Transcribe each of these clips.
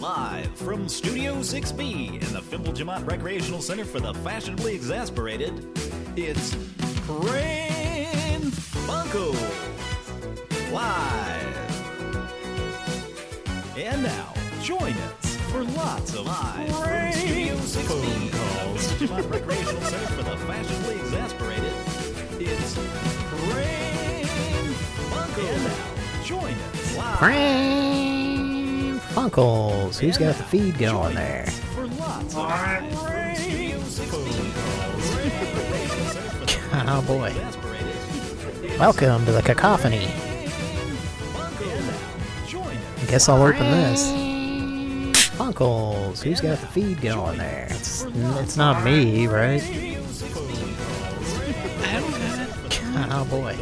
Live from Studio 6B in the Fimble Jamont Recreational Center for the Fashionably Exasperated, it's Pran Funko Live. And now, join us for lots of live from Studio 6B in the Fimble Jamont Recreational Center for the Fashionably Exasperated, it's Pran Funko. And now, join us live. Pran Funkels. Who's got the feed going there? For lots of Studio 6B. Oh boy. Welcome to the cacophony. I guess I'll open this. Funkels. Who's got the feed going there? It's, it's not me, right? I don't have it. Oh boy.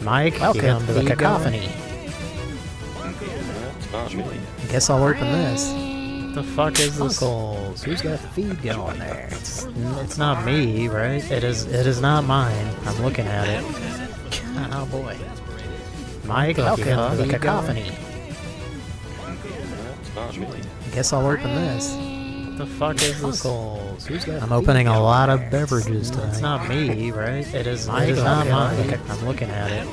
Mike, welcome to the cacophony. Guess I'll open this. The fuck is this? Funkels. Who's got the feed going there? It's, it's not me, right? It is. It is not mine. I'm looking at it. Oh boy. Mike, welcome to the cacophony. Guess I'll open this. The fuck is this? Funkels. Who's got I'm opening a lot of beverages tonight. It's not me, right? It is. It is not mine. I'm looking at it.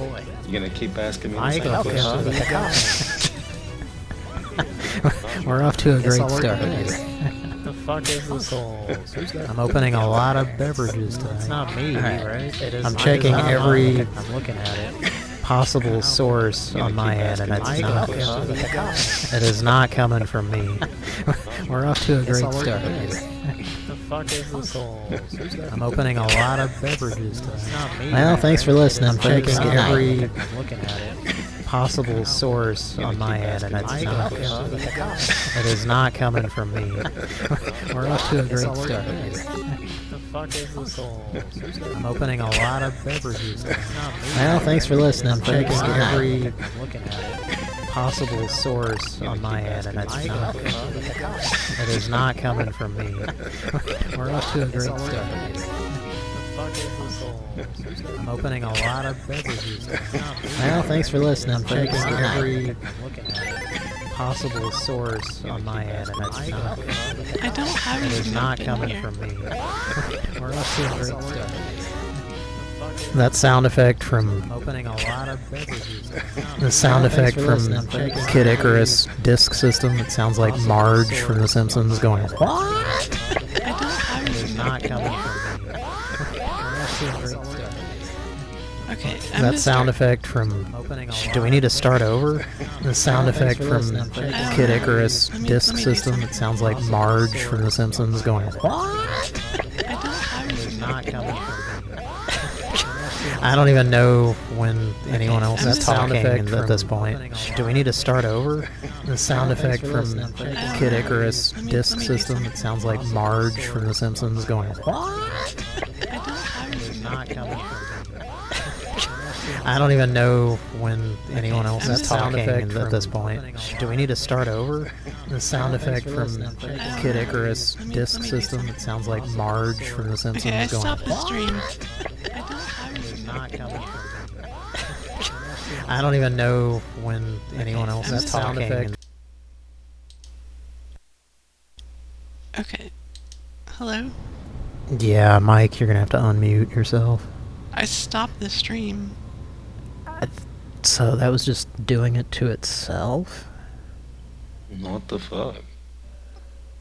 Oh boy. You gonna keep asking me the Mike, same welcome to question? the cacophony. We're off to a great start. on. The fuck is this? Funkels. I'm opening a lot of beverages tonight. It's not me, Alright. right? It is. I'm checking is every- mine. I'm looking at it. Possible source on my end, and it's asking not. the same question? It is not coming from me. We're off to a great I'll start. On this. The fuck is this? I'm opening a lot of beverages tonight. Not me. Well, thanks for listening. I'm Checking checking every- every I'm looking at it. Possible source on my end, and it's not. It is not coming from me. We're off to a great start. The fuck is this? I'm opening a lot of beverages. Well, thanks for listening. I'm checking every I'm looking at it. Possible source on my end, and it's not. It is not coming from me. We're off to a great start. The fuck is this? I'm opening a lot of beverages. Well, thanks for listening. I'm checking every I'm looking at it. possible source on my end, and it's not. I don't have It is not coming from me. We're off to a great start. That sound effect from opening a lot of. The sound effect from Kid Icarus disc system. It sounds like Marge from The Simpsons going, "What?" Don't have It is anything not open coming from me. We're off to a great start. Okay, I'm That sound start. effect from. Do we need to start over? The sound effect from Kid Icarus disc system. It sounds like Marge from The Simpsons going, "What?" I don't have It is not coming here. from me. I don't even know when anyone else is talking at this point. Do we need to start over? The sound effect from Kid Icarus disc let me do system. It sounds like Marge from The Simpsons going, "What?" I don't have It is anything not open coming here. from me. I don't even know when anyone else is talking at this point. Do we need to start over? The sound effect from Kid Icarus disc let me do system. It sounds like Marge from The Simpsons going, the "What?" stream. I don't have It is anything not open coming here. from me. I don't even know when anyone else I'm is just- talking. Sound Okay. Hello? Yeah, Mike, you're gonna have to unmute yourself. I stopped the stream. So that was just doing it to itself. What the fuck?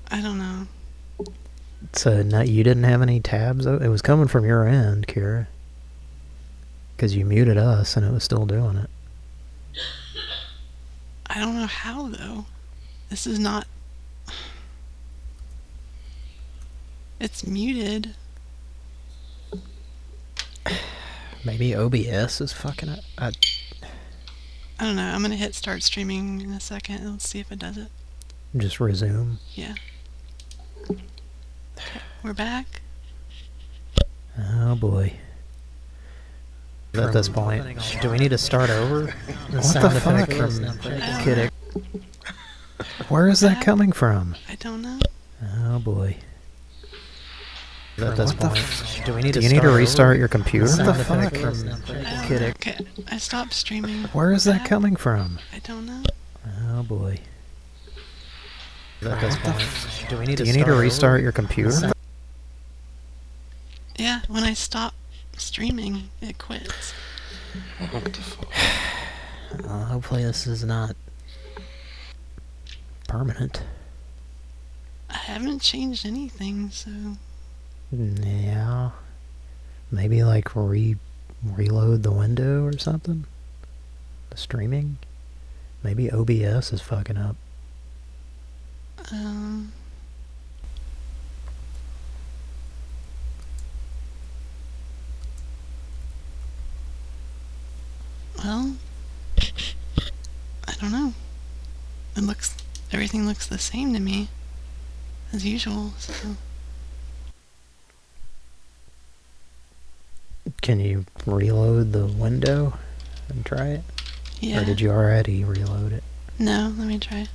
I don't know. So no, you didn't have any tabs. It was coming from your end, Kira. Because you muted us and it was still doing it. I don't know how though. This is not. It's muted. Maybe OBS is fucking it. I, I don't know. I'm gonna hit start streaming in a second. and Let's see if it does it. just resume. Yeah. We're back. Oh boy. At this point, do we need to start over? The What sound the effect fuck? from Kid. Ic- Where is that coming from? I don't know. Oh boy. At this What the point, do we need Do to you need to restart over? your computer? What the sound fuck? from Kid. Um, Ic- Okay, I stopped streaming. Where is that Back. coming from? I don't know. Oh boy. At this What point, f- do we need do to you need to restart over? your computer? Yeah, when I stop streaming, it quits. What the fuck? Uh, hopefully this is not permanent. I haven't changed anything, so Yeah. Maybe like re reload the window or something? The streaming? Maybe OBS is fucking up. um. Well, I don't know. It looks everything looks the same to me as usual. So Can you reload the window and try it? yeah. Or did you already reload it? No, let me try. Okay,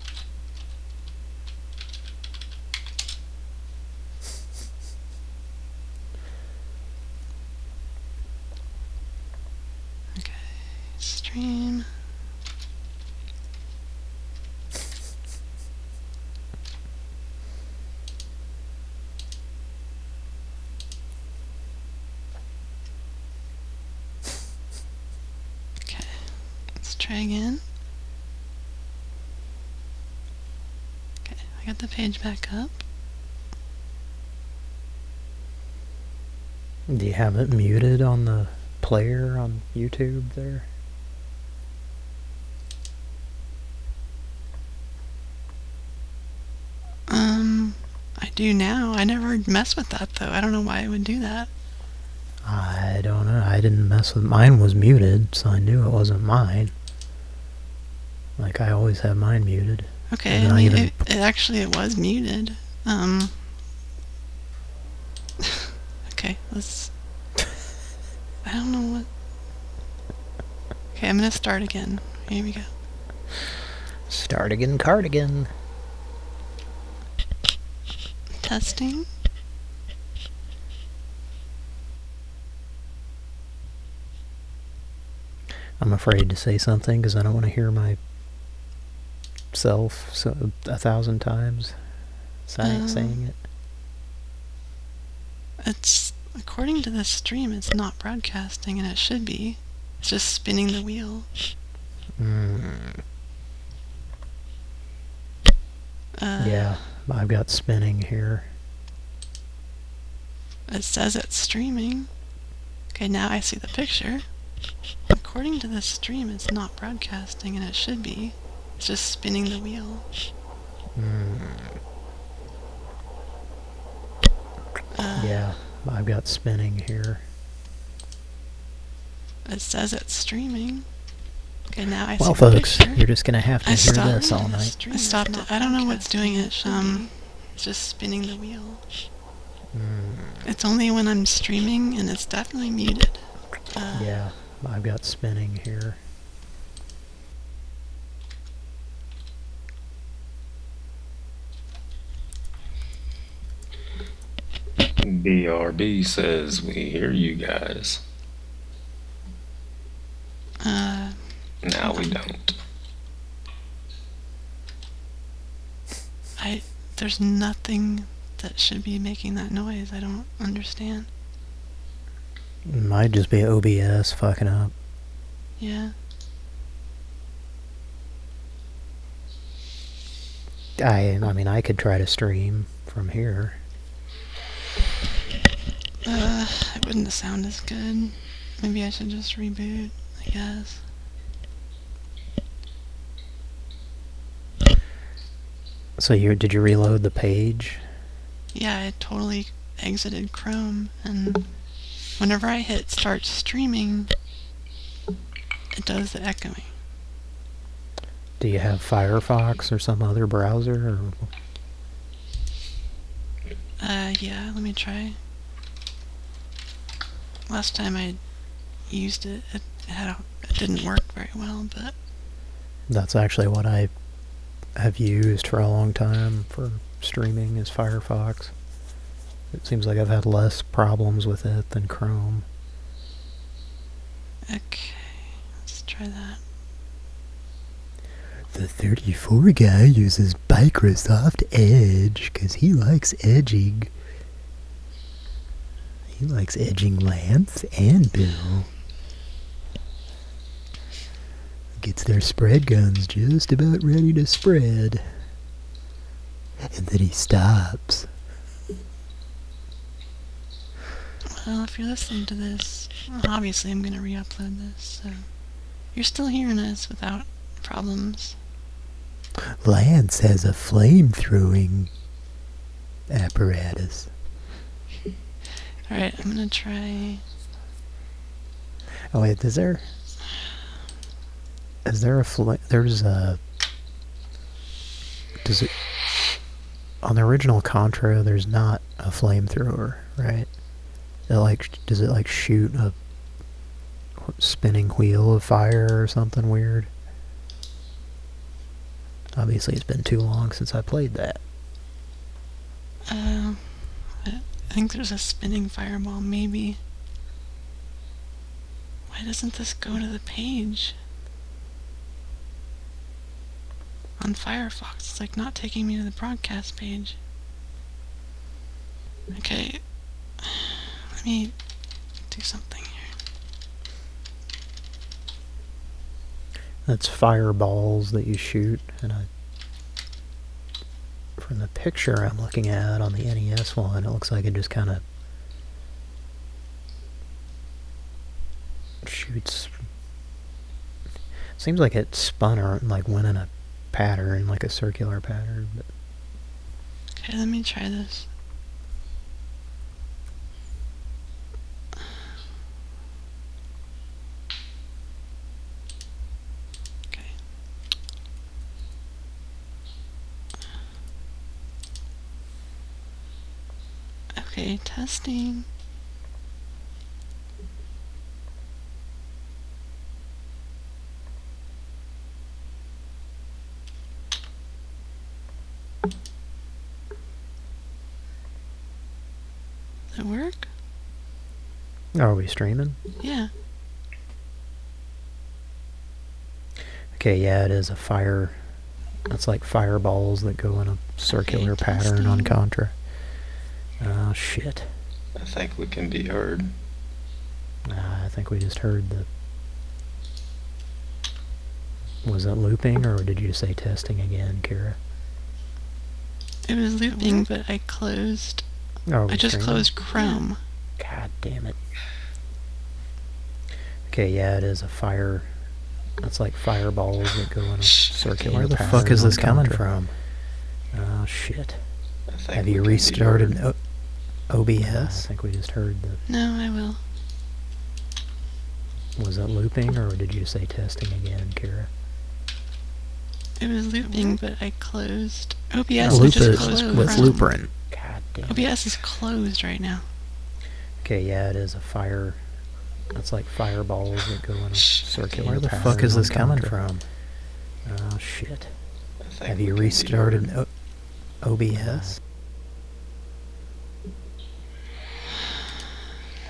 stream. Okay, let's try again. Okay, I got the page back up. Do you have it muted on the player on YouTube there? Um, I do now. I never mess with that though. I don't know why I would do that. I don't know. I didn't mess with mine was muted, so I knew it wasn't mine. Like I always have mine muted. Okay, I mean, it, it actually it was muted. Um. okay, let's. I don't know what. Okay, I'm gonna start again. Here we go. Start again, cardigan. Testing. I'm afraid to say something because I don't want to hear myself so a thousand times Um, saying it. It's according to the stream, it's not broadcasting, and it should be. It's just spinning the wheel. Mm, Uh, yeah, I've got spinning here. It says it's streaming. Okay, now I see the picture. According to the stream, it's not broadcasting, and it should be. It's just spinning the wheel. Mm, Uh, yeah, I've got spinning here. It says it's streaming. Okay, now I Well, see folks, picture. you're just gonna have to I hear this all night. I stopped it. I don't know what's doing it. Um, it's just spinning the wheel. Mm, It's only when I'm streaming, and it's definitely muted. Uh, yeah, I've got spinning here. BRB says we hear you guys. Uh, Now we don't. I there's nothing that should be making that noise. I don't understand. It Might just be OBS fucking up. Yeah. I, I mean, I could try to stream from here. Uh, it wouldn't sound as good. Maybe I should just reboot. I guess. So you did you reload the page? Yeah, I totally exited Chrome, and whenever I hit start streaming, it does the echoing. Do you have Firefox or some other browser? Or Uh, yeah, let me try. Last time I used it, it had a, it didn't work very well, but that's actually what I have used for a long time for streaming is Firefox. It seems like I've had less problems with it than Chrome. okay, let's try that. The 34 guy uses Microsoft Edge because he likes edging. He likes edging Lance and Bill. Gets their spread guns just about ready to spread. And then he stops. Well, if you're listening to this, obviously I'm gonna re-upload this, so you're still hearing us without problems. Lance has a flame throwing apparatus. Alright, I'm gonna try. Oh wait, is there? Is there a fl? There's a. Does it? On the original Contra, there's not a flamethrower, right? It like does it like shoot a spinning wheel of fire or something weird? Obviously, it's been too long since I played that. Um, I I think there's a spinning fireball, maybe. Why doesn't this go to the page? On Firefox, it's like not taking me to the broadcast page. Okay, let me do something here. That's fireballs that you shoot, and I. From the picture I'm looking at on the NES one, it looks like it just kind of shoots. Seems like it spun or like went in a pattern, like a circular pattern. But Okay, let me try this. Okay. Okay, testing. Does it work? Are we streaming? Yeah. Okay, yeah, it is a fire. That's like fireballs that go in a circular pattern on. Contra. Oh shit. I think we can be heard. Uh, I think we just heard the. Was it looping, or did you say testing again, Kira? It was looping, but I closed. Oh, I just closed Chrome. God damn it. Okay, yeah, it is a fire. That's like fireballs that go in a circular Where the pattern fuck is this coming from? Oh shit. Have you restarted o- OBS? Uh-huh. I think we just heard the. No, I will. Was it looping, or did you say testing again, Kara? It was looping, but I closed. OBS No, is just closed. with Chrome. Looperin. God damn. OBS is closed right now. Okay, yeah, it is a fire. That's like fireballs that go in a circular Where the fuck is this coming from? Oh shit. Have you restarted o- OBS?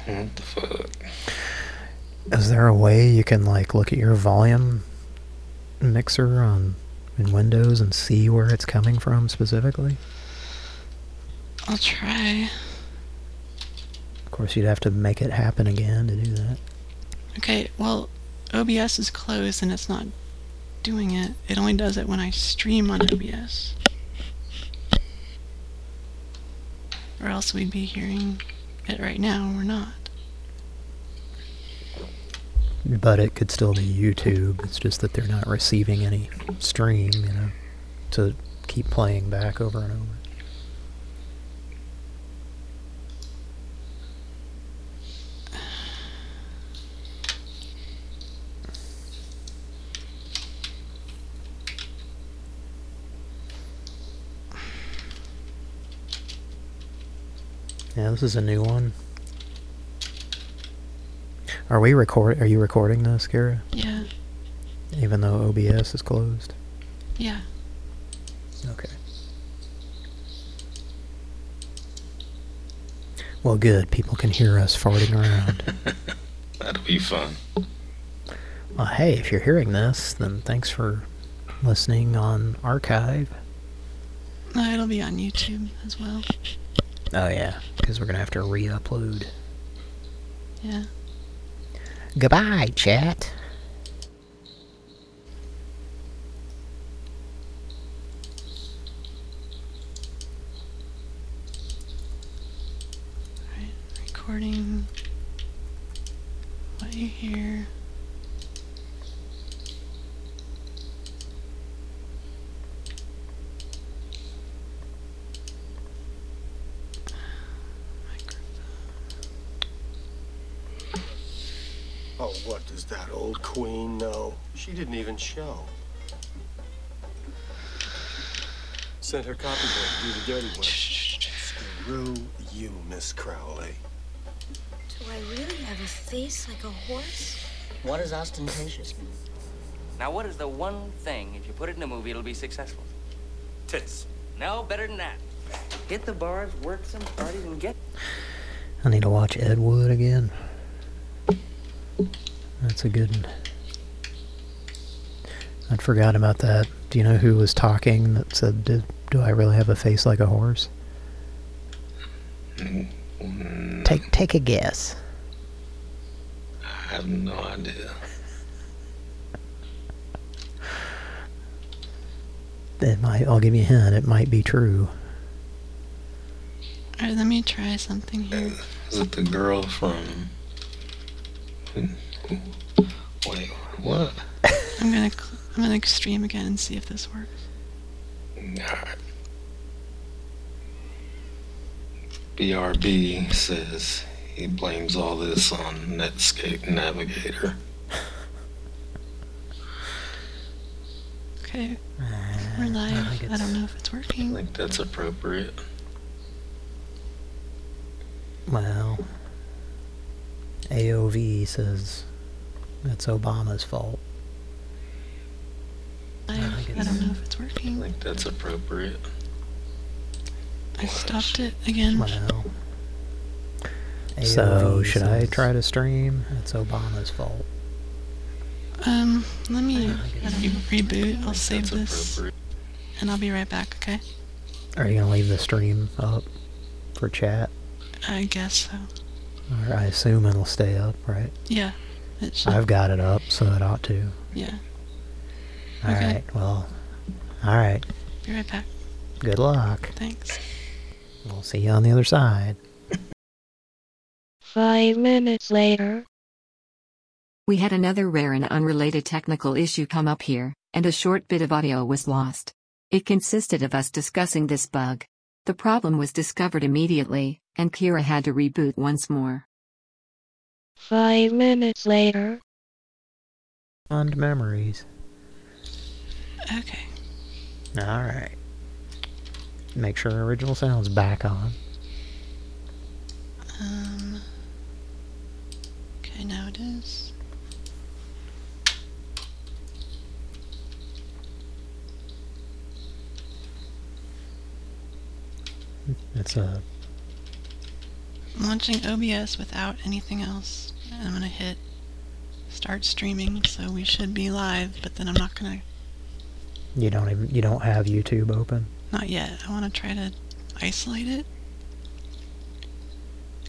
What the fuck? Is there a way you can like look at your volume mixer on in Windows and see where it's coming from specifically? I'll try. Of course, you'd have to make it happen again to do that. Okay, well, OBS is closed and it's not doing it. It only does it when I stream on OBS. Or else we'd be hearing it right now, and we're not. But it could still be YouTube. It's just that they're not receiving any stream, you know, to keep playing back over and over. Yeah, this is a new one. Are we record? Are you recording this, Kara? Yeah, Even though OBS is closed. yeah. Okay. Well, good. People can hear us farting around. That'll be fun. well, hey, if you're hearing this, then thanks for listening on archive. No, it'll be on YouTube as well. Oh yeah, because we're gonna have to re-upload. Yeah. Goodbye, chat. Recording what you hear. Oh, what does that old queen know? She didn't even show. Sent her copyboy to do the dirty work. Screw you, Miss Crowley. Do I really have a face like a horse? What is ostentatious? Now, what is the one thing, if you put it in a movie, it'll be successful? Tits. No, better than that. Hit the bars, work some parties, and get. I need to watch Ed Wood again. That's a good one. I'd forgotten about that. Do you know who was talking that said, do, do I really have a face like a horse? Take take a guess. I have no idea. It might. I'll give you a hint. It might be true. Alright, let me try something here. Is it the girl from? Wait, what? I'm gonna cl- I'm gonna stream again and see if this works. Alright. BRB says he blames all this on Netscape Navigator. Okay, we're live. I don't know if it's working. I working. think that's appropriate. Well, AOV says that's Obama's fault. Live. I don't know if it's working. I think that's appropriate. I stopped it again. Well. So, should I try to stream? It's Obama's fault. Um, let me re- reboot. I'll save this and I'll be right back. Okay? Are you gonna leave the stream up for chat? I guess so. Or I assume it'll stay up, right? Yeah, it should. I've got it up, so it ought to. Yeah, Alright, Okay. well, alright. be right back. Good luck. Thanks. We'll see you on the other side. Five minutes later. We had another rare and unrelated technical issue come up here, and a short bit of audio was lost. It consisted of us discussing this bug. The problem was discovered immediately, and Kira had to reboot once more. Five minutes later. Fond memories. Okay. Alright. Make sure original sound's back on. Um. Okay, now it is. It's a I'm launching OBS without anything else. And I'm gonna hit start streaming, so we should be live, but then I'm not gonna you don't even you don't have YouTube open. not yet. I wanna try to isolate it.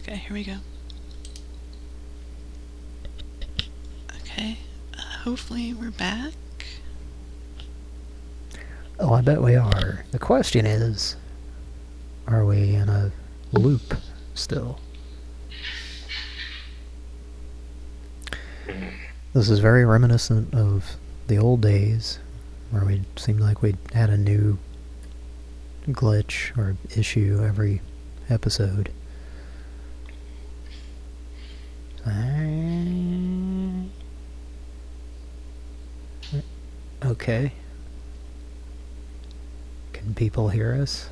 Okay, here we go. Okay. Uh, hopefully we're back. Oh, I bet we are. The question is, are we in a loop still? This is very reminiscent of the old days where we seemed like we had a new glitch or issue every episode. Okay. Can people hear us?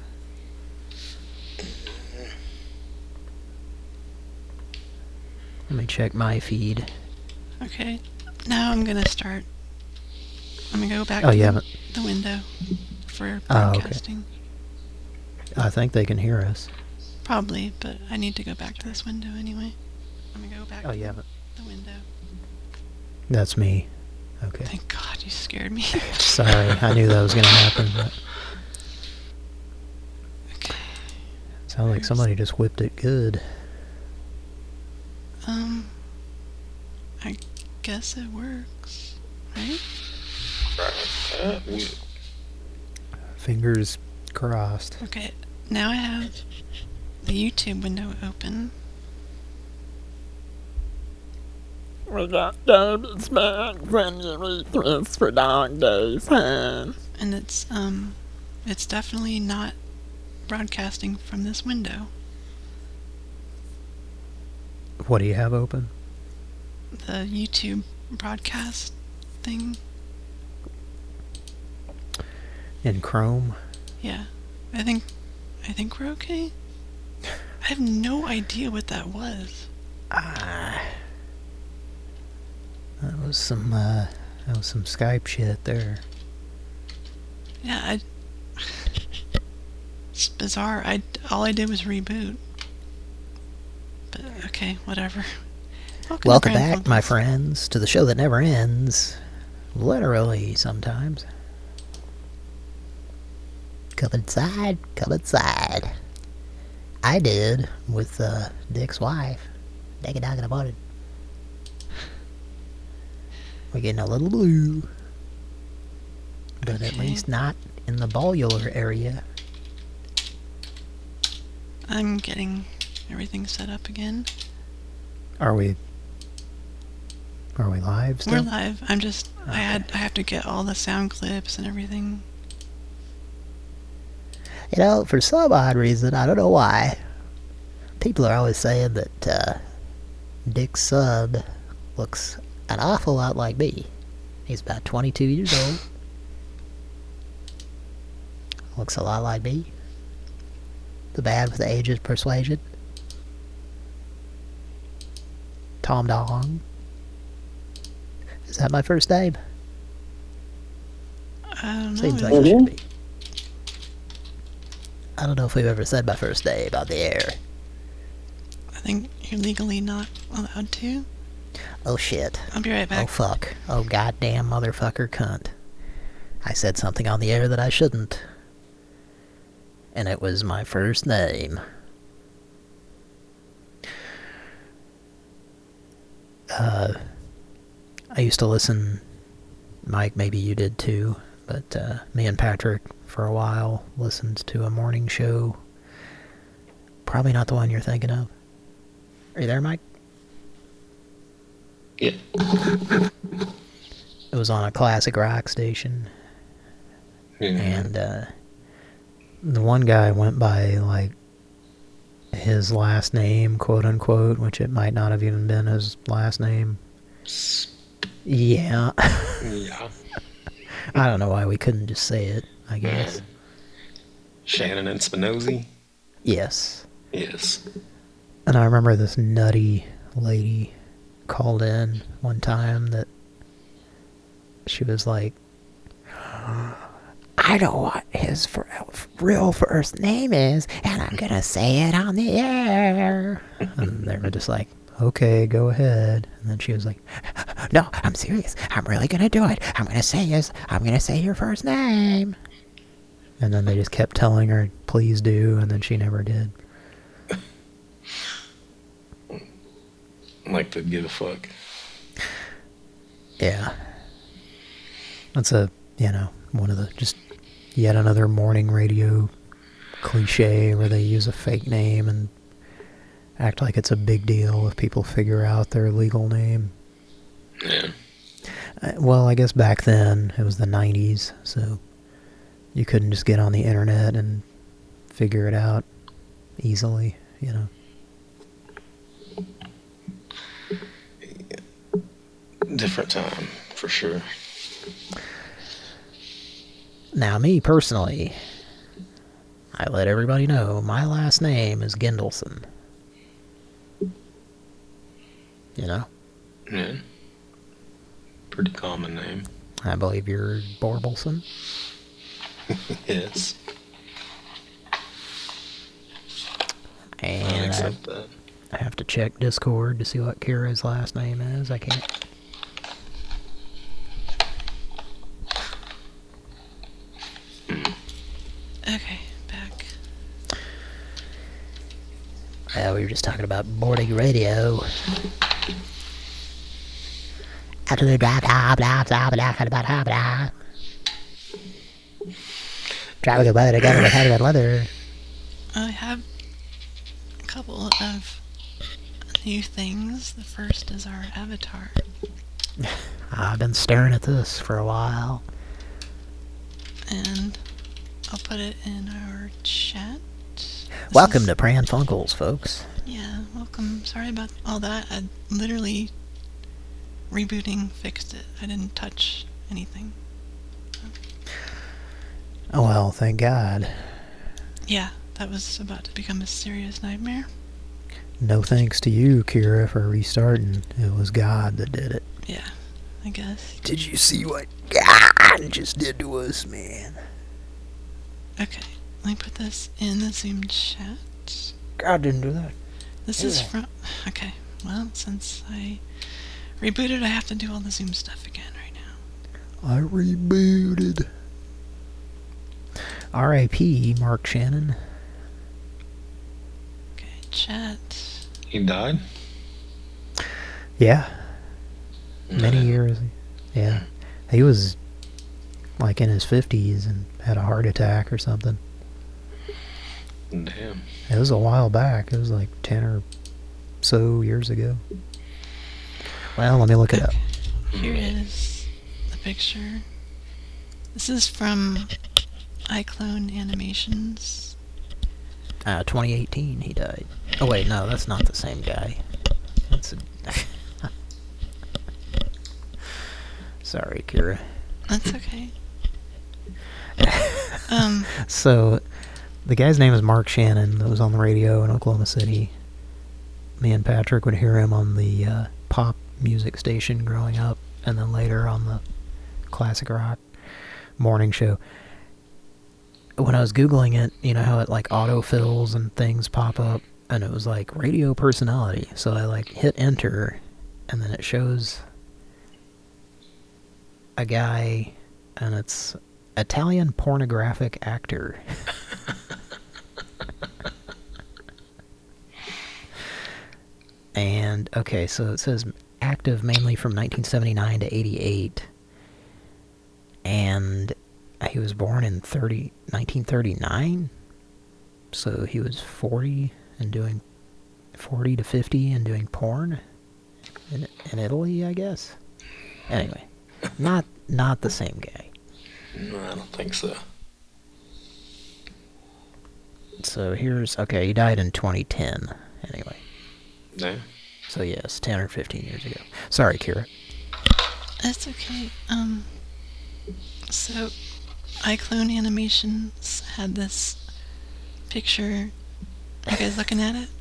Let me check my feed. Okay. Now I'm gonna start. I'm gonna go back Oh, to you the, window for Oh, okay. I think they can hear us. Probably, but I need to go back to this window anyway. I'm gonna go back Oh, to the window. That's me. Okay. Thank God you scared me. Sorry, I knew that was gonna happen. But Sounds like somebody just whipped it good. Um, I guess it works, right? Uh, we- Fingers crossed. Okay, now I have the YouTube window open. We got David's back when you request for dog days, huh? And it's, um, it's definitely not broadcasting from this window. What do you have open? The YouTube broadcast thing. In Chrome? Yeah, I think, I think we're okay. I have no idea what that was. Ah. That was some, uh, that was some Skype shit there. Yeah, I. It's bizarre. I all I did was reboot. But okay, whatever. Welcome, Welcome back, my friends, to the show that never ends. Literally, sometimes. Come inside, come inside. I did with uh, Dick's wife. Dagga dagga about it. We're getting a little blue. But at least not in the volular area. I'm getting everything set up again. Are we... Are we live still? We're live. I'm just. I had. I have to get all the sound clips and everything. You know, for some odd reason, I don't know why, people are always saying that uh, Dick's son looks an awful lot like me. He's about 22 years old. Looks a lot like me. The bad with the age is persuasion. Tom Dong. Is that my first name? I don't know. Seems like it- it should be. I don't know if we've ever said my first name on the air. I think you're legally not allowed to. Oh shit. I'll be right back. Oh fuck. Oh goddamn motherfucker cunt. I said something on the air that I shouldn't. And it was my first name. Uh, I used to listen, Mike, maybe you did too, but uh, me and Patrick, for a while, listened to a morning show. Probably not the one you're thinking of. Are you there, Mike? Yeah. It was on a classic rock station. Yeah. And uh, the one guy went by like his last name, quote unquote, which it might not have even been his last name. Yeah. Yeah. I don't know why we couldn't just say it, I mm-hmm. guess. Shannon and Spinozzi? Yes. Yes. And I remember this nutty lady called in one time that she was like, I don't know what his fir- real first name is, and I'm gonna say it on the air. and they were just like, okay, go ahead. And then she was like, no, I'm serious. I'm really gonna do it. I'm gonna say his, I'm gonna say your first name. And then they just kept telling her, please do, and then she never did. Like to give a fuck. Yeah. That's a, you know, one of the, just yet another morning radio cliche where they use a fake name and act like it's a big deal if people figure out their legal name. Yeah. Uh, well, I guess back then it was the 90s, so you couldn't just get on the internet and figure it out easily, you know. Different time, for sure. Now, me personally, I let everybody know my last name is Gendelson. You know? Yeah. Pretty common name. I believe you're Borbelson. yes. And I, that. I have to check Discord to see what Kira's last name is. I can't. Okay, back. We were just talking about boarding radio. Driving a weather together with head leather. I have a couple of new things. The first is our avatar. I've been staring at this for a while. And I'll put it in our chat. This Welcome is- to Pran Funkels, folks. Yeah, welcome. Sorry about all that. I literally rebooting fixed it. I didn't touch anything. Oh well, thank God. Yeah, that was about to become a serious nightmare. No thanks to you, Kira, for restarting. It was God that did it. Yeah, I guess. Did you see what God just did to us, man? Okay, let me put this in the Zoom chat. God didn't do that. This is from. Okay, well, since I rebooted, I have to do all the Zoom stuff again right now. I rebooted. R.I.P. Mark Shannon. Okay, chat. He died? Yeah. Many years. Yeah. He was like in his 50s and had a heart attack or something. Damn. It was a while back. It was like 10 or so years ago. Well, let me look it up. Here is the picture. This is from iClone Animations. Uh, 2018 he died. Oh wait, no, that's not the same guy. That's a... Sorry, Kira. That's okay. um, So, the guy's name is Mark Shannon that was on the radio in Oklahoma City. Me and Patrick would hear him on the uh, pop music station growing up, and then later on the classic rock morning show. When I was Googling it, you know how it like autofills and things pop up, and it was like radio personality. So I like hit enter, and then it shows a guy, and it's Italian pornographic actor. and okay, so it says active mainly from 1979 to 88. And he was born in 30 1939. So he was 40 and doing 40 to 50 and doing porn in in Italy, I guess. Anyway, not not the same guy. No, I don't think so. So here's okay. He died in 2010. Anyway, Damn. so yes, 10 or 15 years ago. Sorry, Kira. That's okay. Um, so, iClone Animations had this picture. Are you guys looking at it?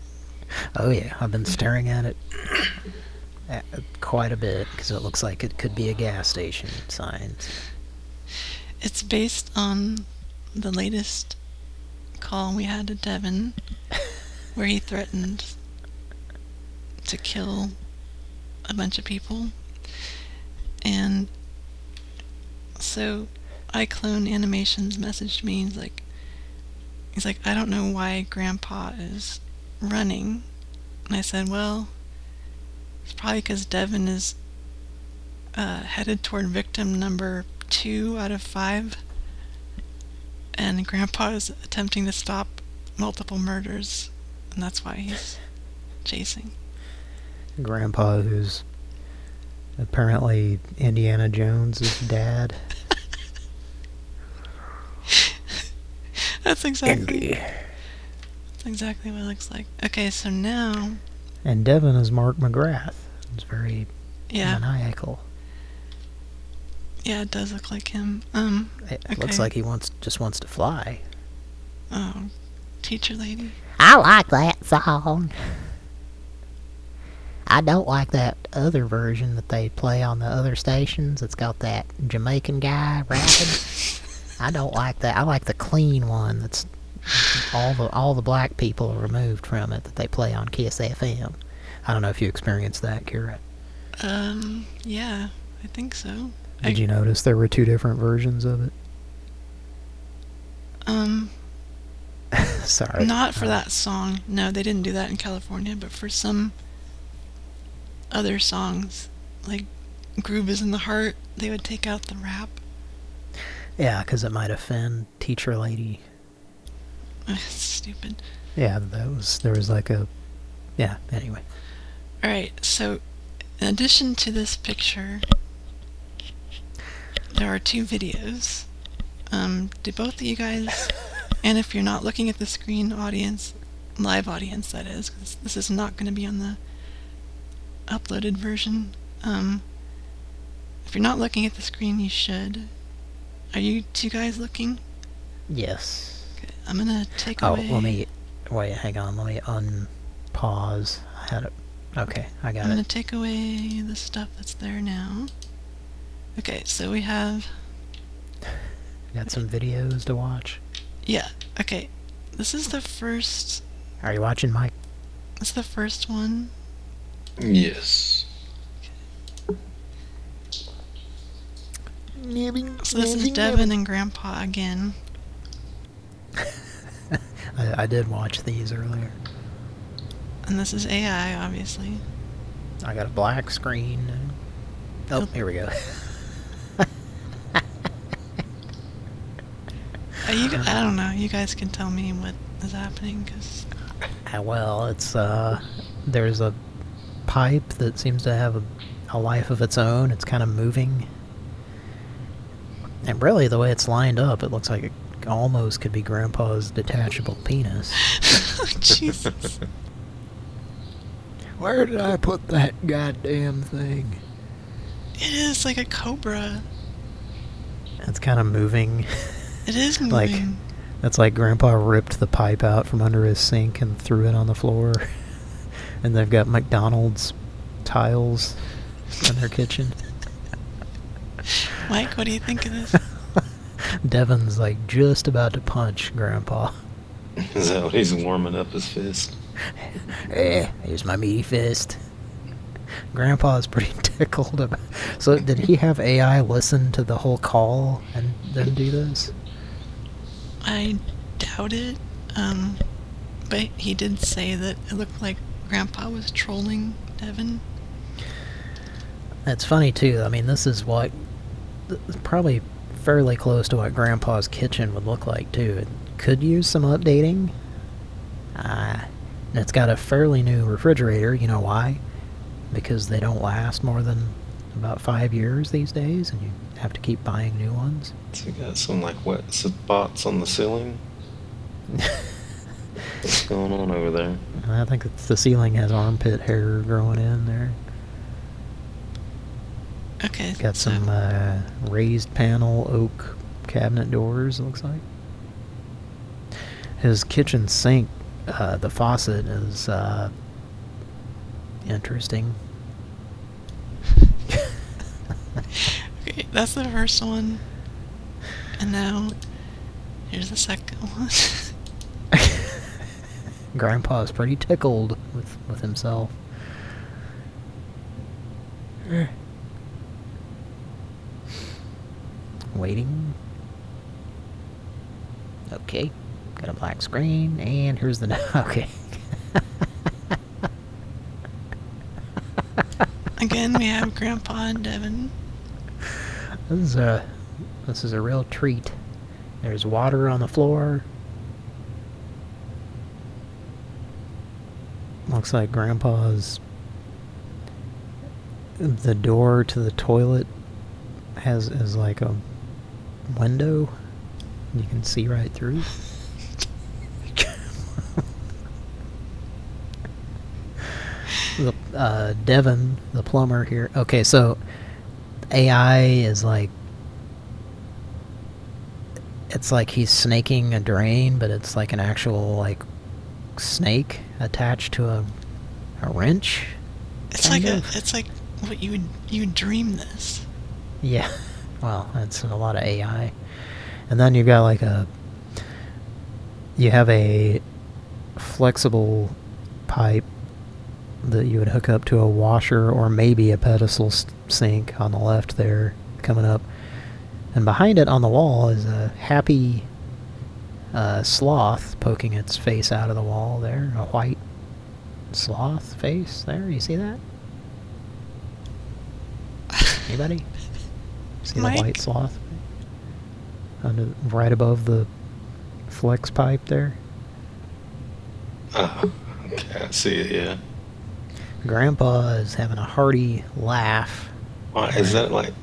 Oh yeah, I've been staring at it uh, quite a bit because it looks like it could be a gas station sign. It's based on the latest call we had to Devin, where he threatened to kill a bunch of people. And so iClone Animations messaged me. He's like, he's like, I don't know why Grandpa is running. And I said, well, it's probably because Devin is uh, headed toward victim number two out of five. And Grandpa is attempting to stop multiple murders. And that's why he's chasing. Grandpa, who's apparently Indiana Jones' dad. That's exactly. Indy. That's exactly what it looks like. Okay, so now, And Devin is Mark McGrath. It's very yeah, maniacal. Yeah, it does look like him. Um, It looks like he wants just wants to fly. oh, teacher lady. I like that song. I don't like that other version that they play on the other stations. It's got that Jamaican guy rapping. I don't like that. I like the clean one that's all the all the black people are removed from it that they play on Kiss FM. I don't know if you experienced that, Kira. Um, yeah, I think so. I- Did you notice there were two different versions of it? Um, Sorry. not for Uh, that song. No, they didn't do that in California, but for some other songs, like Groove is in the Heart, they would take out the rap. Yeah, because it might offend teacher lady. Stupid. Yeah, that was there was like a yeah. Anyway, Alright, so in addition to this picture, there are two videos. Um, do both of you guys, and if you're not looking at the screen, audience, live audience that is, because this is not going to be on the uploaded version. Um, if you're not looking at the screen, you should. Are you two guys looking? yes. Okay, I'm gonna take Oh, away. let me wait. Hang on. Let me unpause. I had it. Okay, I got it. I'm gonna take away the stuff that's there now. Okay, so we have Got some videos to watch. Yeah. Okay. This is the first. Are you watching, Mike? This is the first one. Yes. So this is Devin and Grandpa again. I, I did watch these earlier. And this is AI, obviously. I got a black screen. Oh, oh. here we go. Uh, you, g- I don't know. You guys can tell me what is happening, because Ah, well, it's uh, there's a pipe that seems to have a, a life of its own. It's kind of moving, and really, the way it's lined up, it looks like it almost could be Grandpa's detachable penis. Jesus. Where did I put that goddamn thing? It is like a cobra. It's kind of moving. It is moving. like that's like Grandpa ripped the pipe out from under his sink and threw it on the floor. and they've got McDonald's tiles in their kitchen. Mike, what do you think of this? Devin's like just about to punch Grandpa. Is that what he's warming up his fist? Eh, here's my meaty fist. Grandpa's pretty tickled about. So did he have AI listen to the whole call and then do this? I doubt it. Um, but he did say that it looked like Grandpa was trolling Devin. That's funny too. I mean, this is what probably fairly close to what Grandpa's kitchen would look like too. It could use some updating. Uh, it's got a fairly new refrigerator. You know why? Because they don't last more than about five years these days, and you have to keep buying new ones. So we got some like wet spots on the ceiling. What's going on over there? I think it's the ceiling has armpit hair growing in there. Okay. Got some uh, raised panel oak cabinet doors, it looks like. His kitchen sink, uh, the faucet is uh, interesting. That's the first one. And now, here's the second one. Grandpa's pretty tickled with, with himself. Waiting. Okay. Got a black screen, and here's the... Okay. Again, we have Grandpa and Devin. This is a this is a real treat. There's water on the floor. Looks like Grandpa's the door to the toilet has is like a window. You can see right through. the uh, Devin, the plumber here. Okay, so AI is like it's like he's snaking a drain, but it's like an actual like snake attached to a a wrench. It's like kind a, it's like what you would you would dream this. Yeah. Well, that's a lot of AI. And then you've got like a you have a flexible pipe that you would hook up to a washer or maybe a pedestal s- sink on the left there coming up. And behind it on the wall is a happy a sloth poking its face out of the wall there. A white sloth face there. You see that? Anybody? See Mike? the white sloth? Under, right above the flex pipe there. Oh, okay, I see it, yeah. Grandpa is having a hearty laugh. Why is that like?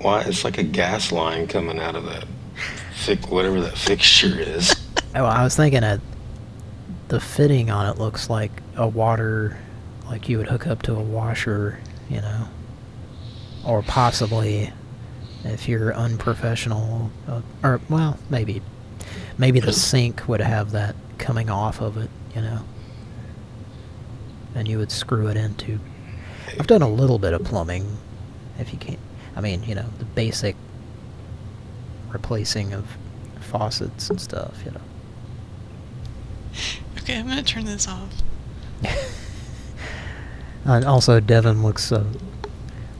Why it's like a gas line coming out of that, fic, whatever that fixture is. Oh, I was thinking that the fitting on it looks like a water, like you would hook up to a washer, you know, or possibly if you're unprofessional, uh, or well, maybe, maybe the sink would have that coming off of it, you know, and you would screw it into. I've done a little bit of plumbing, if you can't. I mean, you know, the basic replacing of faucets and stuff, you know. Okay, I'm gonna turn this off. And also, Devin looks uh,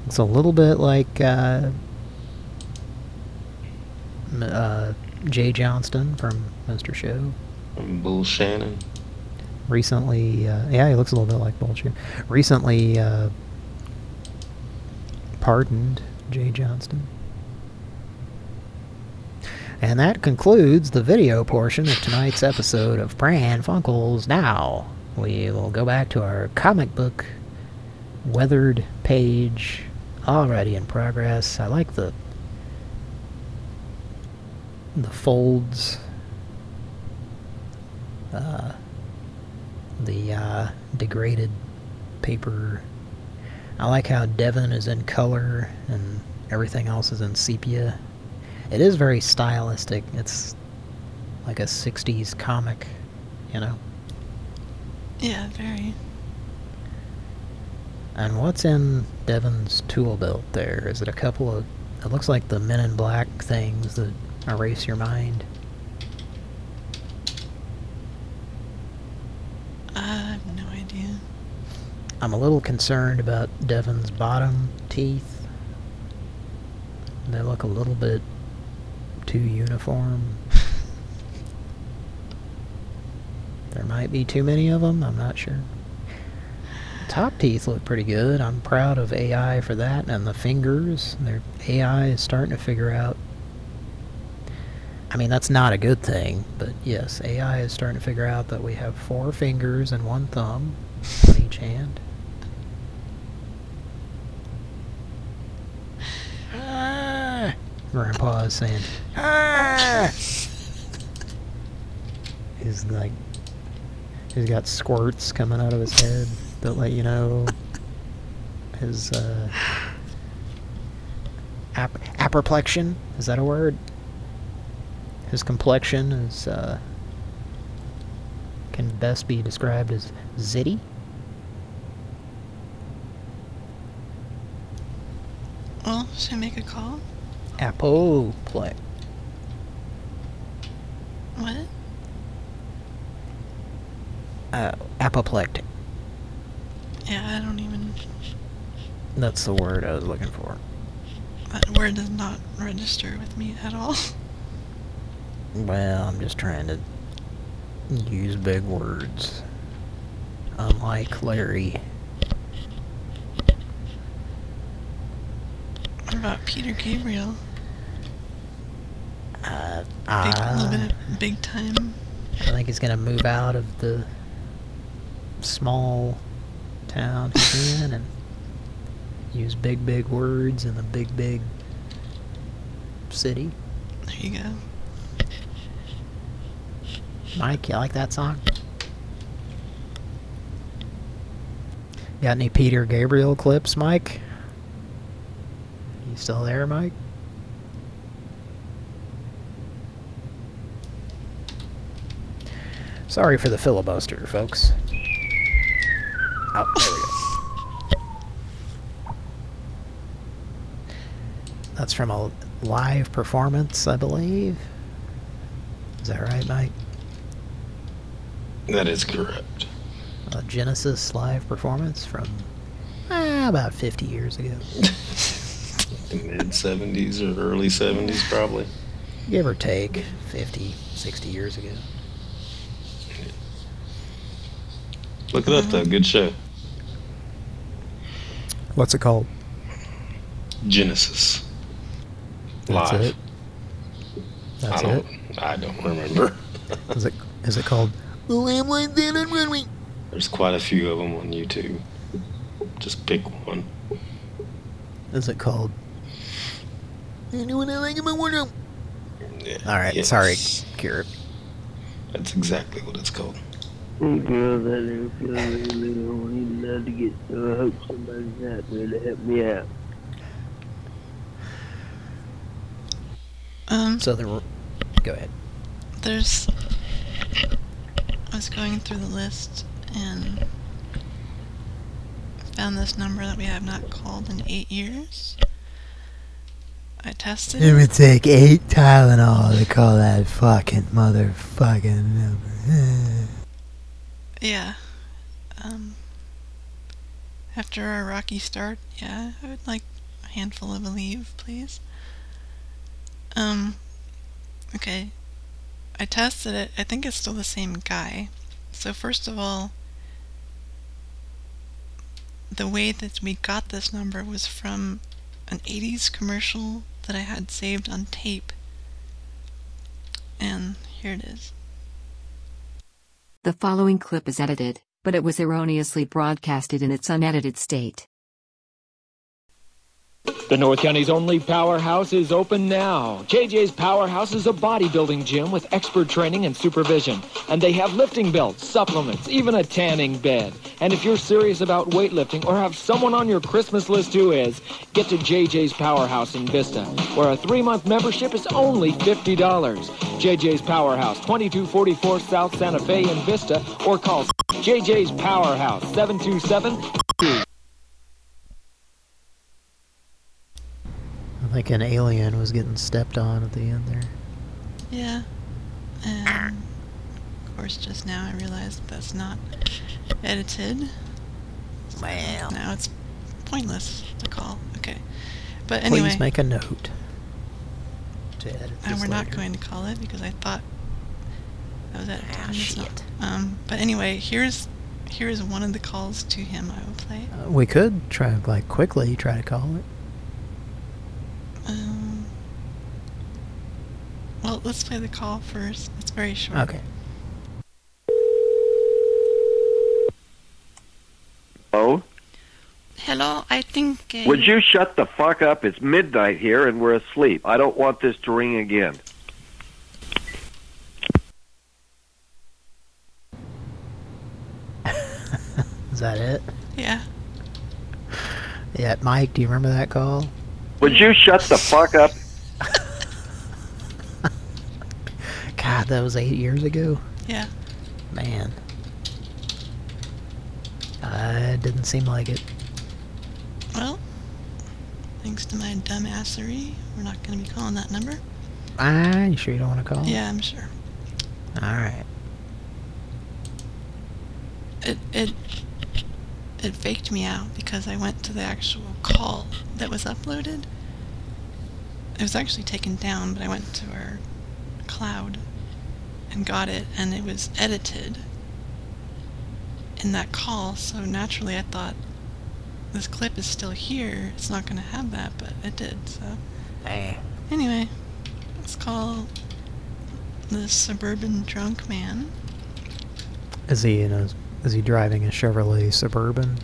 looks a little bit like uh, uh, Jay Johnston from Mr. Show. Bull Shannon. Recently, uh, yeah, he looks a little bit like Bullshit. Recently, uh, pardoned Jay Johnston. And that concludes the video portion of tonight's episode of Pran Funkels Now, we will go back to our comic book weathered page already in progress. I like the the folds uh, the uh, degraded paper. I like how Devon is in color and everything else is in sepia. It is very stylistic. It's like a 60s comic, you know? Yeah, very. And what's in Devon's tool belt there? Is it a couple of... It looks like the Men in Black things that erase your mind. I have no idea. I'm a little concerned about Devon's bottom teeth. They look a little bit too uniform. there might be too many of them, I'm not sure. Top teeth look pretty good. I'm proud of AI for that, and the fingers. Their AI is starting to figure out. I mean, that's not a good thing, but yes, AI is starting to figure out that we have four fingers and one thumb on each hand. Ah, Grandpa is saying, ah! He's like, he's got squirts coming out of his head that let you know his uh, ap- apoplexion. Is that a word? His complexion is uh, can best be described as zitty. Well, should I make a call? Apoplex. What? Uh, apoplectic. Yeah, I don't even. That's the word I was looking for. That word does not register with me at all. Well, I'm just trying to use big words. Unlike Larry. What about Peter Gabriel? Uh, Big, a little I, bit big time. I think he's gonna move out of the small town he's in and use big, big words in the big, big city. There you go. Mike, you like that song? Got any Peter Gabriel clips, Mike? You still there, Mike? Sorry for the filibuster, folks. Oh, there we go. That's from a live performance, I believe. Is that right, Mike? That is correct. a Genesis live performance from ah, about 50 years ago. Mid 70s or early 70s, probably. Give or take 50, 60 years ago. Look it up though. Good show. What's it called? Genesis. That's Live. it. That's I it. don't. I don't remember. Is it is it called? There's quite a few of them on YouTube. Just pick one. Is it called? Anyone I like my wardrobe? Yeah, All right, yes. sorry, Kira. That's exactly what it's called. Girls, I never feel really, really horny enough to get so I hope somebody's out there to help me out. Um, So the go ahead. there's. I was going through the list and found this number that we have not called in eight years. I tested It it. would take eight Tylenol to call that fucking motherfucking number. Yeah. Um, after our rocky start, yeah, I would like a handful of Aleve, please. Um, okay. I tested it. I think it's still the same guy. So first of all, the way that we got this number was from an 80s commercial that I had saved on tape. And here it is. The following clip is edited, but it was erroneously broadcasted in its unedited state. The North County's only powerhouse is open now. JJ's Powerhouse is a bodybuilding gym with expert training and supervision. And they have lifting belts, supplements, even a tanning bed. And if you're serious about weightlifting or have someone on your Christmas list who is, get to JJ's Powerhouse in Vista, where a three-month membership is only $50. JJ's Powerhouse, 2244 South Santa Fe in Vista, or call JJ's Powerhouse, 727 727- Like an alien was getting stepped on at the end there. Yeah. And of course, just now I realized that's not edited. Well. Now it's pointless to call. Okay. But anyway. Please make a note to edit this. And we're later. not going to call it because I thought that was edited. Ah, shit. Um, but anyway, here's here is one of the calls to him I will play. Uh, we could try like quickly try to call it. Um, well, let's play the call first. It's very short. Okay. Oh, Hello, I think. Uh, would you shut the fuck up? It's midnight here and we're asleep. I don't want this to ring again. Is that it? Yeah. Yeah, Mike, do you remember that call? Would you shut the fuck up? God, that was eight years ago. Yeah. Man. Uh, didn't seem like it. Well, thanks to my dumbassery, we're not going to be calling that number. Ah, you sure you don't want to call? Yeah, I'm sure. Alright. It it it faked me out because I went to the actual call that was uploaded. It was actually taken down, but I went to our cloud and got it, and it was edited in that call. So naturally, I thought this clip is still here. It's not going to have that, but it did. So Hey. anyway, let's call the suburban drunk man. Is he in a, is he driving a Chevrolet Suburban?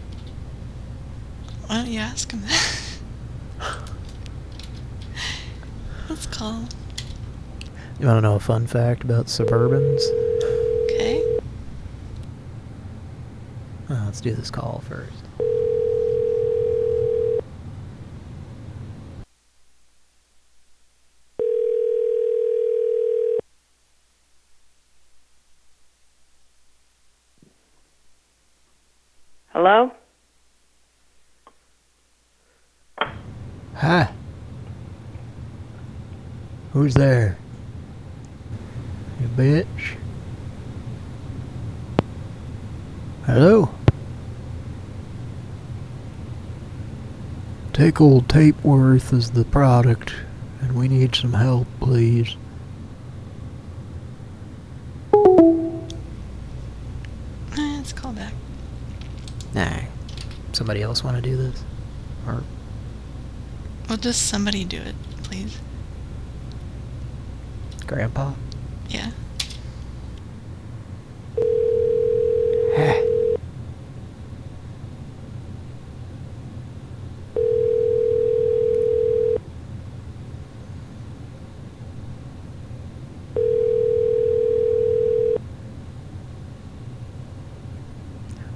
Why don't you ask him that? Let's call. You want to know a fun fact about Suburbans? Okay. Uh, let's do this call first. Hello? Hi. Who's there? You bitch. Hello? Take old Tapeworth as the product, and we need some help, please. Eh, let's call back. Nah. Somebody else want to do this? Or... Well, just somebody do it, please. Grandpa? Yeah.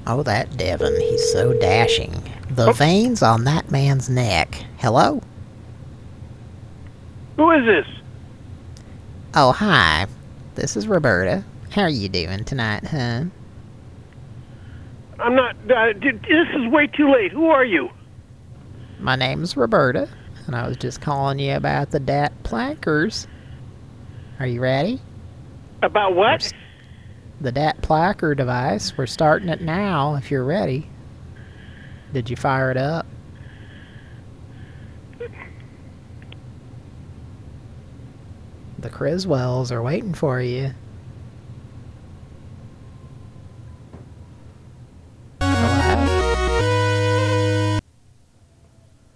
Oh, that Devon. He's so dashing. The oh. veins on that man's neck. Hello? Who is this? Oh, hi. This is Roberta. How are you doing tonight, huh? I'm not. Uh, this is way too late. Who are you? My name's Roberta, and I was just calling you about the DAT plackers. Are you ready? About what? The DAT placker device. We're starting it now, if you're ready. Did you fire it up? The Criswells are waiting for you.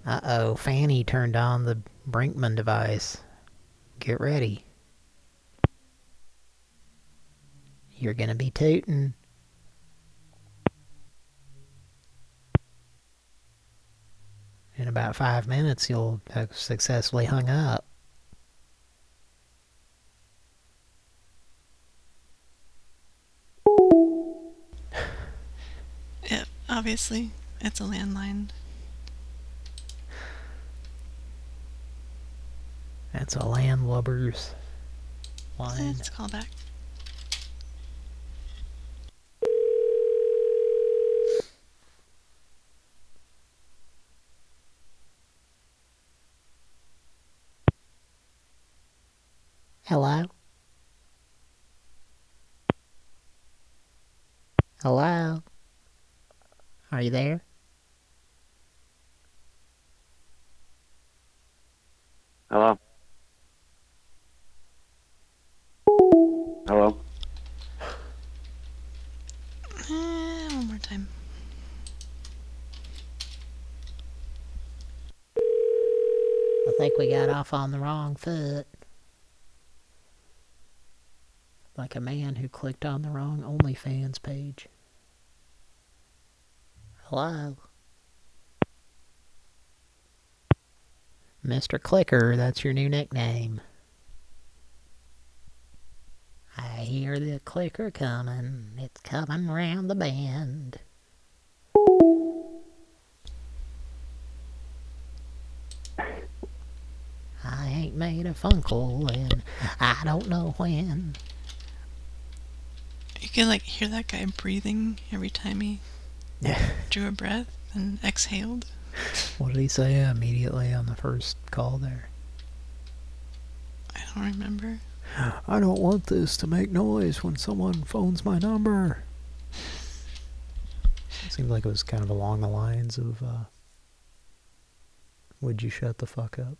Uh-oh, Fanny turned on the Brinkman device. Get ready. You're gonna be tootin'. In about five minutes, you'll have successfully hung up. Obviously. It's a landline. That's a landlubber's line. Let's call back. Hello? Hello? Are you there? Hello? Hello? Eh, one more time. I think we got off on the wrong foot. Like a man who clicked on the wrong OnlyFans page. Hello? Mr. Clicker, that's your new nickname. I hear the clicker coming. It's coming round the bend. I ain't made a funkle and I don't know when. You can like hear that guy breathing every time he drew a breath and exhaled. What did he say immediately on the first call there? I don't remember. I don't want this to make noise when someone phones my number. It seemed like it was kind of along the lines of, uh, would you shut the fuck up?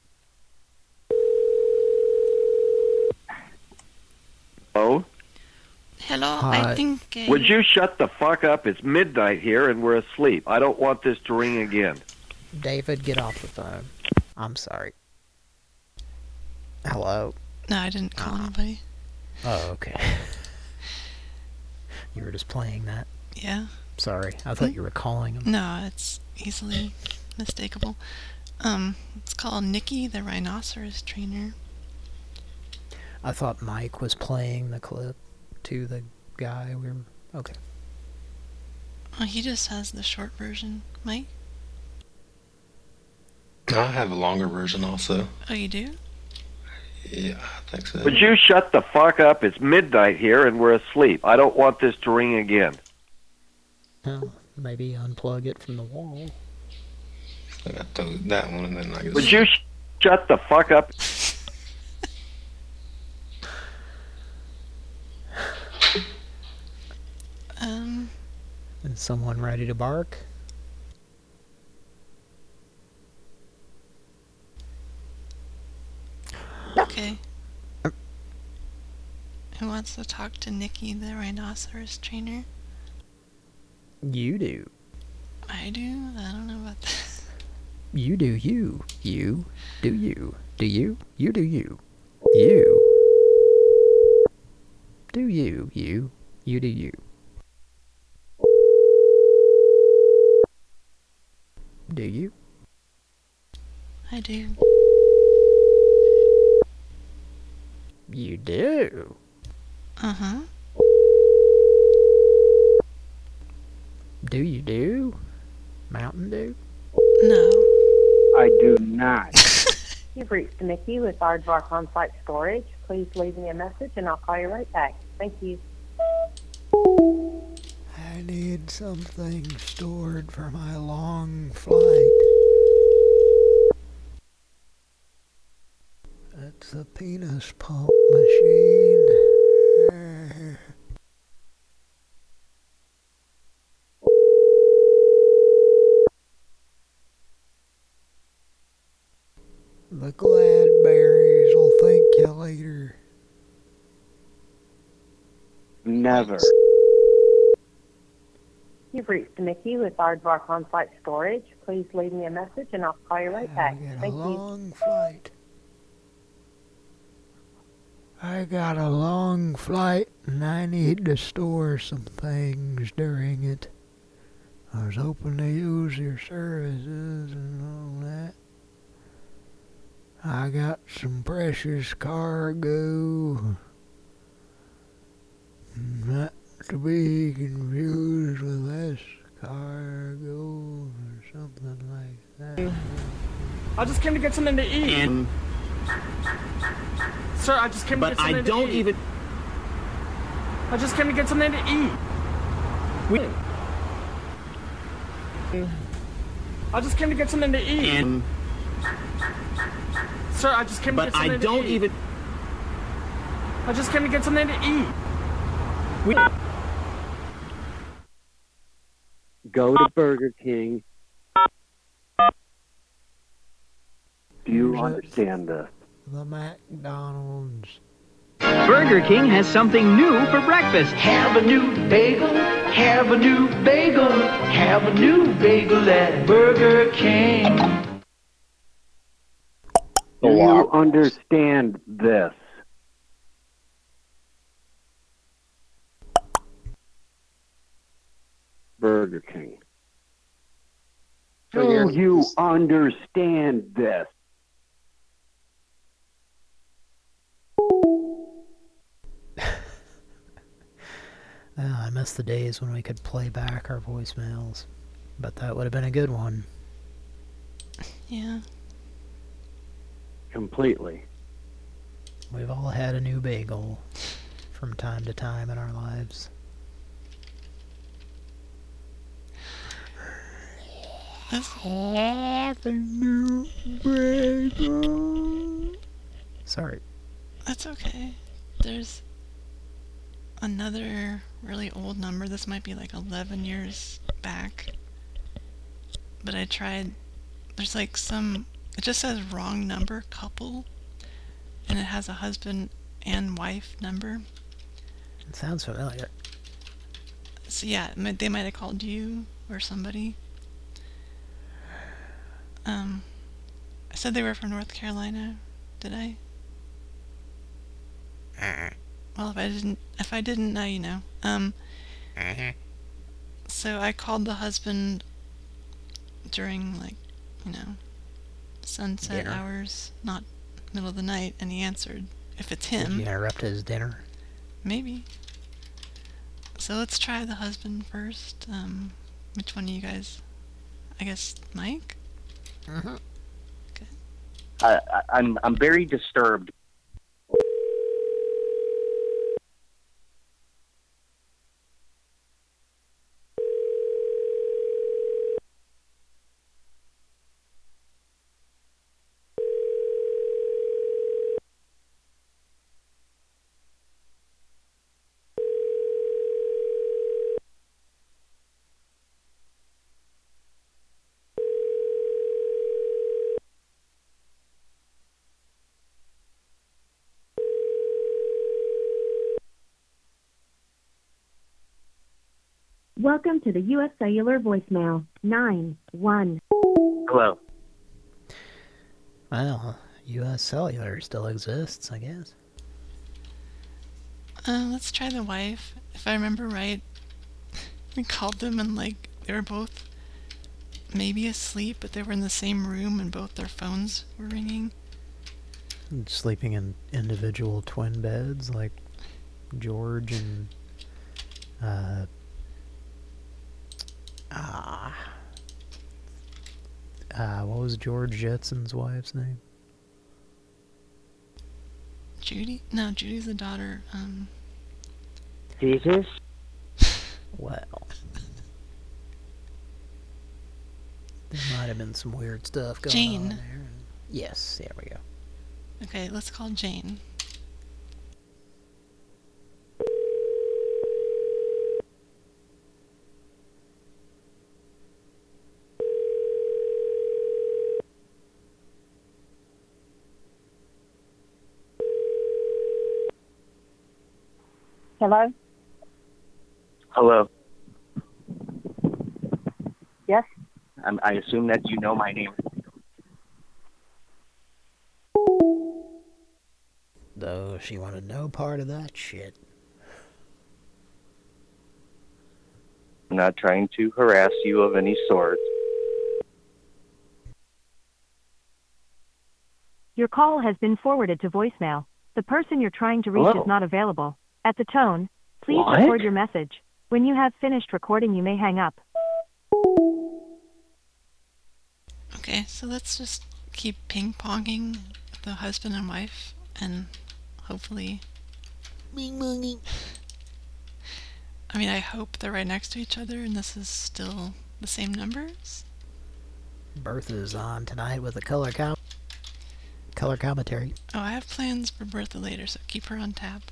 Oh? Hello, Hi. I think. Uh, Would you shut the fuck up? It's midnight here and we're asleep. I don't want this to ring again. David, get off the phone. I'm sorry. Hello? No, I didn't call anybody. Oh, okay. you were just playing that. Yeah. Sorry, I thought you were calling him. No, it's easily mistakable. Um, it's called Nikki the Rhinoceros Trainer. I thought Mike was playing the clip to the guy we were... Okay. Oh, he just has the short version. Mike? I have a longer version also. Oh, you do? Yeah, I think so. Would you shut the fuck up? It's midnight here and we're asleep. I don't want this to ring again. Well, maybe unplug it from the wall. I got that one, and then I guess. Would you sh- shut the fuck up? Um, Is someone ready to bark? okay. Who wants to talk to Nikki the Rhinoceros Trainer? You do. I do? I don't know about that. You do you. You do you. Do you? You do you. You. Do you. You. You do you. Do you? I do. You do. Uh-huh. Do you do? Mountain Dew? No. I do not. You've reached Mickey with Aardvark On-Site Storage. Please leave me a message and I'll call you right back. Thank you. Need something stored for my long flight. It's a penis pump machine. The Gladberries will thank you later. Never. You've reached Mickey with Aardvark On-Site Storage. Please leave me a message and I'll call you right back. I got a Thank you. long flight. I got a long flight and I need to store some things during it. I was hoping to use your services and all that. I got some precious cargo. Mm, Not to be confused with less cargo or something like that. I just came to get something to eat. And Sir, I just came to get something I to don't eat. even. I just came to get something to eat. We, I just came to get something to eat. and Sir, I just came to get something I to don't eat. even. I just came to get something to eat. We, Go to oh. Burger King. Do you understand this? The McDonald's. Burger King has something new for breakfast. Have a new bagel. Have a new bagel. Have a new bagel at Burger King. Do you understand this? Burger King. Do you understand this? Ah, I miss the days when we could play back our voicemails. But that would have been a good one. Yeah. Completely. We've all had a new bagel from time to time in our lives. Have a new bagel. Sorry. That's okay. There's another really old number. This might be like 11 years back. But I tried. There's like some. It just says wrong number couple. And it has a husband and wife number. It sounds familiar. So yeah, they might have called you or somebody. Um, I said they were from North Carolina. Did I? Well, if I didn't, if I didn't, now you know. Um, so I called the husband during like, you know, sunset Dinner. hours, not middle of the night, and he answered. If it's Did him, you interrupt his dinner? maybe. So let's try the husband first. Um, which one of you guys? I guess Mike. Mm-hmm. I, I, I'm I'm very disturbed. To the U.S. Cellular voicemail. 9-1. Hello. Well, U.S. Cellular still exists, I guess. Uh, let's try the wife. If I remember right, we called them and like they were both maybe asleep, but they were in the same room and both their phones were ringing. Sleeping in individual twin beds, like George and uh, ah, uh, what was George Jetson's wife's name? Judy? No, Judy's the daughter. Um, Jesus? Well, there might have been some weird stuff going Jane. on there. Yes, there we go. okay, let's call Jane. Hello? Hello. Yes? I'm, I assume that you know my name. Though she wanted no part of that shit. I'm not trying to harass you of any sort. Your call has been forwarded to voicemail. The person you're trying to reach Hello? is not available. At the tone, please What? record your message. When you have finished recording, you may hang up. Okay, so let's just keep ping ponging the husband and wife and hopefully. Ping ponging. I mean, I hope they're right next to each other and this is still the same numbers. Bertha's on tonight with a color com color commentary. Oh, I have plans for Bertha later, so keep her on tap.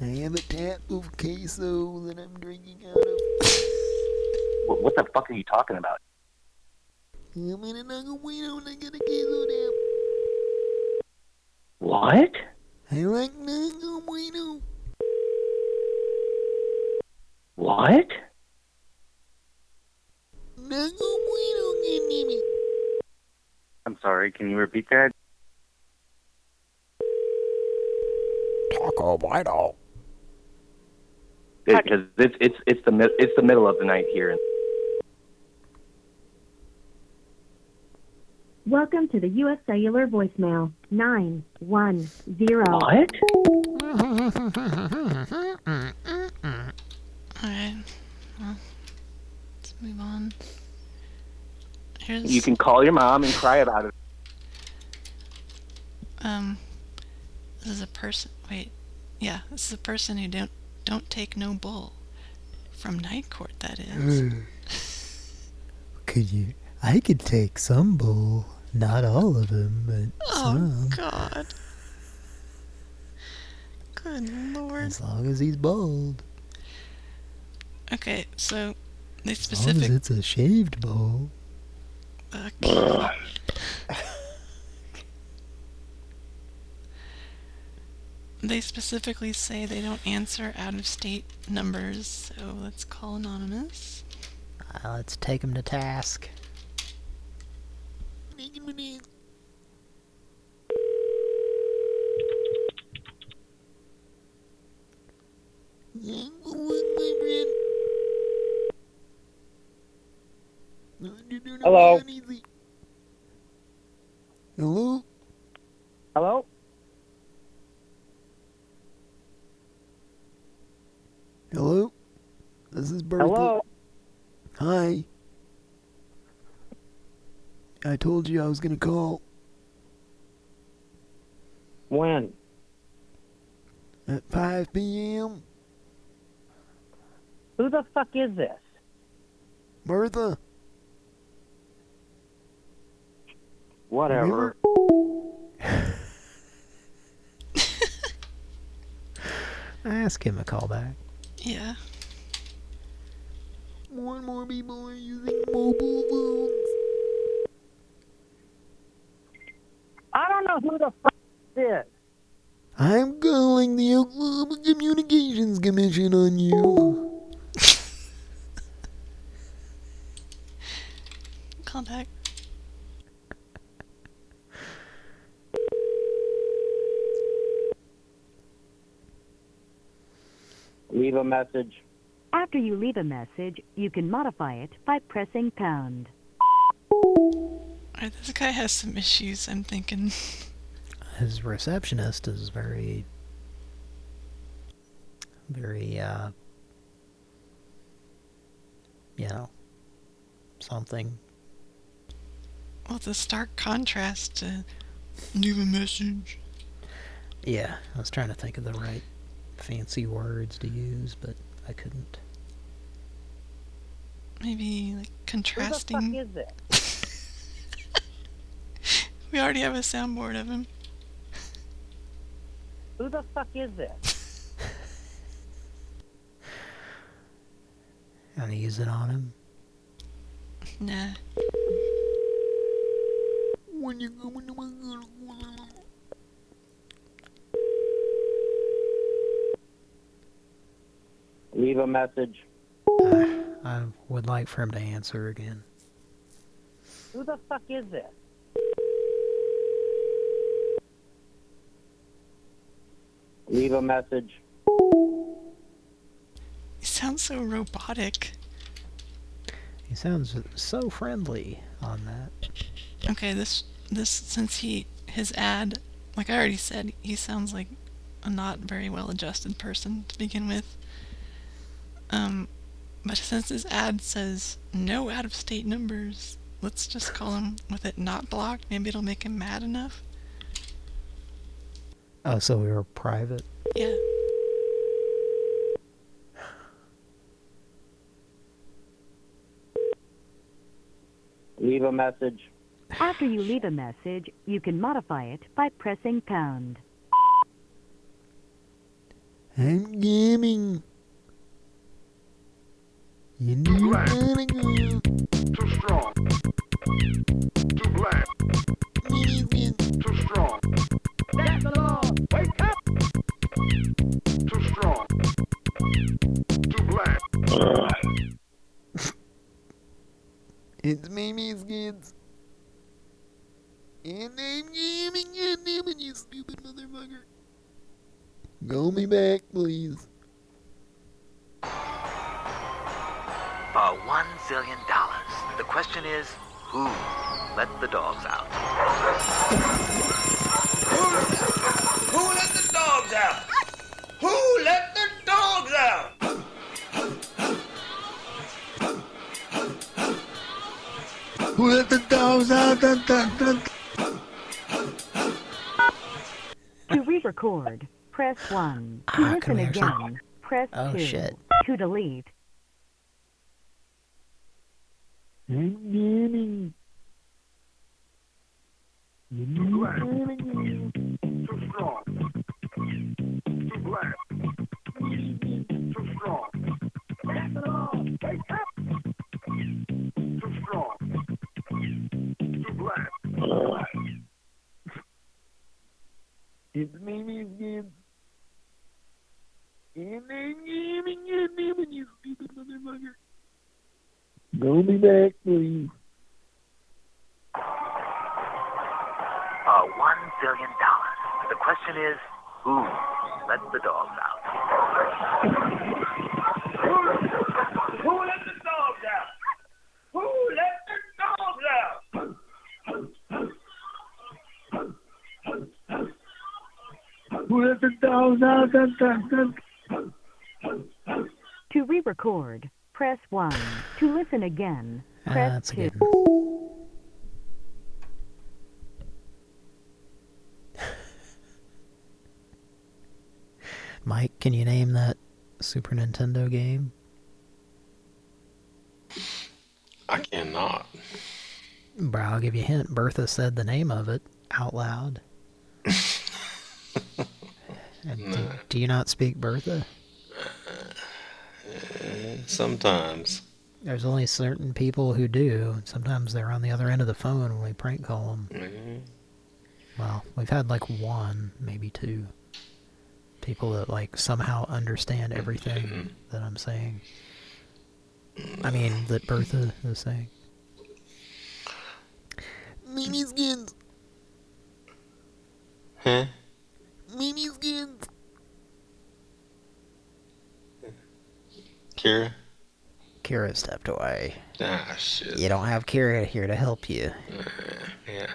I have a tap of queso that I'm drinking out of. What, what the fuck are you talking about? I'm in a Nago Bueno and I got a queso tap. What? I like Nago Bueno. What? Nago Bueno, goddammit. I'm sorry, can you repeat that? Taco Bueno. Because it's it's it's the it's the middle of the night here. Welcome to the U.S. Cellular voicemail. 9-1-0. What? Alright, well, let's move on. Here's, You can call your mom and cry about it. um, this is a person, wait, yeah, this is a person who don't, don't take no bull. From Night Court, that is. Hmm. Could you? I could take some bull. Not all of them, but Oh, some. God. Good lord. As long as he's bald. Okay, so they As long as specific. it's a shaved bull. Okay. They specifically say they don't answer out of state numbers, so let's call anonymous. Uh, let's take them to task. Hello. Hello? Hello? Hello? This is Bertha. Hello? Hi. I told you I was gonna call When? at 5 p.m. Who the fuck is this? Bertha. Whatever. I ask him a call back. Yeah. More and more people are using mobile phones. I don't know who the fuck is. I'm calling the Oklahoma Communications Commission on you. Contact. Leave a message. After you leave a message, you can modify it by pressing pound. Alright, this guy has some issues, I'm thinking. His receptionist is very, very, uh, you know, something. Well, it's a stark contrast to leave a message. Yeah, I was trying to think of the right fancy words to use, but I couldn't. Maybe like contrasting. Who the fuck is this? We already have a soundboard of him. Who the fuck is this? And use it on him. Nah. When you go into my Leave a message. I would like for him to answer again. Who the fuck is this? Leave a message. He sounds so robotic. He sounds so friendly on that. Okay, this this since he his ad, like I already said, he sounds like a not very well adjusted person to begin with. Um, but since his ad says no out of state numbers, let's just call him with it not blocked. Maybe it'll make him mad enough. Oh, so we were private? Yeah. Leave a message. After you leave a message, you can modify it by pressing pound. I'm gaming. Too black. Too strong. Too black. Too strong. That's the law. Wake up! Too strong. Too black. It's Mimi's kids. And I'm gaming your name, you stupid motherfucker. Call me back, please. For one zillion dollars. The question is, who let the dogs out? Who let the dogs out? Who let the dogs out? Who let the dogs out? Dun, dun, dun. To re-record, press 1. To Ah, listen come here, son. again, press Oh, 2. shit. To delete, I'm. Too black. Too strong. Too black. Too strong. That's law. Too strong. Too black. It's Mimi's kids. And I'm gaming your name, you stupid motherfucker. Call me back, please. For one zillion dollars. The question is, who let the dogs out? Who let the dogs out? Who let the dogs out? Who let the dogs out? To re-record, press 1. To listen again, Ah, press that's 2. good. Mike, can you name that Super Nintendo game? I cannot. Bro, I'll give you a hint. Bertha said the name of it out loud. And do, do you not speak Bertha? Sometimes. There's only certain people who do. Sometimes they're on the other end of the phone when we prank call them. Mhm. Well, we've had like one, maybe two. People that like somehow understand everything that I'm saying. I mean, that Bertha is saying. Mimi's kids. Huh? Mimi's kids. Kira? Kira stepped away. Ah, shit. You don't have Kira here to help you. Yeah.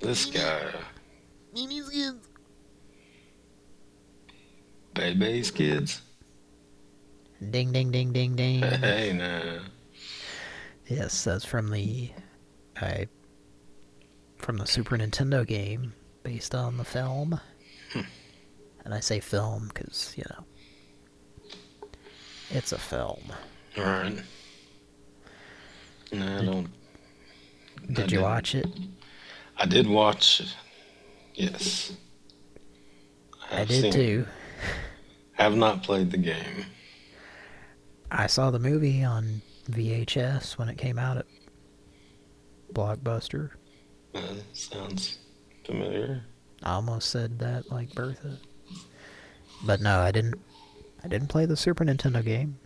This guy. Baby's kids? Ding, ding, ding, ding, ding. Hey, nah. Yes, that's from the, I, from the Super Nintendo game based on the film. and I say film because you know, it's a film. Alright. No, I don't. Did I you didn't. watch it? I did watch. it. Yes. I have did too. Have not played the game. I saw the movie on VHS when it came out at Blockbuster. Uh, sounds familiar. I almost said that like Bertha. But no, I didn't I didn't play the Super Nintendo game.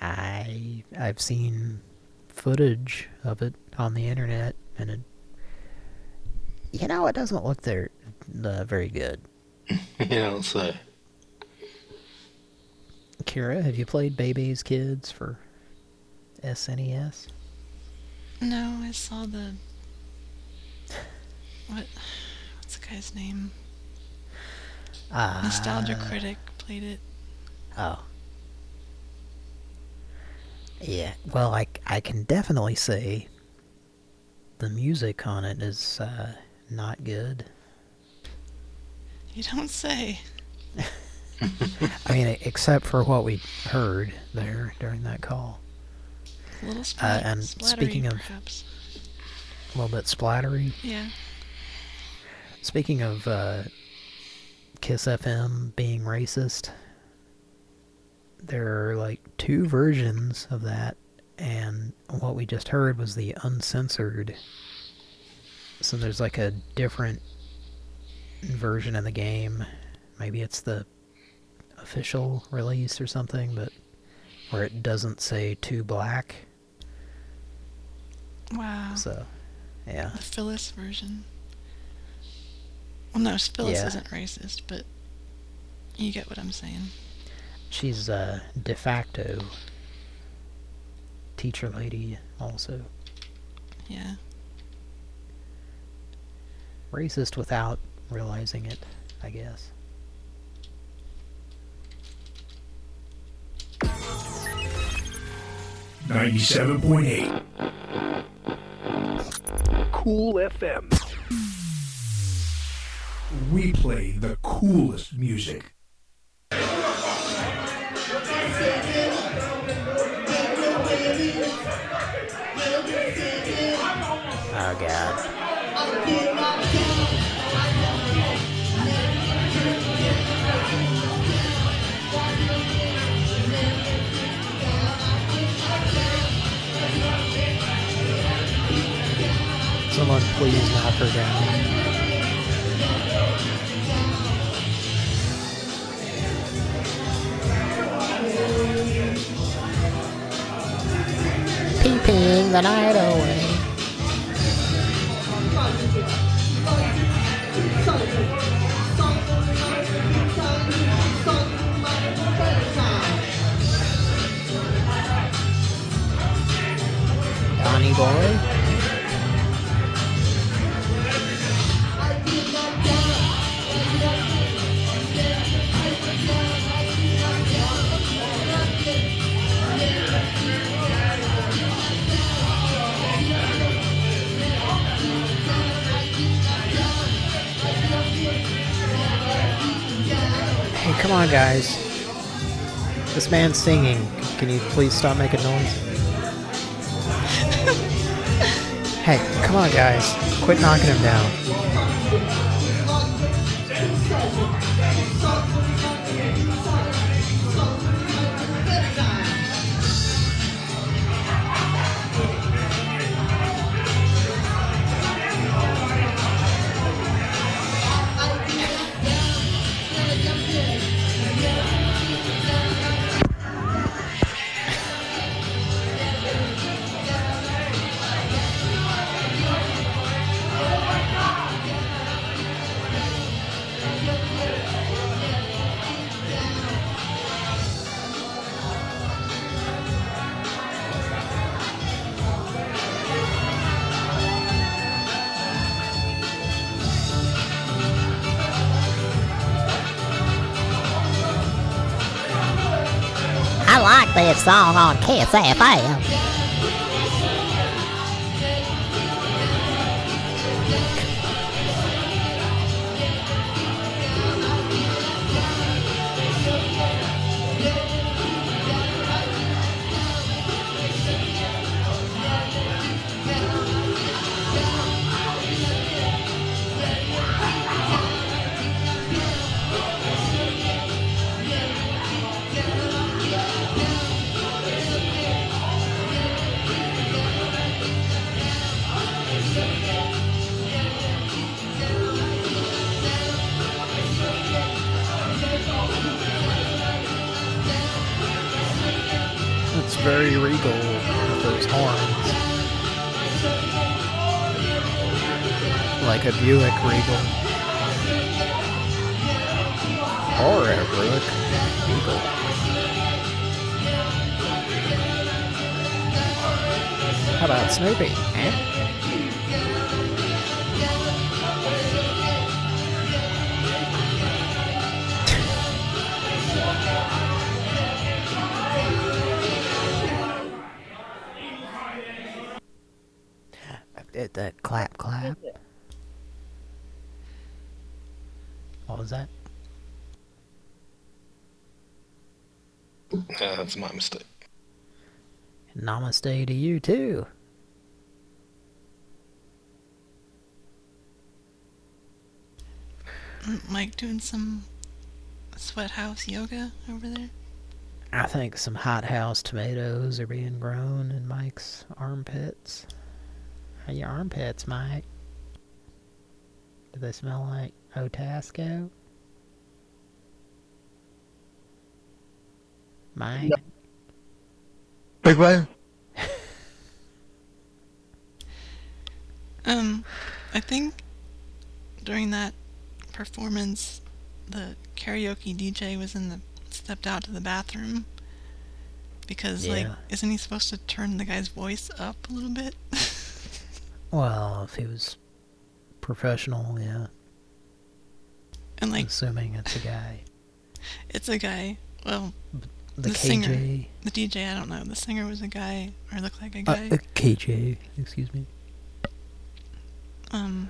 I I've seen footage of it on the internet and it you know it doesn't look there uh, very good. you don't say. Kira, have you played Baby's Kids for E SNES? No, I saw the. What? What's the guy's name? Ah. Nostalgia Critic played it. Oh. Yeah, well, I, I can definitely say the music on it is uh, not good. You don't say. I mean, except for what we heard there during that call. A little Uh, and splattery, speaking of perhaps. a little bit splattery, Yeah. speaking of uh, Kiss FM being racist, there are like two versions of that, and what we just heard was the uncensored. So there's like a different version in the game. Maybe it's the official release or something, but where it doesn't say too black. Wow. So, yeah. The Phyllis version. Well, no, Phyllis Yeah. isn't racist, but you get what I'm saying. She's a de facto teacher lady also. Yeah. Racist without realizing it, I guess. Ninety-seven point eight. Cool FM. We play the coolest music. Oh god. Someone please knock her down. Peeping the night away. Donny boy. Come on, guys. This man's singing. Can you please stop making noise? hey, come on, guys. Quit knocking him down. This song on Kiss FM. It's that's my mistake. Namaste to you too. Mm, Mike doing some sweat house yoga over there. I think some hot house tomatoes are being grown in Mike's armpits. How your armpits, Mike? Do they smell like Otasco? Mike? Big way. Um, I think during that performance, the karaoke DJ was in the stepped out to the bathroom because like isn't he supposed to turn the guy's voice up a little bit? Well, if he was professional, yeah. And like Assuming it's a guy. it's a guy. Well, The, singer, KJ. the DJ, I don't know. The singer was a guy or looked like a Uh, guy. uh, KJ, excuse me. Um,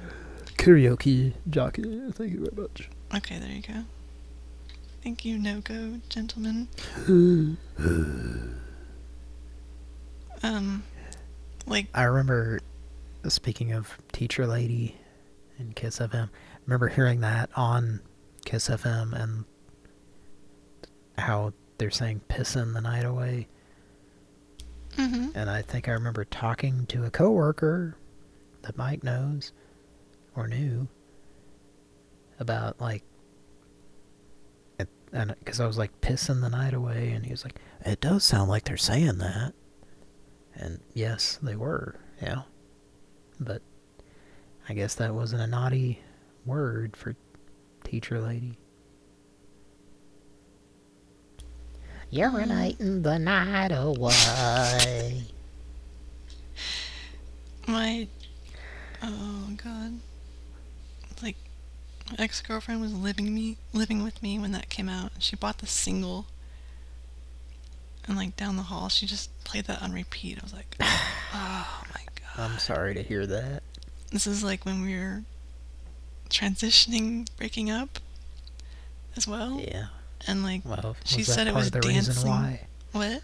Karaoke jockey, thank you very much. okay, there you go. Thank you, no go, gentlemen. Um, like I remember, speaking of Teacher Lady and Kiss FM, I remember hearing that on Kiss FM and how they're saying pissin' the night away. Mhm. And I think I remember talking to a coworker that Mike knows or knew about like it, and because I was like pissing the night away and he was like it does sound like they're saying that and yes they were yeah but I guess that wasn't a naughty word for teacher lady Urinating the night away. my oh god, like ex girlfriend was living me living with me when that came out, she bought the single. And like down the hall, she just played that on repeat. I was like, oh my god. I'm sorry to hear that This is like when we were transitioning, breaking up, as well. Yeah. And like well she said it was the dancing. reason why What?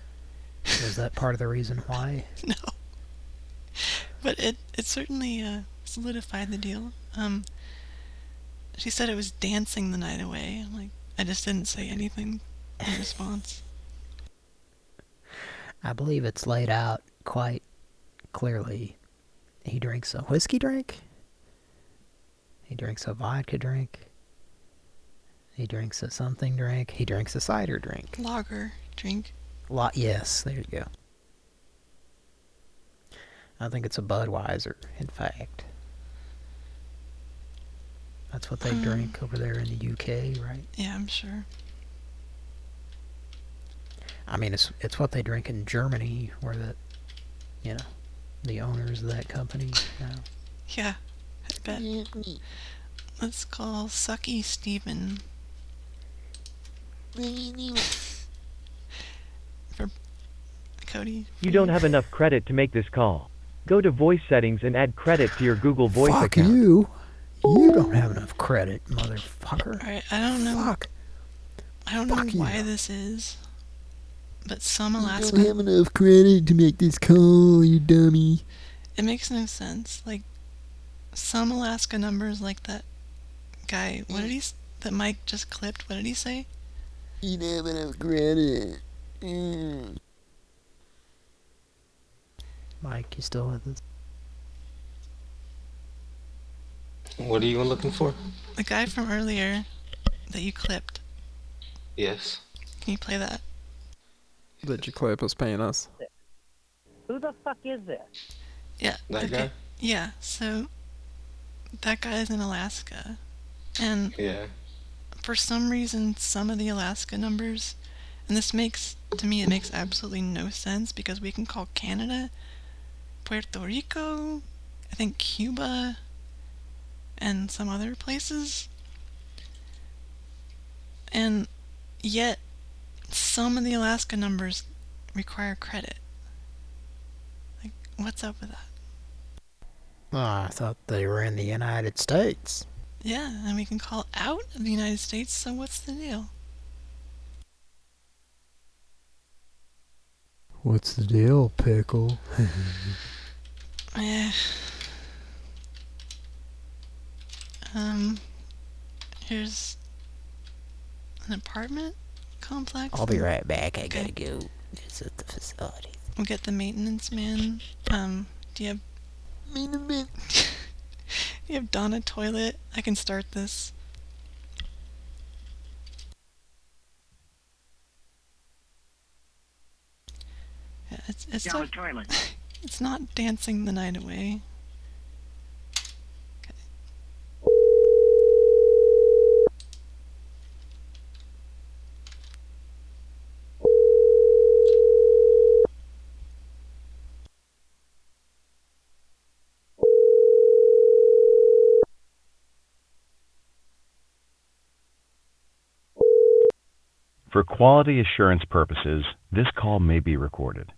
was that part of the reason why no. But it it certainly uh, solidified the deal. Um, she said it was dancing the night away. I'm like, I just didn't say anything in response. I believe it's laid out quite clearly. He drinks a whiskey drink. He drinks a vodka drink. He drinks a something drink. He drinks a cider drink. Lager drink. Lot yes, there you go. I think it's a Budweiser, in fact. That's what they Um, drink over there in the UK, right? Yeah, I'm sure. I mean, it's it's what they drink in Germany, where the, you know, the owners of that company now. Yeah, I bet. Let's call Sucky Steven. For Cody. You don't have enough credit to make this call. Go to voice settings and add credit to your Google Voice Fuck account. you. You don't have enough credit, motherfucker. Alright, I don't know. Fuck. I don't know why this is, but some Alaska. You Alaska. don't have enough credit to make this call, you dummy. It makes no sense. Like some Alaska numbers, like that guy. What did he? That Mike just clipped. What did he say? You don't have enough credit. Mm. Mike, you still with us? What are you looking for? The guy from earlier that you clipped. Yes. Can you play that? That you clip was paying us. Who the fuck is this? Yeah. That okay. guy? Yeah. So that guy is in Alaska, and Yeah. For some reason, some of the Alaska numbers, and this makes to me it makes absolutely no sense because we can call Canada, Puerto Rico, I think Cuba, and some other places, and yet some of the Alaska numbers require credit. Like, what's up with that? Oh, I thought they were in the United States. Yeah, and we can call out of the United States, so what's the deal? What's the deal, pickle? Eh. Um, here's an apartment complex. I'll be right back. I Okay. gotta go visit the facility. We'll get the maintenance man. Um, do you have? Maintenance you have Donna toilet. I can start this. Yeah, it's it's Donna toilet. it's not dancing the night away. For quality assurance purposes, this call may be recorded.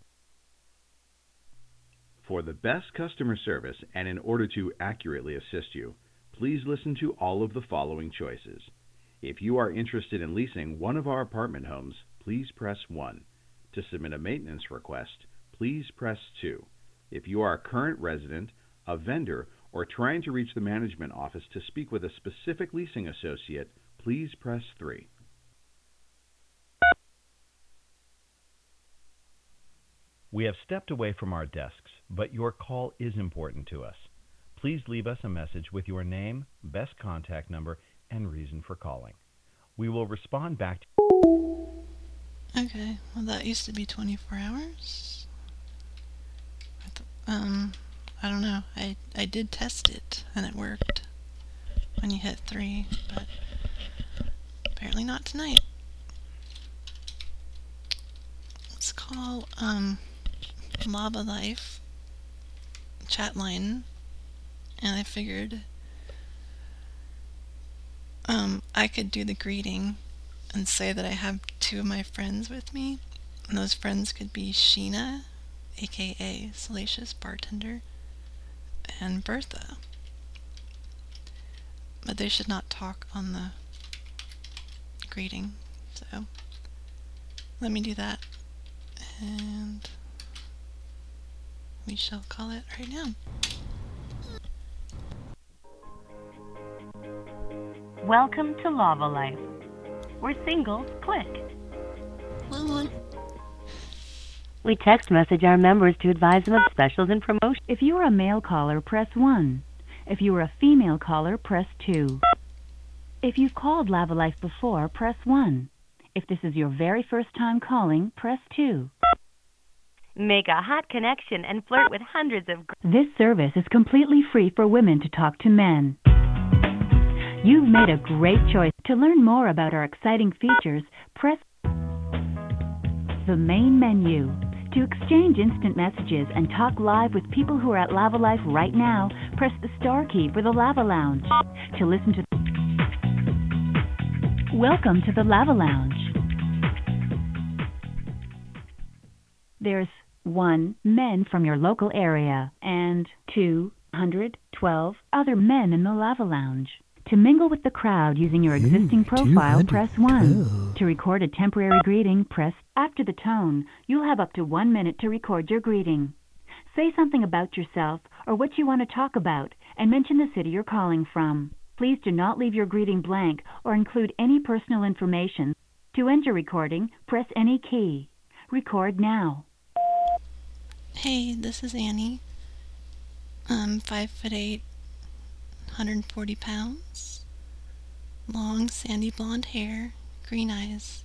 For the best customer service and in order to accurately assist you, please listen to all of the following choices. If you are interested in leasing one of our apartment homes, please press 1. To submit a maintenance request, please press 2. If you are a current resident, a vendor, or trying to reach the management office to speak with a specific leasing associate, please press 3. We have stepped away from our desks, but your call is important to us. Please leave us a message with your name, best contact number, and reason for calling. We will respond back to Okay, well that used to be 24 hours. Um, I don't know. I I did test it and it worked when you hit three, but apparently not tonight. Let's call um Lava Life chat line, and I figured um I could do the greeting and say that I have two of my friends with me, and those friends could be Sheena, aka Salacious Bartender, and Bertha. But they should not talk on the greeting, so let me do that, and we shall call it right now. Welcome to Lava Life, where singles click. We text message our members to advise them of specials and promotions. If you are a male caller, press 1. If you are a female caller, press 2. If you've called Lava Life before, press 1. If this is your very first time calling, press 2. Make a hot connection and flirt with hundreds of. This service is completely free for women to talk to men. You've made a great choice. To learn more about our exciting features, press the main menu. To exchange instant messages and talk live with people who are at Lava Life right now, press the star key for the Lava Lounge. To listen to Welcome to the Lava Lounge. There's 1 men from your local area and 212 other men in the lava lounge. To mingle with the crowd using your existing profile, press 1. To record a temporary greeting, press after the tone. You'll have up to 1 minute to record your greeting. Say something about yourself or what you want to talk about and mention the city you're calling from. Please do not leave your greeting blank or include any personal information. To end your recording, press any key. Record now. Hey, this is Annie. I'm five foot eight, 140 pounds, long sandy blonde hair, green eyes.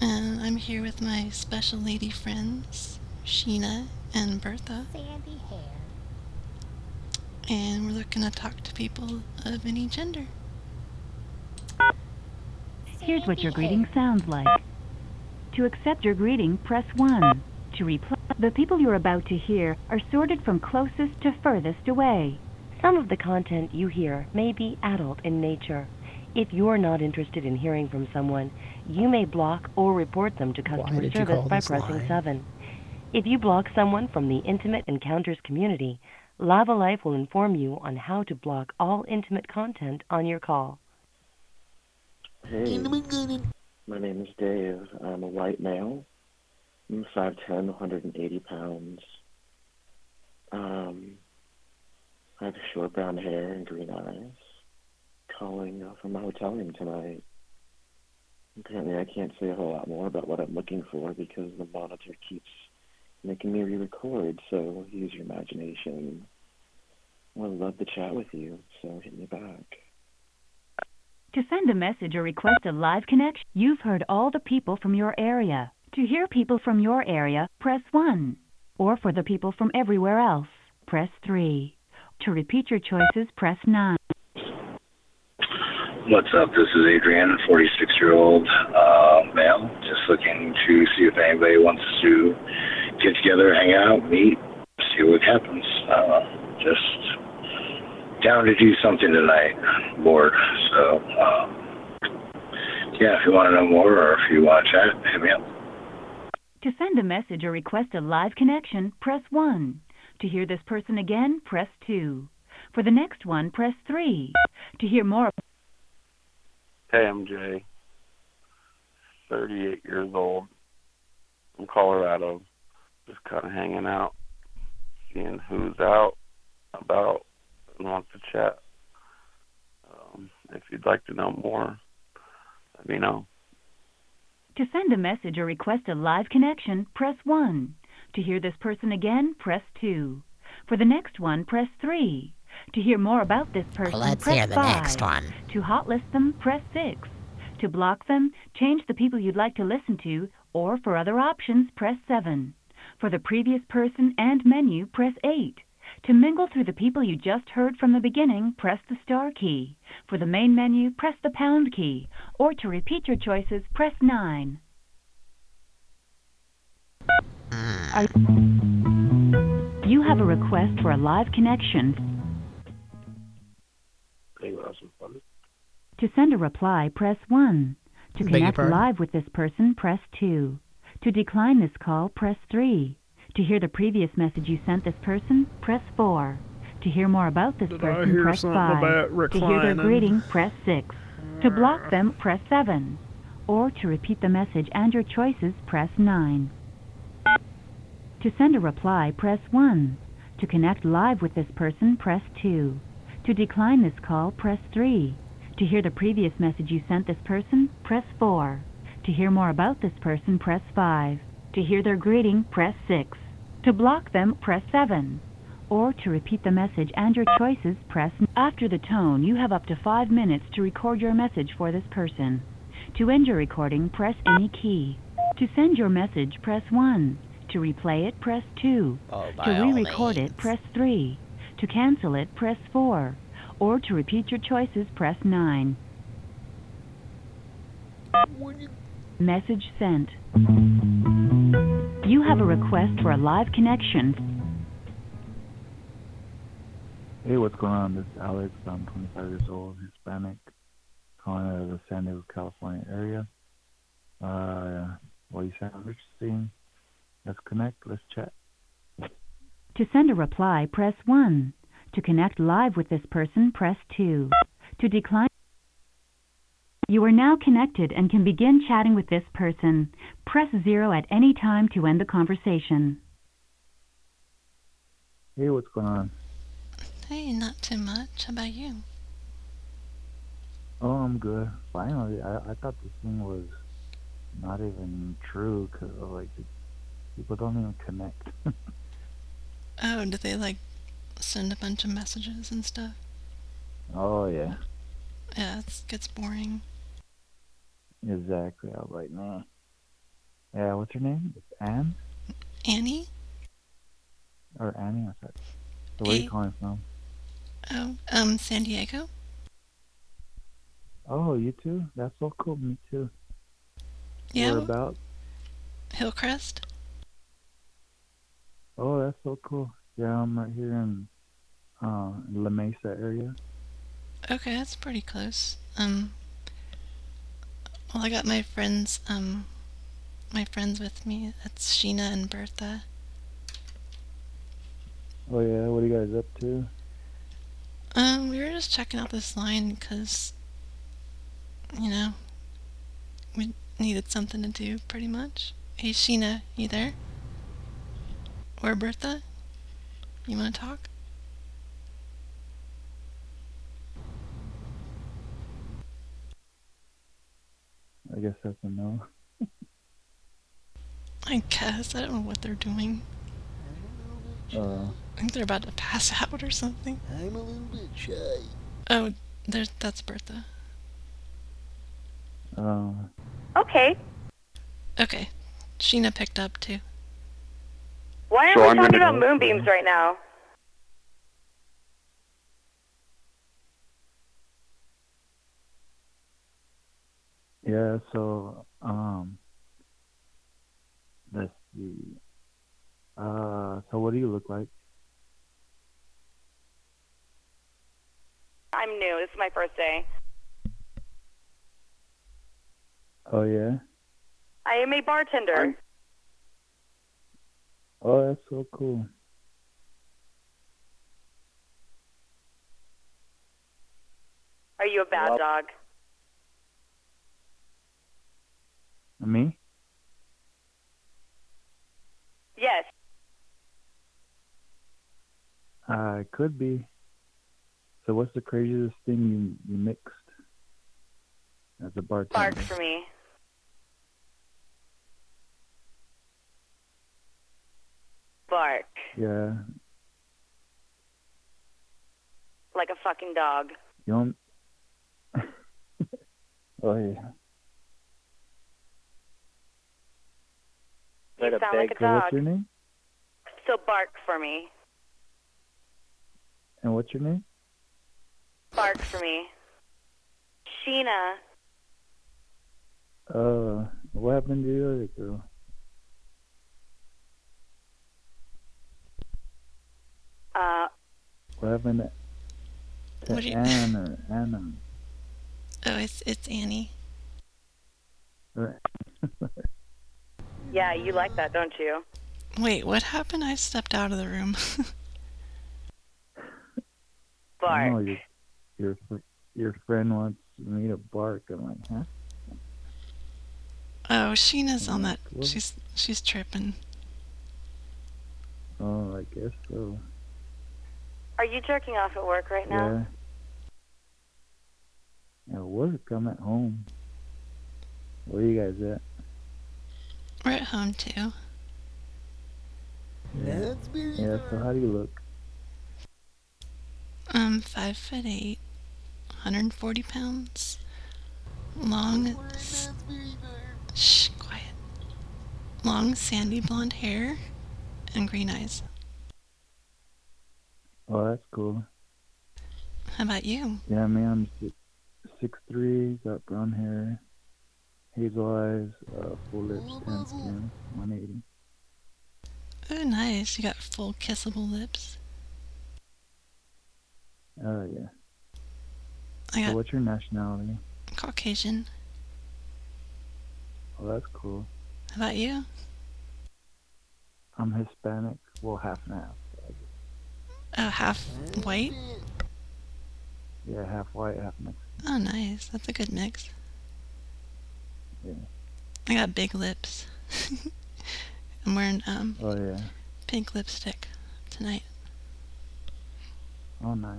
And I'm here with my special lady friends, Sheena and Bertha. Sandy hair. And we're looking to talk to people of any gender. Here's what your greeting sounds like. To accept your greeting, press 1. To reply, the people you're about to hear are sorted from closest to furthest away. Some of the content you hear may be adult in nature. If you're not interested in hearing from someone, you may block or report them to customer service by pressing line? 7. If you block someone from the Intimate Encounters community, Lava Life will inform you on how to block all intimate content on your call. Hey, my name is Dave. I'm a white male. I'm 5'10", 180 pounds. Um, I have short brown hair and green eyes. Calling from a hotel room tonight. Apparently, I can't say a whole lot more about what I'm looking for because the monitor keeps making me re-record. So use your imagination. I would love to chat with you, so hit me back. To send a message or request a live connection, you've heard all the people from your area. To hear people from your area, press 1. Or for the people from everywhere else, press 3. To repeat your choices, press 9. What's up? This is Adrian, 46 year old uh, male. Just looking to see if anybody wants to get together, hang out, meet, see what happens. Uh, just down to do something tonight. Bored. So, um, yeah, if you want to know more or if you want to chat, hit me up. To send a message or request a live connection, press 1. To hear this person again, press 2. For the next one, press 3. To hear more Hey, I'm Jay. 38 years old. From Colorado. Just kind of hanging out, seeing who's out, about, and wants to chat. Um, if you'd like to know more, let me know. To send a message or request a live connection, press 1. To hear this person again, press 2. For the next one, press 3. To hear more about this person, let's press hear the 5. next one. To hotlist them, press 6. To block them, change the people you'd like to listen to, or for other options, press 7. For the previous person and menu, press 8. To mingle through the people you just heard from the beginning, press the star key. For the main menu, press the pound key. Or to repeat your choices, press 9. You have a request for a live connection. Hey, we'll have some fun. To send a reply, press 1. To connect live with this person, press 2. To decline this call, press 3. To hear the previous message you sent this person, press 4. To hear more about this Did person, press 5. To hear their greeting, press 6. To block them, press 7. Or to repeat the message and your choices, press 9. To send a reply, press 1. To connect live with this person, press 2. To decline this call, press 3. To hear the previous message you sent this person, press 4. To hear more about this person, press 5. To hear their greeting, press 6. To block them, press 7. Or to repeat the message and your choices, press After the tone, you have up to 5 minutes to record your message for this person. To end your recording, press any key. To send your message, press 1. To replay it, press 2. Oh, to re-record it, press 3. To cancel it, press 4. Or to repeat your choices, press 9. Message sent. You have a request for a live connection. Hey, what's going on? This is Alex. I'm 25 years old, Hispanic, calling out of the San Diego, California area. Uh, well, you sound interesting. Let's connect. Let's chat. To send a reply, press 1. To connect live with this person, press 2. To decline, you are now connected and can begin chatting with this person. Press 0 at any time to end the conversation. Hey, what's going on? Hey, not too much. How about you? Oh, I'm good. Finally, I, I thought this thing was not even true because oh, like people don't even connect. Oh, did they like send a bunch of messages and stuff? oh yeah, Yeah, it gets boring. Exactly. I was like, nah. Yeah, what's her name? It's Anne Annie? or Annie? I said. So where are you calling from? Oh, um, San Diego? Oh, you too? That's so cool. Me too. Yeah. Where about? Hillcrest? Oh, that's so cool. Yeah, I'm right here in uh, La Mesa area. Okay, that's pretty close. Um, well, I got my friends, um, my friends with me. That's Sheena and Bertha. Oh yeah, what are you guys up to? Um, we were just checking out this line because, you know, we needed something to do pretty much. Hey, Sheena, you there? Or Bertha? You want to talk? I guess that's a no. I guess. I don't know what they're doing. Uh, I think they're about to pass out or something. I'm a little bit shy. Oh, there's that's Bertha. uh, Okay. Okay. Sheena picked up too. Why So are I'm we talking gonna about go moonbeams right now? Yeah. So, um, let's see. Uh, so what do you look like? I'm new. This is my first day. Oh yeah. I am a bartender. Oh, that's so cool. Are you a bad dog? Me? Yes. Uh, it could be. So what's the craziest thing you, you mixed as a bartender? Bark for me. Bark. Yeah. Like a fucking dog. You don't. oh yeah. You sound like a So what's dog. your name? So bark for me. And what's your name? Bark for me. Sheena. Uh, what happened to the other girl? Uh, What happened to, to What you- Anne or Anna? Oh, it's it's Annie. Or, yeah, you like that, don't you? Wait, what happened? I stepped out of the room. Bark. No, your your your friend wants me to bark. I'm like, huh? oh, Sheena's on that. What? She's she's tripping. Oh, I guess so. Are you jerking off at work right now? Yeah. At work, I'm at home. Where you guys at? We're at home too. Yeah. Yeah. So how do you look? Um, five foot eight, 140 pounds, long. Shh, quiet. Long sandy blonde hair, and green eyes. Oh, that's cool. How about you? Yeah, man, I'm six, six three, got brown hair, hazel eyes, uh, full lips, and skin, 180. Oh, nice. You got full kissable lips. Oh yeah. I So what's your nationality? Caucasian. Oh, that's cool. How about you? I'm Hispanic. Well, half and half. Oh, half white? Yeah, half white, half Mexican. Oh, nice. That's a good mix. Yeah. I got big lips. I'm wearing um Oh yeah. pink lipstick tonight Oh nice.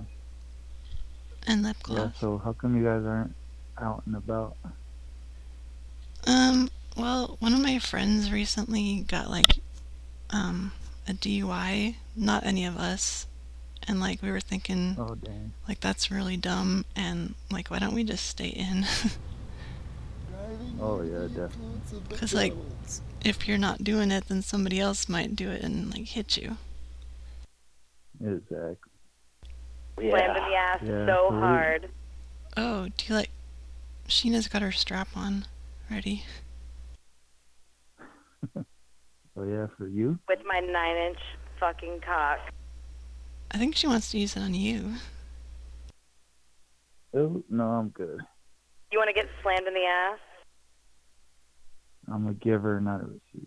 and lip gloss. Yeah. So how come you guys aren't out and about? Um, well, one of my friends recently got like um a DUI, not any of us. And like we were thinking Oh like that's really dumb and like why don't we just stay in? Oh yeah, definitely. Cuz like if you're not doing it then somebody else might do it and like hit you. Exactly. Slammed in the ass Yeah, so so hard. Oh, do you like Sheena's got her strap on ready. Oh yeah, for you? With my nine inch fucking cock. I think she wants to use it on you. Oh no, I'm good. You want to get slammed in the ass? I'm a giver, not a receiver.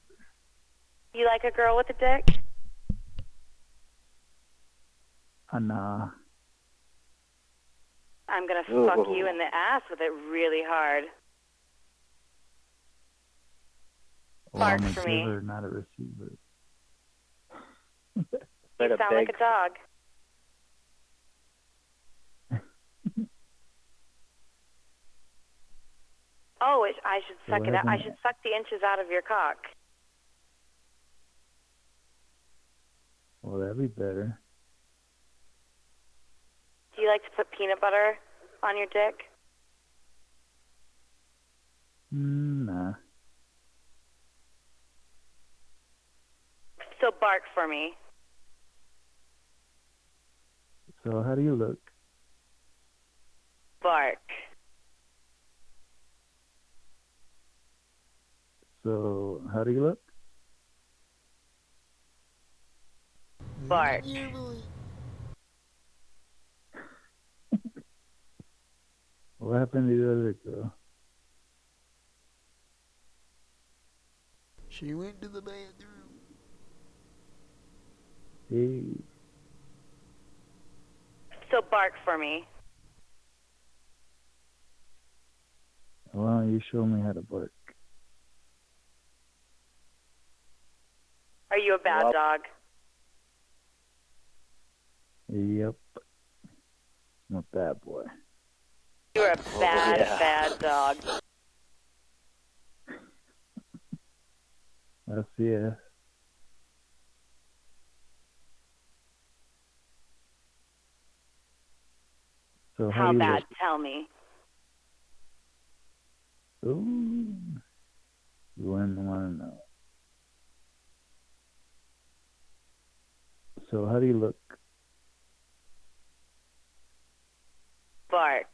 You like a girl with a dick? Uh, nah. I'm gonna Oh. fuck you in the ass with it really hard. Well, I'm a for me. not a receiver. You Better sound like a dog. Oh, it, I should So suck it out. I should suck the inches out of your cock. Well, that'd be better. Do you like to put peanut butter on your dick? Mm, nah. So bark for me. So how do you look? Bark. So how do you look? Bark. What happened to the other girl? She went to the bathroom. Hey, So bark for me. why don't you show me how to bark? Are you a bad Well- dog? Yep. I'm a bad boy. You're a Oh, bad, yeah. bad dog. That's yeah. So how, How do you bad? Tell me. Ooh. You wouldn't want to know. So how do you look? Bark.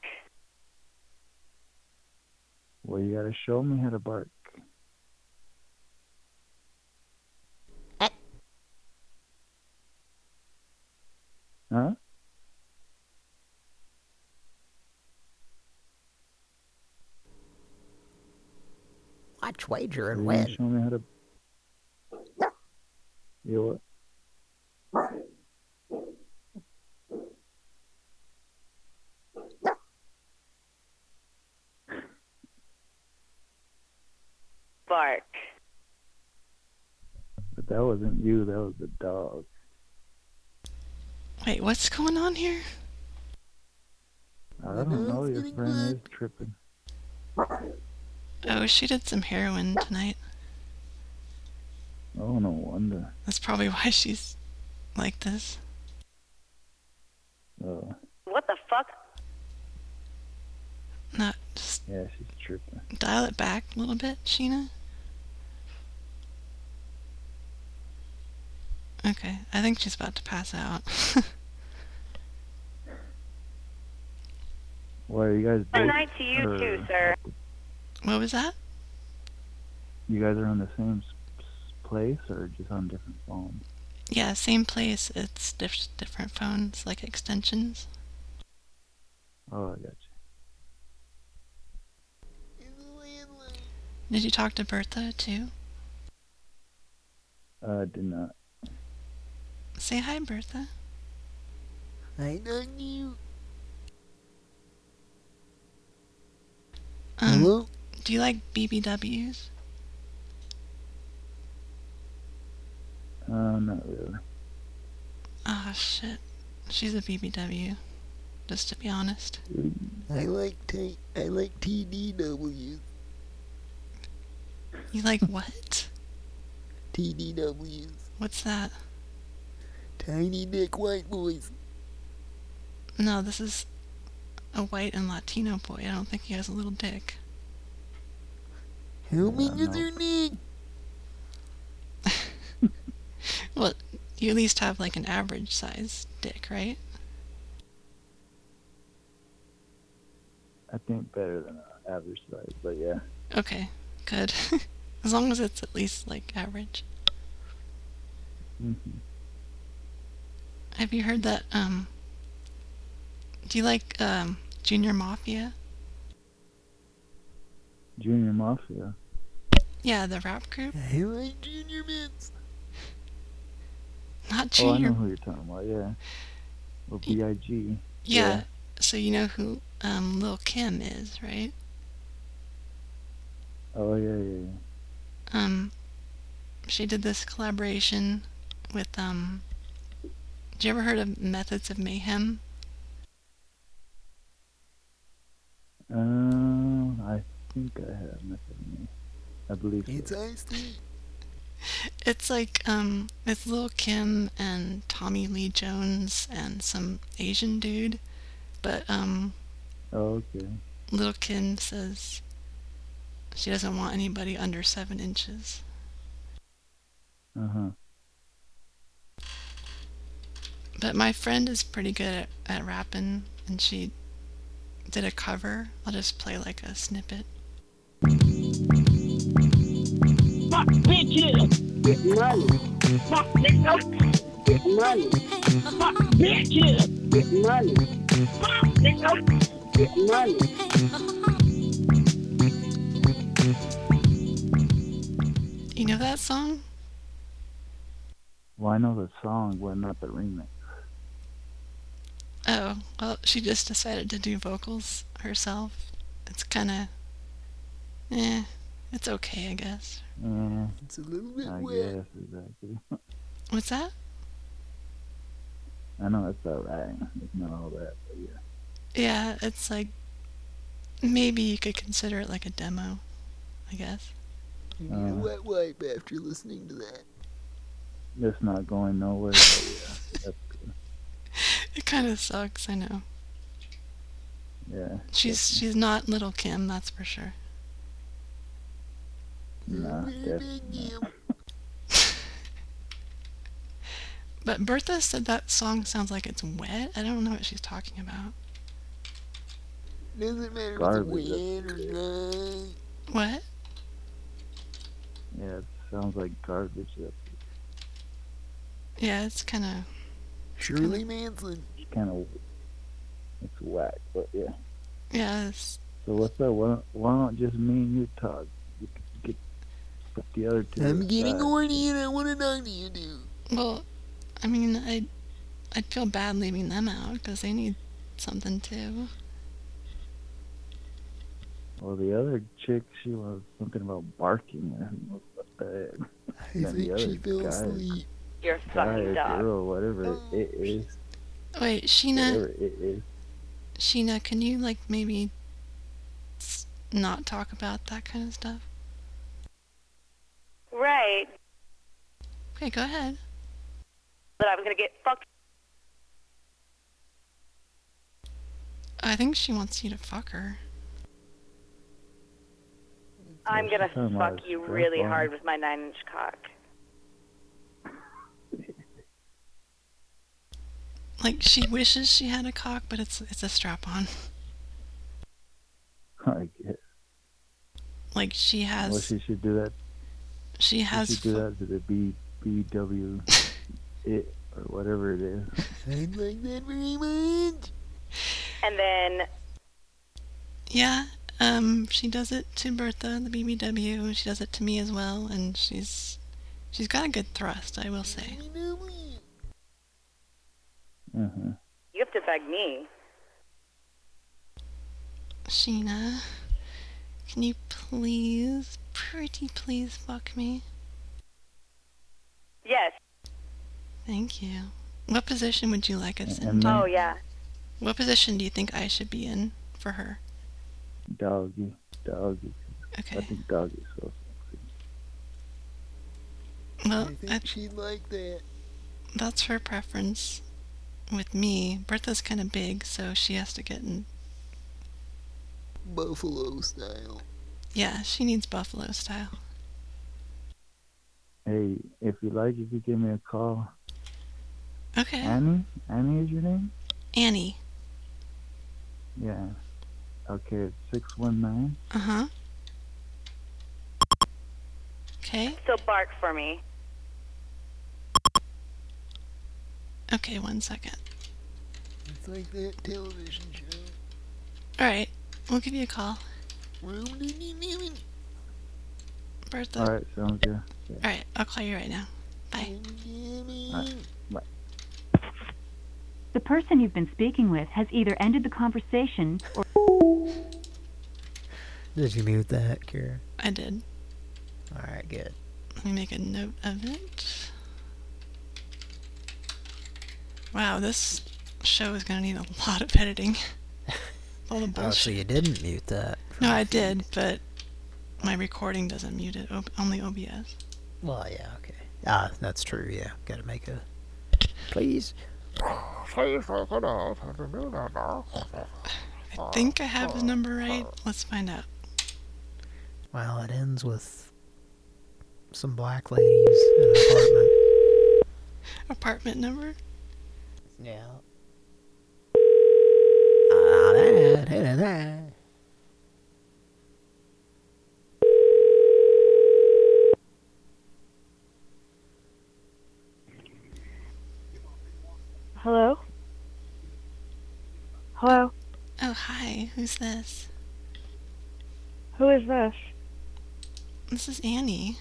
Well, you gotta show me how to bark. Eh. Huh? Watch wager You and win. Show me how to. You what? Bark. But that wasn't you. That was the dog. Wait, what's going on here? I don't know. Your friend is tripping. Oh, she did some heroin tonight. Oh, no wonder. That's probably why she's like this. Oh, What the fuck? Not just yeah, she's tripping. dial it back a little bit, Sheena. Okay, I think she's about to pass out. Why are you guys Good night to you or too, sir. what was that? You guys are on the same s- s- place or just on different phones? Yeah, same place. It's diff- different phones, like extensions. Oh, I got you. Did you talk to Bertha too? Uh, did not. Say hi, Bertha. I love you. Um, Hello? Do you like BBWs? Uh, not really. Oh shit. She's a BBW. Just to be honest. I like t- I like TDWs. You like what? TDWs. What's that? Tiny dick white boys. No, this is a white and Latino boy. I don't think he has a little dick. How big is your neck? Well, you at least have like an average size dick, right? I think better than uh, average size, but yeah. Okay, good. as long as it's at least like average. hmm Have you heard that? Um, do you like um, Junior Mafia? Junior Mafia. Yeah, the rap group. I like junior mints. Not Oh, I Junior. know who you're talking about. Yeah. Or B.I.G. yeah. So you know who um, Lil Kim is, right? Oh yeah, yeah, yeah. Um, she did this collaboration with um. Did you ever heard of Methods of Mayhem? Um, I think I have Methods of Mayhem. I believe so. It's ice tea. It's like um, it's Lil Kim and Tommy Lee Jones and some Asian dude, but um, Oh, okay. Lil Kim says she doesn't want anybody under seven inches. Uh huh. But my friend is pretty good at, at rapping, and she did a cover. I'll just play like a snippet. Fuck bitches, get money. Fuck get money. Fuck bitches, get money. Fuck get money. You know that song? Well, I know the song, but not the remix. Oh, well, she just decided to do vocals herself. It's kind of, eh, it's okay, I guess. Yeah. It's a little bit I wet. guess exactly. What's that? I know it's alright. It's not all that, but yeah. Yeah, it's like maybe you could consider it like a demo, I guess. You need Uh. a wet wipe after listening to that. It's not going nowhere. But yeah. That's good. It kind of sucks, I know. Yeah. She's she's not little Kim, that's for sure. Nah, definitely. But Bertha said that song sounds like it's wet. I don't know what she's talking about. Doesn't matter if Garbage, it's wet or dry. What? Yeah, it sounds like garbage. That's Yeah, it's kind of Shirley Manson. It's kind of it's whack, but yeah. yeah. So what's up? Why don't, why don't just me and you talk? You could get put the other two. I'm getting aside. horny and I want to talk to you, dude. well, I mean, I I'd feel bad leaving them out because they need something too. Well, the other chick, she was something about barking. I don't know what the heck. I Then the think other she fell guy, asleep. You're a fucking or dog. girl, whatever it oh. is, Wait, Sheena, whatever it is. Sheena, can you like maybe not talk about that kind of stuff? Right. Okay, go ahead. That I'm gonna get fucked. I think she wants you to fuck her. I'm gonna talking about fuck you really on. hard with my nine-inch cock. Like she wishes she had a cock, but it's it's a strap on. I guess. Like she has Well, she should do that. She She has should do that to the B B W it or whatever it is. I'd like that very much. And then Yeah, um, she does it to Bertha, the BBW. She does it to me as well, and she's She's got a good thrust, I will say. Uh-huh. You have to beg me. Sheena, can you please, pretty please fuck me? Yes. Thank you. What position would you like us in? Oh yeah. What position do you think I should be in for her? doggy, doggy. Okay. I think doggy so Well, I think she'd like that. that's her preference. With me, Bertha's kind of big, so she has to get in. Buffalo style. Yeah, she needs buffalo style. Hey, if you like, you could give me a call. Okay. Annie? Annie is your name? Annie. Yeah. Okay, it's 619. Uh huh. Okay. So bark for me. Okay, one second. It's like that television show. Alright, we'll give you a call. Bertha. Alright, sounds good. Alright, I'll call you right now. Bye. Alright, bye. The person you've been speaking with has either ended the conversation or. Did you mute that, Kira? I did. Alright, good. Let me make a note of it. Wow, this show is gonna need a lot of editing. All the bullshit. Oh, so you didn't mute that. No, I did, but my recording doesn't mute it. Only OBS. Well, yeah, okay. Ah, that's true, yeah. Gotta make a... Please. I think I have his number right. Let's find out. Well, it ends with some black ladies in an apartment. Apartment number? Yeah. Ah, that, that, that. Hello? Hello? Oh, hi. Who's this? Who is this? This is Annie.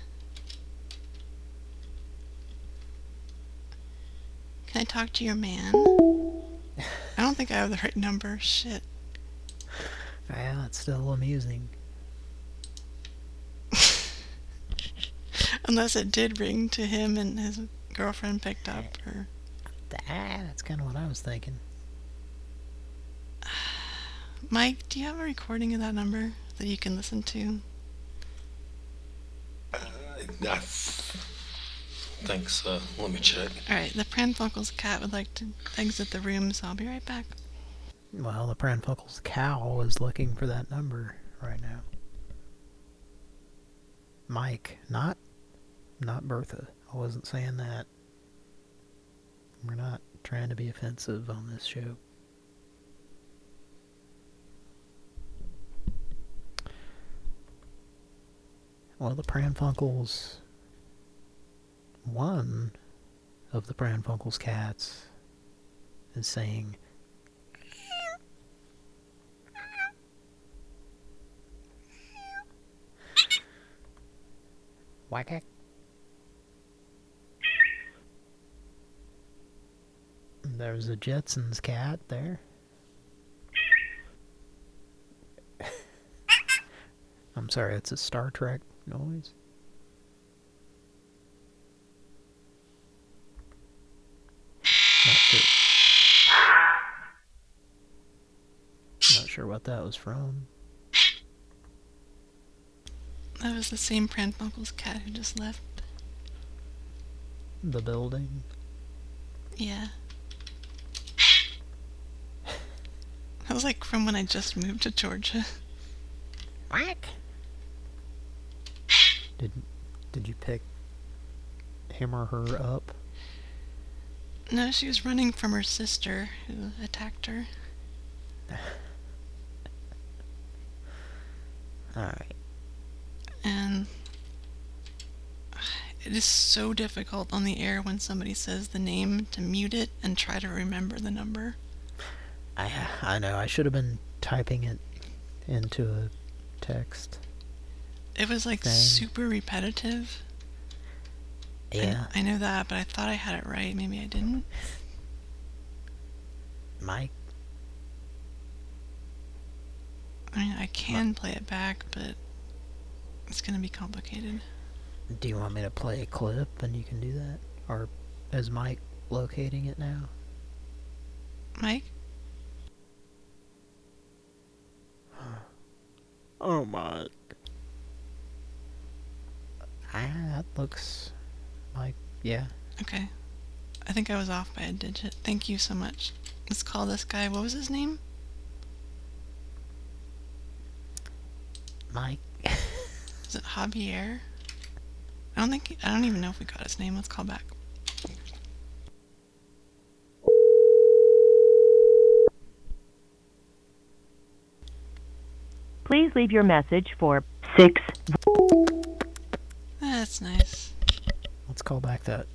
Can I talk to your man? I don't think I have the right number. Shit. Yeah, it's still amusing. Unless it did ring to him and his girlfriend picked up, or Ah, that's kind of what I was thinking. Mike, do you have a recording of that number that you can listen to? I think so. Let me check. All right, the Pran Funkels' cat would like to exit the room, so I'll be right back. Well, the Pran Funkels' cow is looking for that number right now. Mike, not, not Bertha. I wasn't saying that. We're not trying to be offensive on this show. Well, the Pran Funkels, one of the Pran Funkels' cats is saying, Whack There's a Jetsons cat there. I'm sorry, it's a Star Trek noise. Not sure. Not sure what that was from. That was the same Pran Funkels' cat who just left. The building. Yeah. That was like from when I just moved to Georgia. Whack. Did did you pick him or her up? No, she was running from her sister who attacked her. Alright. And it is so difficult on the air when somebody says the name to mute it and try to remember the number. I I know, I should have been typing it into a text. It was like thing. super repetitive. Yeah. I, I know that, but I thought I had it right. Maybe I didn't. Mike. I mean, I can play it back, but it's gonna be complicated. Do you want me to play a clip and you can do that? Or is Mike locating it now? Mike? Oh my. Ah, that looks like, yeah. Okay. I think I was off by a digit. Thank you so much. Let's call this guy. What was his name? Mike. Is it Javier? I don't think. I don't even know if we got his name. Let's call back. Please leave your message for 6 That's nice. Let's call back that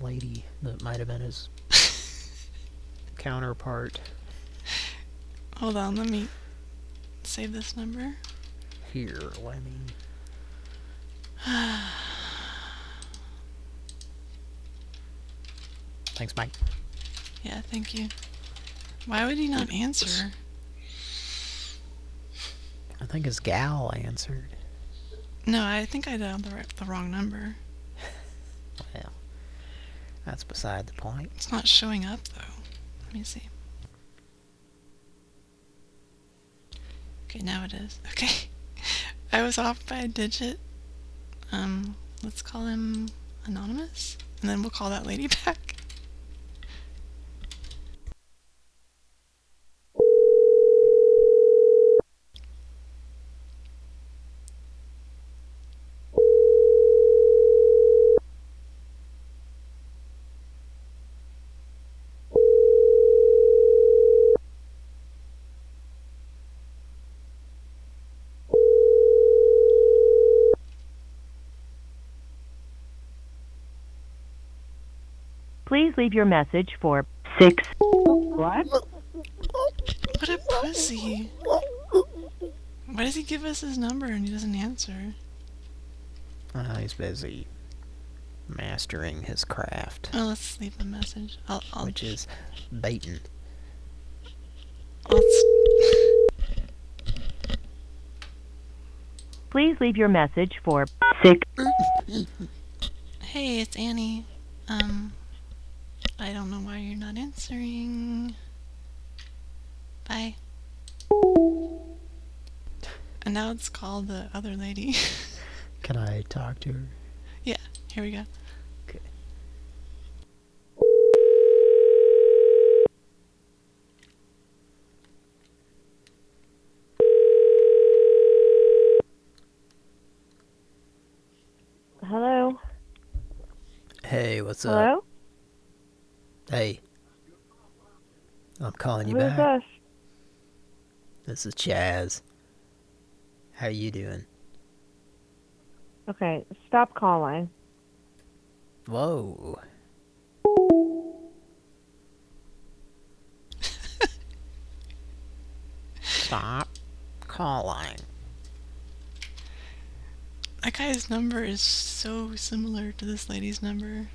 lady that might have been his counterpart. Hold on. Let me save this number. Here, let me. Thanks, Mike. yeah. Thank you. Why would he not answer? I think his gal answered. No, I think I dialed the, right, the wrong number. Well, that's beside the point. It's not showing up though. Let me see. Okay, now it is. Okay. I was off by a digit. Um, let's call him anonymous, and then we'll call that lady back. Please leave your message for 6 What? What a pussy. Why does he give us his number and he doesn't answer? Uh, he's busy mastering his craft, Oh, let's leave a message. I'll, I'll, which is baiting. let's, Please leave your message for 6 hey, it's Annie. Um, I don't know why you're not answering. Bye. And now it's called the other lady. Can I talk to her? yeah, here we go. Okay. Hello? Hey, what's up? Hello? Hey. I'm calling you Who's back. this? This is Chaz. How you doing? Okay, stop calling. Whoa. Stop calling. That guy's number is so similar to this lady's number.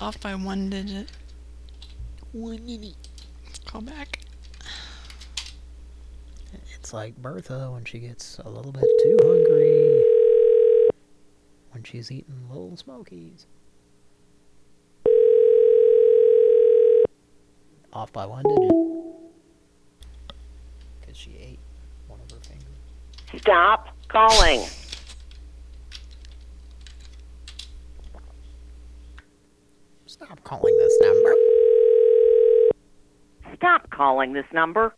It's off by one digit. One minute. Let's call back. It's like Bertha when she gets a little bit too hungry. When she's eating little smokies. Off by one digit. Because she ate one of her fingers. Stop calling. Stop calling this number. Stop calling this number.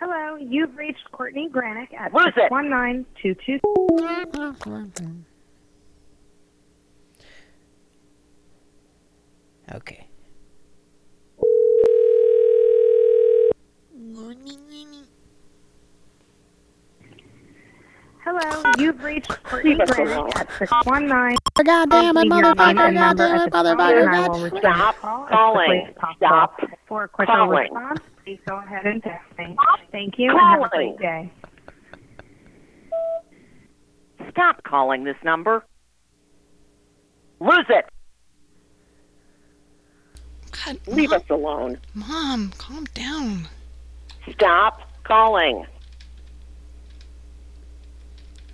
Hello, you've reached Courtney Granick at What is it? 61922. Okay. Hello, you've reached Courtney Granick at 619. Goddamn it, motherfucker, goddamn it, motherfucker, I god- Stop your call as calling. quickly as possible. Stop For a quicker calling. response, please go ahead and text me. Thank you and have a great day. Stop calling this number. Lose it. God, Leave Mom, us alone. Mom, calm down. Stop calling.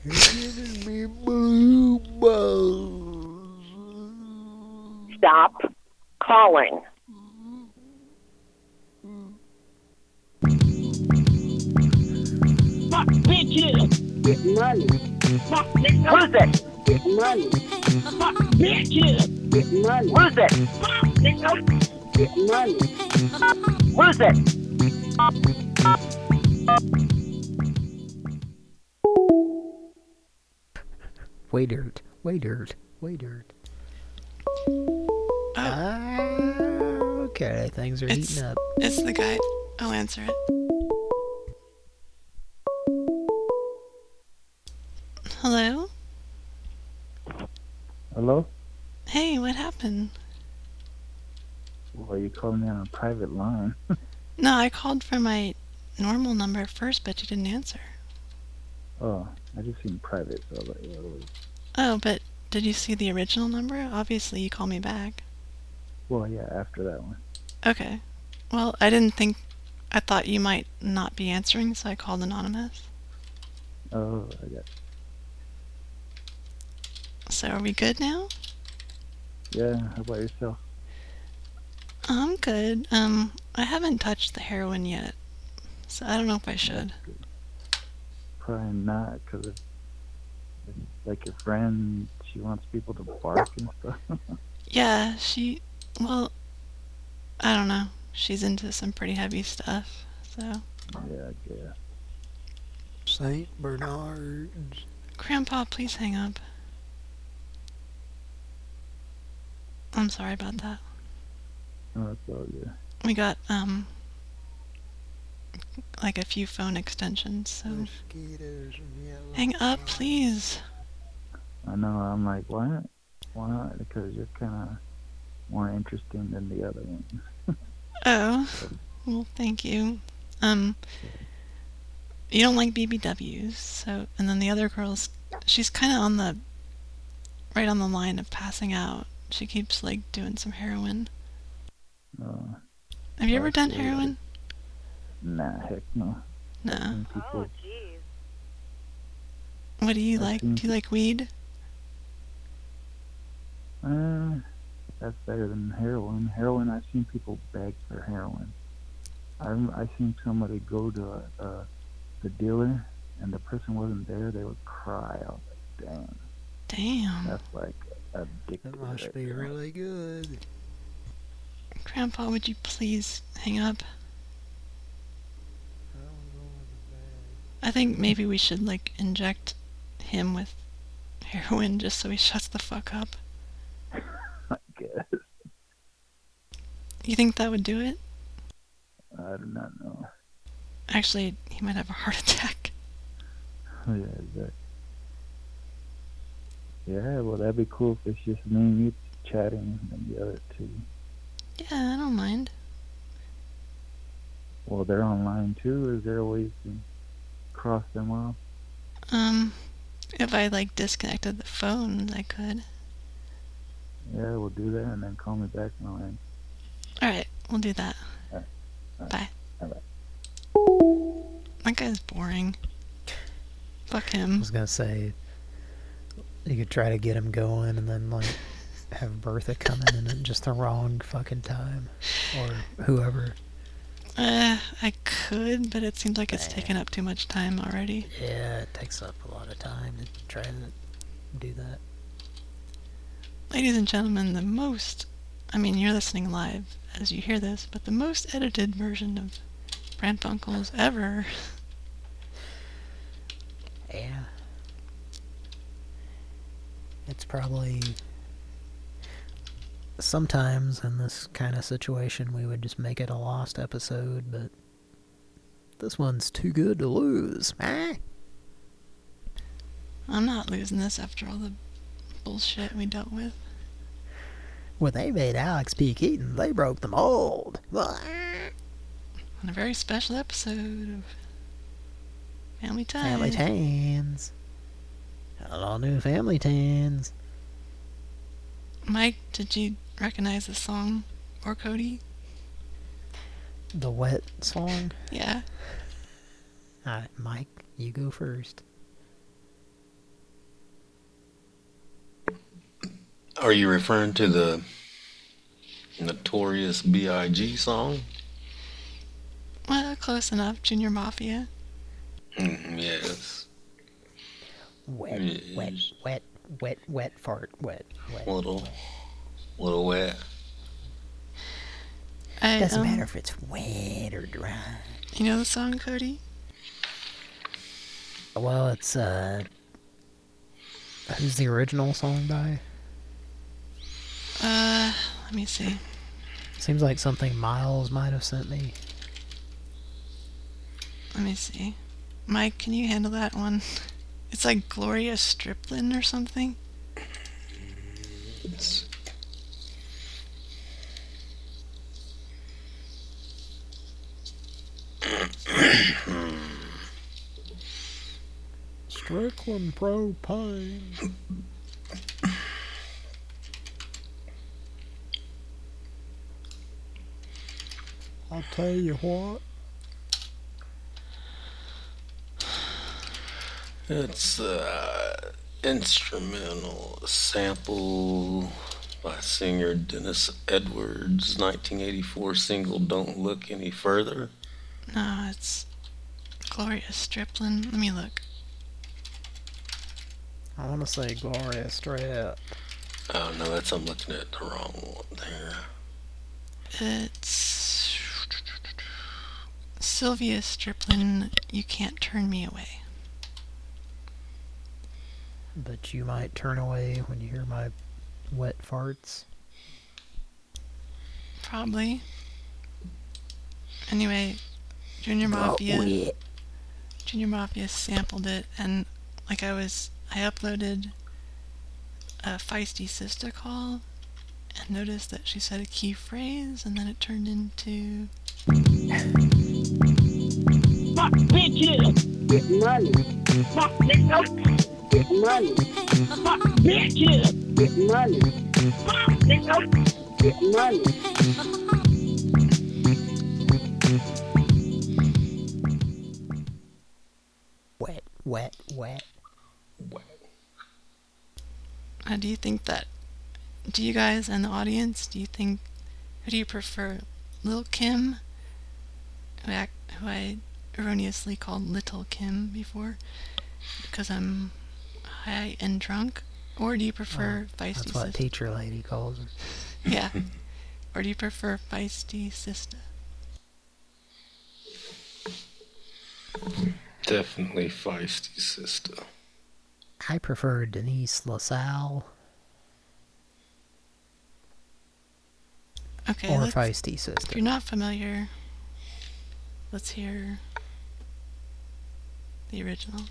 You're giving me blue balls. Stop calling. Fuck bitches. Get money. Fuck niggas. Lose it. Get money. Fuck bitches. Get money. Lose it. Fuck niggas. Get money. Lose it. Waitert, waitert, waitert. Oh. okay, things are It's, heating up. it's the guy. I'll answer it. Hello? Hello? Hey, what happened? Well, you called me on a private line. No, I called for my normal number first, but you didn't answer. Oh, I just seen private, so I was like, was... Oh, but did you see the original number? Obviously, you called me back. Well, yeah, after that one. Okay. Well, I didn't think. I thought you might not be answering, so I called anonymous. Oh, I got So are we good now? Yeah, how about yourself? I'm good. Um, I haven't touched the heroin yet, so I don't know if I should. Probably not, because if, if, like, your friend, she wants people to bark and stuff. Yeah, she. Well, I don't know. She's into some pretty heavy stuff, so. yeah, I guess. Saint Bernard's. Grandpa, please hang up. I'm sorry about that. Oh, that's all good. We got, um, like a few phone extensions, so. Mosquitoes and yellow. Hang up, please. I know, I'm like, why? Why not? Because you're kind of more interesting than the other one. Oh, well, thank you. Um, you don't like BBWs, so, and then the other girl's, she's kind of on the, right on the line of passing out. She keeps, like, doing some heroin. Uh, Have you ever done see. heroin? Nah, heck no. No. Some people, What do you I've like? seen Do you like weed? Uh, that's better than heroin. Heroin, I've seen people beg for heroin. I've I seen somebody go to a, a the dealer and the person wasn't there. They would cry. I was like, damn, Damn. that's like addictive. That must be really good. Grandpa, would you please hang up? I think maybe we should, like, inject him with heroin just so he shuts the fuck up. I guess. You think that would do it? I do not know. Actually, he might have a heart attack. Oh yeah, exactly. Yeah, well, that'd be cool if it's just me and you chatting and the other two. Yeah, I don't mind. Well, they're online too. Is there a way you can cross them off? Um, if I, like, disconnected the phone, I could. Yeah, we'll do that and then call me back and I'll answer. Alright, we'll do that. Alright. Alright. Bye. Alright. That guy's boring. Fuck him. I was gonna say you could try to get him going and then like have Bertha come in at just the wrong fucking time or whoever. Uh, I could, but it seems like it's taken up too much time already. Yeah, it takes up a lot of time to try to do that. Ladies and gentlemen, the most, I mean, you're listening live as you hear this, but the most edited version of Pran Funkels ever. Yeah. It's probably sometimes in this kind of situation we would just make it a lost episode, but this one's too good to lose. Ah. I'm not losing this after all the bullshit we dealt with. When they made Alex P. Keaton, they broke the mold. On a very special episode of Family Ties. Family Chains. Hello, new family tans. Mike, did you recognize the song? Or Cody? The wet song? Yeah. Alright, Mike, you go first. Are you referring to the Notorious B.I.G. song? Well, close enough. Junior Mafia. Mm, yes. Wet, Yes. wet, wet, wet, wet fart, wet, wet. Little, little wet. I, Doesn't um, matter if it's wet or dry. You know the song, Cody? Well, it's, uh... Who's the original song by? Uh, let me see. Seems like something Miles might have sent me. Let me see. Mike, can you handle that one? It's like Gloria Striplin or something. It's Strickland propane. I'll tell you what. It's uh, instrumental sample by singer Dennis Edwards, 1984 single "Don't Look Any Further." No, it's Gloria Striplin. Let me look. I want to say Gloria Strap. Oh no, that's I'm looking at the wrong one there. It's Sylvia Striplin. You can't turn me away. But you might turn away when you hear my wet farts. Probably. Anyway, Junior Not Mafia. wet. Junior Mafia sampled it, and like I was, I uploaded a feisty sister call, and noticed that she said a key phrase, and then it turned into. Fuck bitches. Get money. Fuck niggas. Get money. Fuck bitches. Get money. Fuck niggas. Get money. Wet, wet, wet. Uh, do you think that? Do you guys and the audience? Do you think? Who do you prefer, Lil Kim, who I, who I erroneously called Little Kim before, because I'm high and drunk, or do you prefer Oh, Feisty That's what Sister? teacher lady calls her. Yeah. or do you prefer Feisty Sister? Definitely feisty sister. I prefer Denise LaSalle Okay. or feisty sister. If you're not familiar, let's hear the original.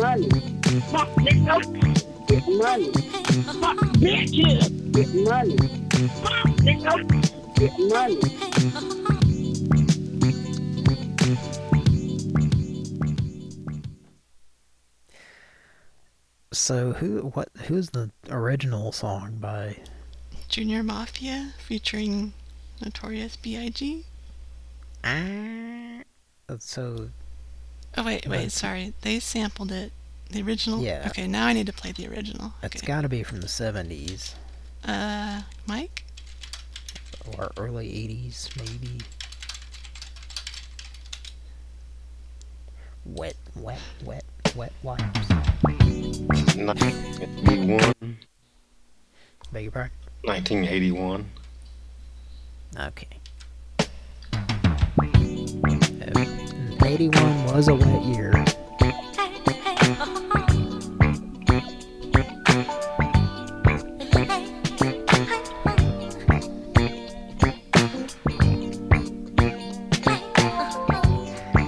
Money. Fuck niggas. Get money. Fuck bitches. Get money. Fuck niggas. Get money. So who what who's the original song by Junior Mafia featuring Notorious B.I.G. Uh, so Oh wait, wait, That's- sorry. They sampled it. The original. Yeah. Okay, now I need to play the original. it's got to be from the 70s Uh, Mike. or early 80s maybe. Wet, wet, wet, wet wipes. 1981. Beg your pardon? 1981. Okay. 81 was a wet year.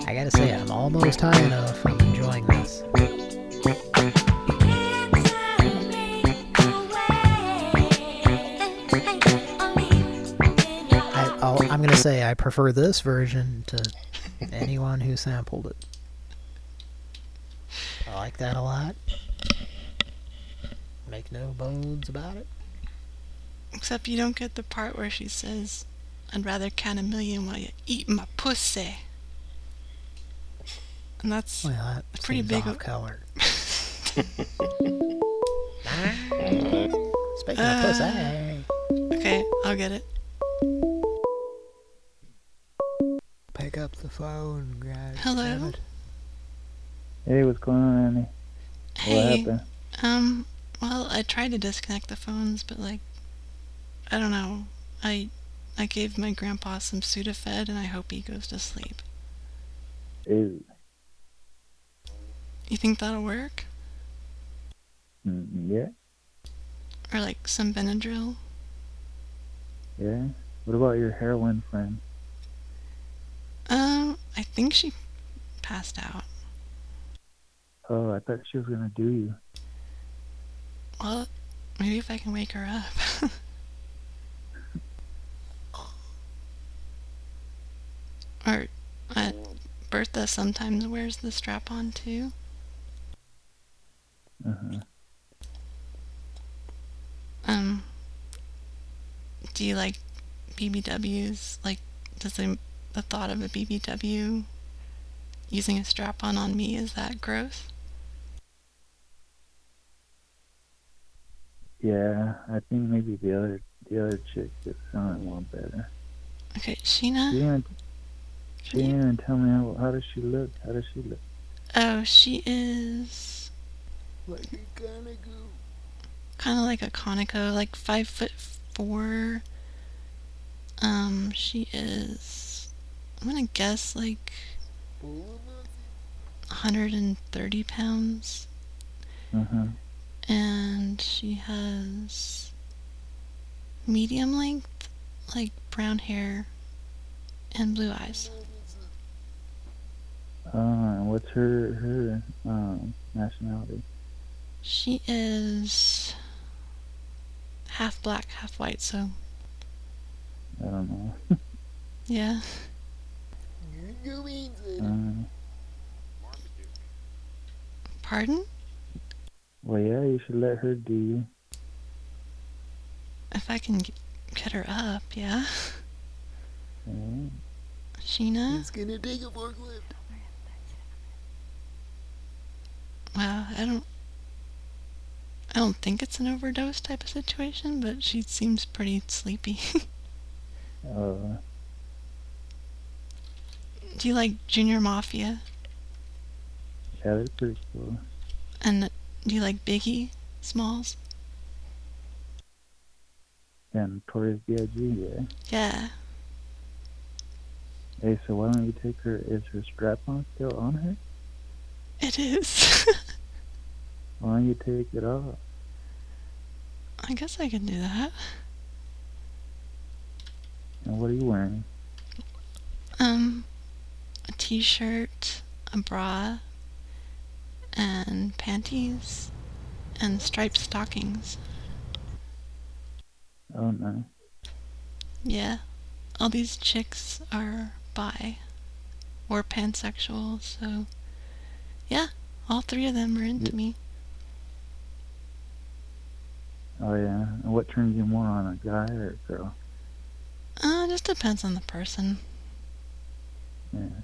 I gotta say, I'm almost high enough. I'm enjoying this. I, oh, am gonna say I prefer this version to anyone who sampled it. I like that a lot. Make no bones about it. Except you don't get the part where she says, I'd rather count a million while you eat my pussy. And that's Well, that a pretty big. off color. Speaking Uh, of pussy. Okay, I'll get it. Pick up the phone, guys. Hello? it. Hey, what's going on, Annie? What happened? Um, well, I tried to disconnect the phones, but like, I don't know. I I gave my grandpa some Sudafed, and I hope he goes to sleep. Ew. You think that'll work? Mm, yeah, Or like some Benadryl? yeah. What about your heroin friend? Um, I think she passed out. Oh, I thought she was gonna do you. Well, maybe if I can wake her up. or, uh, Bertha sometimes wears the strap on too. Uh-huh. Um, do you like BBWs? Like, does the, the thought of a BBW using a strap on on me, is that gross? Yeah, I think maybe the other the other chick is sounding one better. Okay, Sheena? She didn't, she didn't even tell me how, how does she look. How does she look? Oh, she is Like a Conoco. kind of like a Conoco, like five foot four. Um, she is. I'm gonna guess like 130 pounds, Uh-huh. and she has medium length, like brown hair and blue eyes. Uh, what's her her um nationality? She is half black, half white, so I don't know. yeah. Uh, Pardon? well, yeah, you should let her do you. If I can g- get her up, yeah. Yeah. Sheena? He's gonna take a forklift. Wow, I don't. I don't think it's an overdose type of situation, but she seems pretty sleepy. Uh, Do you like Junior Mafia? yeah, they're pretty cool. And do you like Biggie Smalls? Yeah, Notorious B.I.G. Yeah. Yeah. Hey, so why don't you take her? Is her strap on still on her? It is. Why don't you take it off? I guess I can do that. And what are you wearing? Um, a t-shirt, a bra, and panties, and striped stockings. Oh no. Yeah. All these chicks are bi or pansexual, so yeah, all three of them are into me. Oh yeah. And what turns you more on, a guy or a girl? Uh, just depends on the person. Yeah.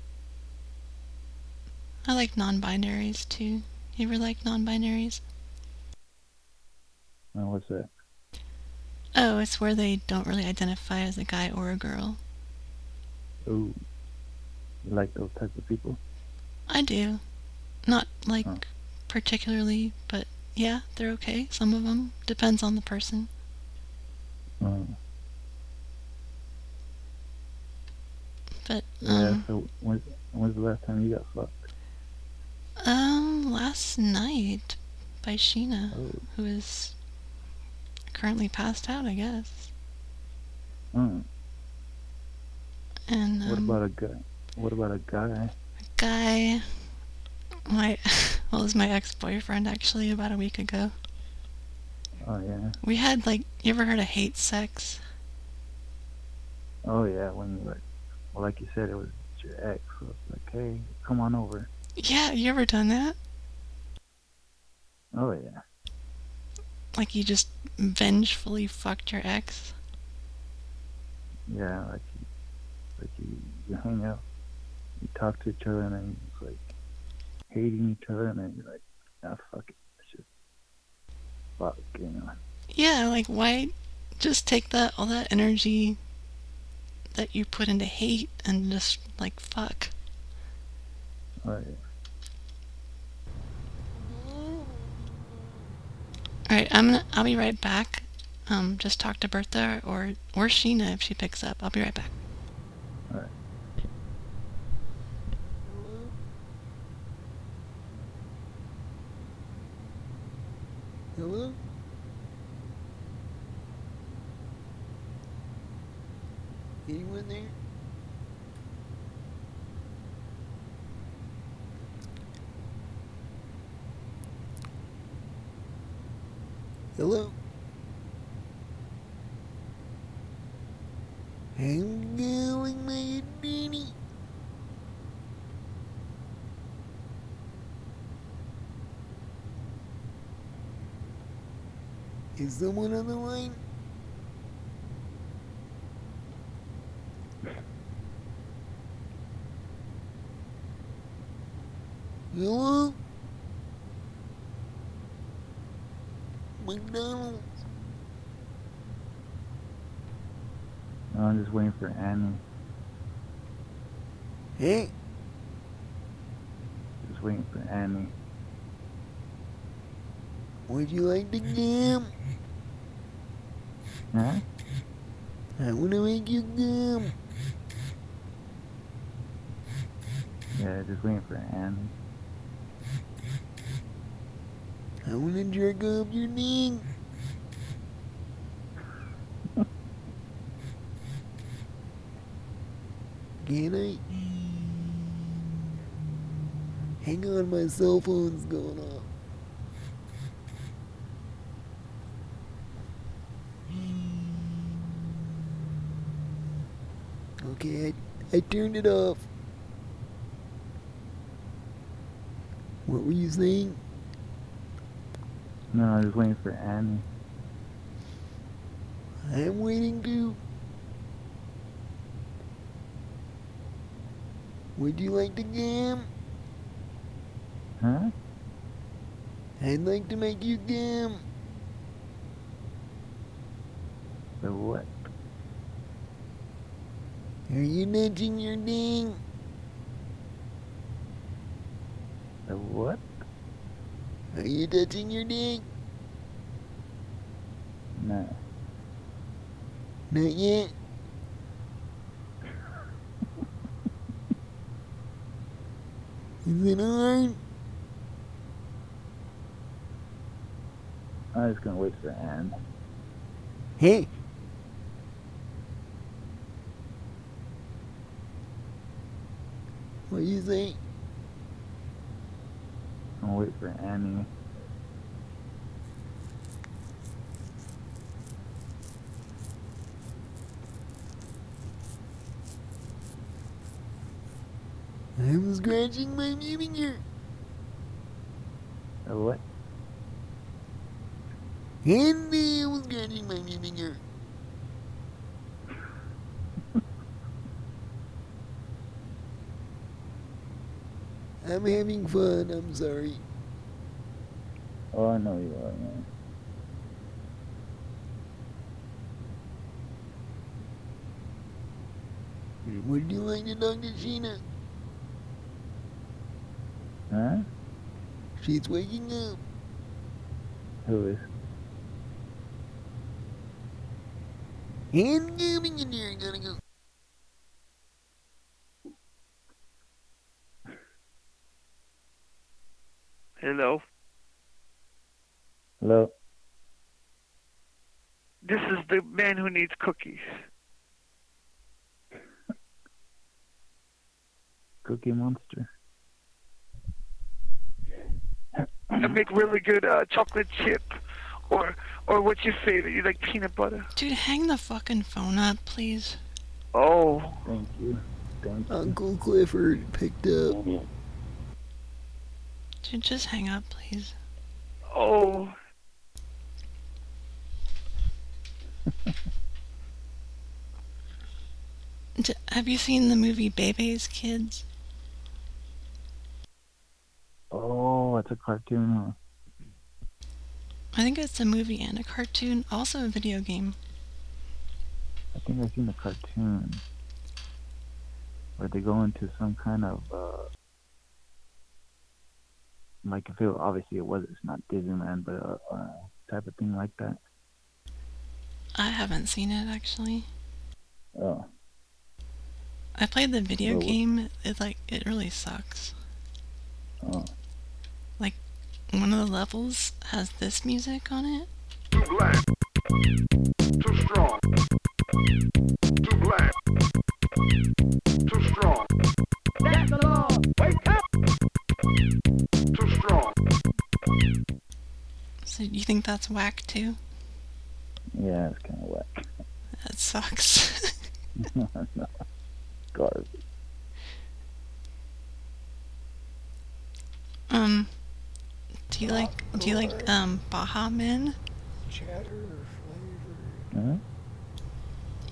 I like non-binaries too. You ever like non-binaries? Well, what's that? Oh, it's where they don't really identify as a guy or a girl. Ooh. You like those type of people? I do. Not like Oh. particularly, but yeah, they're okay. Some of them depends on the person. Oh. But Yeah. um, So when, when's the last time you got fucked? Um, last night by Sheena, Oh. who is currently passed out, I guess. Oh. And What um, about a guy? What about a guy? A guy, My, well, it was my ex-boyfriend actually about a week ago. Oh yeah. We had like, you ever heard of hate sex? Oh yeah. When like, well, like you said, it was your ex. So it's like, hey, come on over. Yeah, you ever done that? Oh yeah. Like you just vengefully fucked your ex? Yeah, like you, like you, you hang out, you talk to each other, and then it's like hating each other, and then you're like, ah, fuck it, it's just fuck, you know. Yeah, like why just take that all that energy that you put into hate and just like fuck. Oh yeah. All right, I'm gonna. I'll be right back. Um, just talk to Bertha or or Sheena if she picks up. I'll be right back. All right. Hello? Anyone there? Hello? I'm going my Danny. Is someone on the line? Hello? McDonald's. No, I'm just waiting for Annie. Hey, Just waiting for Annie. would you like to gum? Huh? I wanna make you gum. Yeah, just waiting for Annie. I wanna jerk off your knee. Can I? Hang on, my cell phone's going off. Okay, I, I turned it off. What were you saying? No, I'm just waiting for Annie. I'm waiting to. Would you like to gam? Huh? I'd like to make you gam. The what? Are you nudging your ding? The what? Are you touching your dick? No. Not yet. Is it hard? I'm just gonna wait for Anne. Hey. What you say? I'm gonna wait for Annie. I'm scratching my finger. The what? And I was scratching my finger. I'm having fun, I'm sorry. Oh, I know you are, man. Would you like to talk to Sheena? Huh? She's waking up. Who is? And coming in here, gotta go. Hello. Hello? This is the man who needs cookies. Cookie Monster. I make really good uh, chocolate chip. Or or what's your favorite? You like peanut butter? Dude, hang the fucking phone up, please. Oh. Thank you. Thank you. Uncle Clifford picked up. Dude, just hang up, please. Oh. D- have you seen the movie Bebe's Kids? Oh, it's a cartoon, huh? I think it's a movie and a cartoon, also a video game. I think I've seen the cartoon where they go into some kind of uh like if it obviously it was it's not Disneyland but uh, uh type of thing like that. I haven't seen it actually. Oh, I played the video Well, game. It like it really sucks. oh. Like one of the levels has this music on it. Too black. Too strong. Too black. Too strong. That's the law. Wake up. So you think that's whack too? Yeah, it's kinda whack. That sucks. no. Garbage. um, do you like do you like um Baha Men? Cheddar flavor. Huh?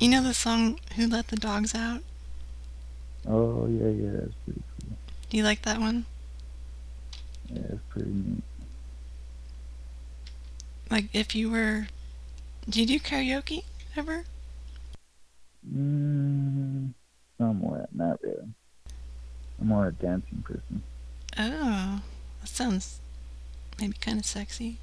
You know the song "Who Let the Dogs Out"? Oh yeah, yeah, that's pretty cool. Do you like that one? Yeah, it's pretty neat. Like if you were, do you do karaoke ever? Mm, somewhat, not really. I'm more a dancing person. Oh, that sounds maybe kind of sexy.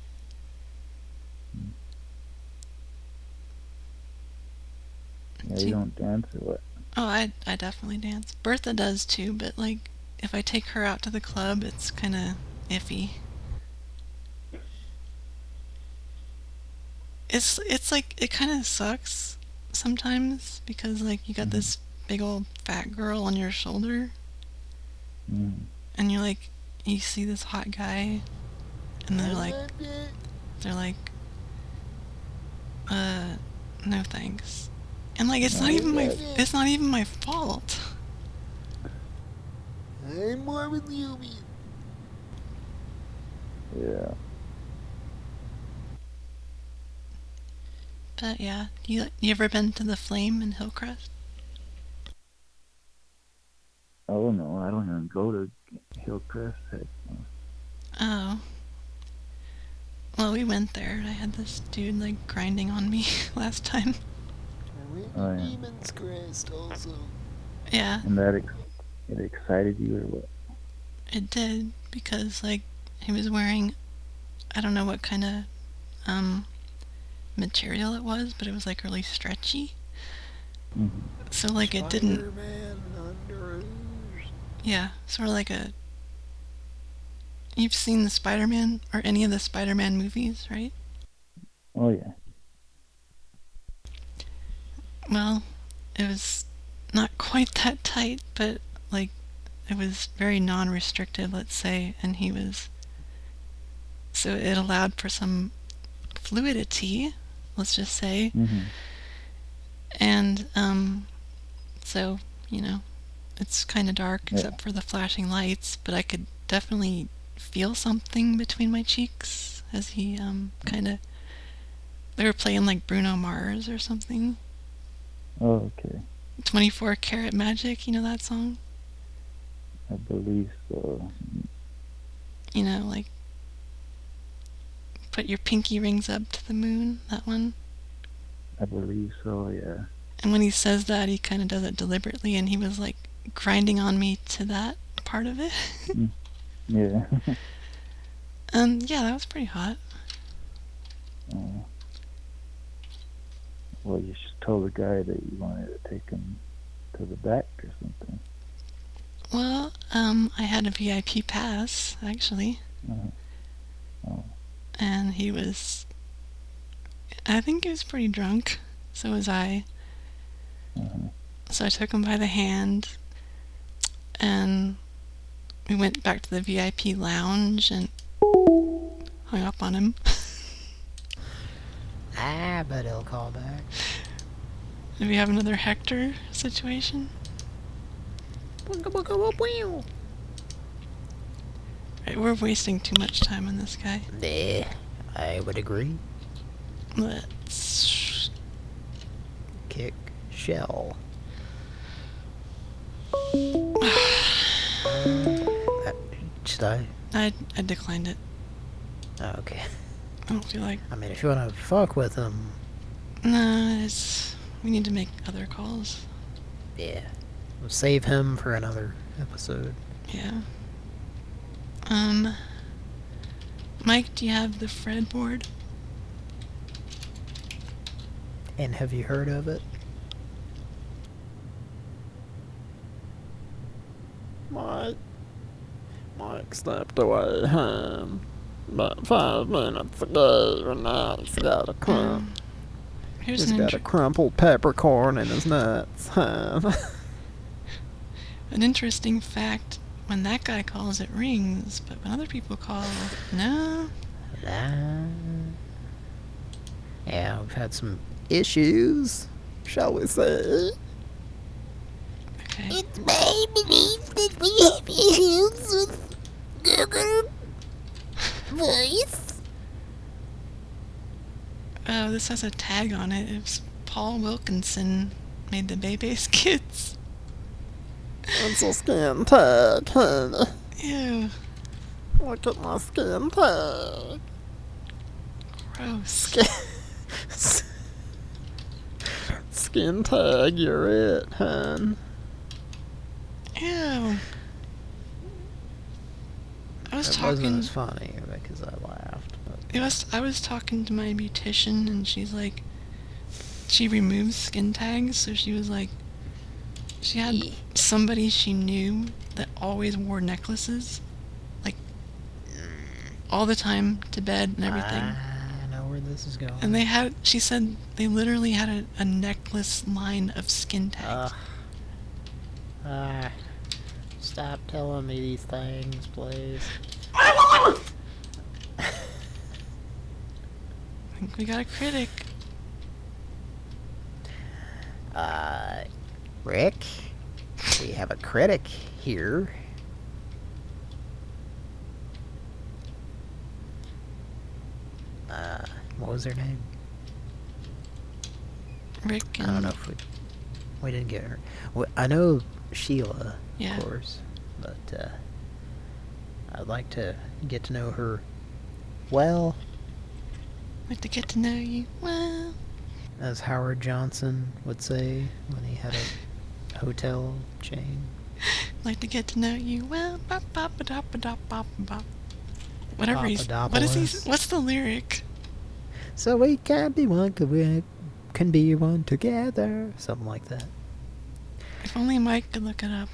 Yeah, you don't dance or what? Oh, I I definitely dance. Bertha does too, but like if I take her out to the club, it's kind of iffy. It's it's like it kind of sucks sometimes because like you got this big old fat girl on your shoulder. Mm. and you're like you see this hot guy and they're like they're like uh no thanks. And like it's not even my it's not even my fault. I'm more with you. Yeah. But yeah you you ever been to the flame in hillcrest Oh no, I don't even go to Hillcrest. Oh well we went there i had this dude like grinding on me last time Oh yeah. Demon's Crest also. yeah And that ex- it excited you or what? It did because like he was wearing I don't know what kind of um material it was, but it was like really stretchy. Mhm. So like it didn't Spider-Man yeah, sort of like a You've seen the Spider-Man or any of the Spider-Man movies, right? Oh yeah. Well, it was not quite that tight, but like it was very non-restrictive, let's say, and he was so it allowed for some fluidity, let's just say. Mhm. And um so, you know, it's kind of dark Yeah. except for the flashing lights, but I could definitely feel something between my cheeks as he um kind of they were playing like Bruno Mars or something. Oh okay. 24 Karat Magic, you know that song? I believe so. You know, like put your pinky rings up to the moon, that one. I believe so. Yeah. And when he says that, he kind of does it deliberately, and he was like grinding on me to that part of it. Yeah. um, yeah, that was pretty hot. Oh. Well, you should tell the guy that you wanted to take him to the back or something. Well, um, I had a VIP pass actually, Uh-huh. Oh. And he was. I think he was pretty drunk. So was I. Uh-huh. So I took him by the hand, and we went back to the VIP lounge, and hung up on him. Ah, but he'll call back. Do we have another Hector situation? We're wasting too much time on this guy. Yeah, I would agree. Let's kick shell. Uh, should I? I I declined it. Oh, okay. I don't feel like. I mean, if you want to fuck with him, No, it's we need to make other calls. yeah, we'll save him for another episode. Yeah. Um. Mike, do you have the Fred board? And have you heard of it? Mike. Mike stepped away home about five minutes ago, and now he's got a crump. Here's he's an got a crumpled peppercorn in his nuts. Huh? An interesting fact: when that guy calls, it rings, but when other people call, no. Yeah, we've had some issues, shall we say? Okay. It's my belief that we have issues with Google Voice. Oh, this has a tag on it. It's Paul Wilkinson made the Bebe's Kids. It's a skin tag, honey. Ew. Look at my skin tag. Gross. Skin, skin tag, you're it, hun. Ew. I was It talking. wasn't as funny because I laughed. But It was. I was talking to my beautician, and she's like, she removes skin tags, so she was like, she had somebody she knew that always wore necklaces, like all the time to bed and everything. I know where this is going. And they had, she said, they literally had a, a necklace line of skin tags. Ah, stop telling me these things, please. I think we got a critic. Uh, Rick, we have a critic here. Uh, what was her name? Rick I don't know if we we didn't get her. Well, I know Sheila, Yeah. of course, but uh, I'd like to get to know her well, like to get to know you well. as Howard Johnson would say when he had a hotel chain. Like to get to know you well. Bop, bop, ba, dop, bop, bop. Whatever he's. What is he? What's the lyric? So we can be one, we can be one together, something like that. If only Mike could look it up.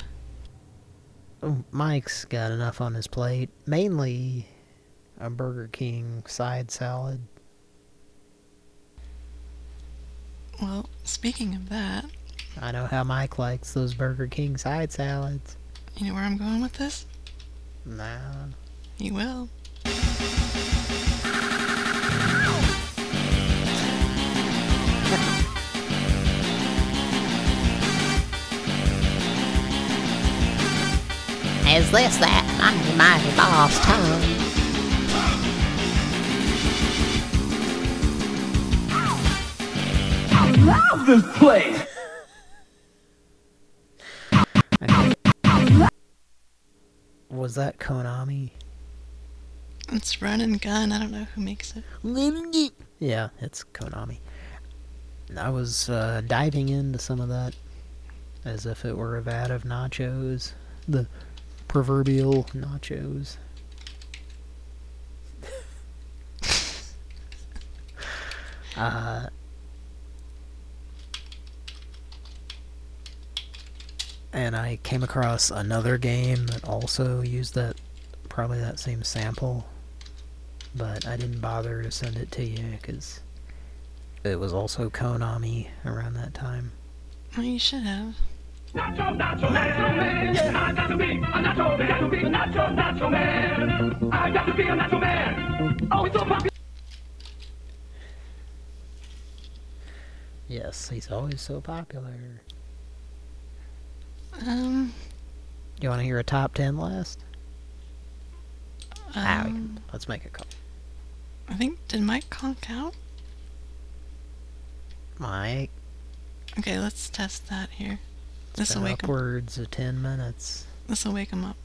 Oh, Mike's got enough on his plate. Mainly a Burger King side salad. Well, speaking of that, I know how Mike likes those Burger King side salads. you know where I'm going with this? Nah. You will. Is this that mighty, mighty Bosstones? I love this place. Was that Konami? It's Run and Gun. I don't know who makes it. Yeah, it's Konami. I was uh, diving into some of that as if it were a vat of nachos. The proverbial nachos. uh, and I came across another game that also used that, probably that same sample, but I didn't bother to send it to you because it was also Konami around that time. Well, you should have. Nacho, nacho man, yeah, I gotta be a nacho man, to be nacho, nacho man. I got to be a natural man. Oh, he's so popular. Yes, he's always so popular. Um, You want to hear a top 10 list? Ah, um, can- let's make a call. I think, did Mike conk out? Mike, Okay, let's test that here. This will wake him. upwards of 10 minutes. This will wake him up.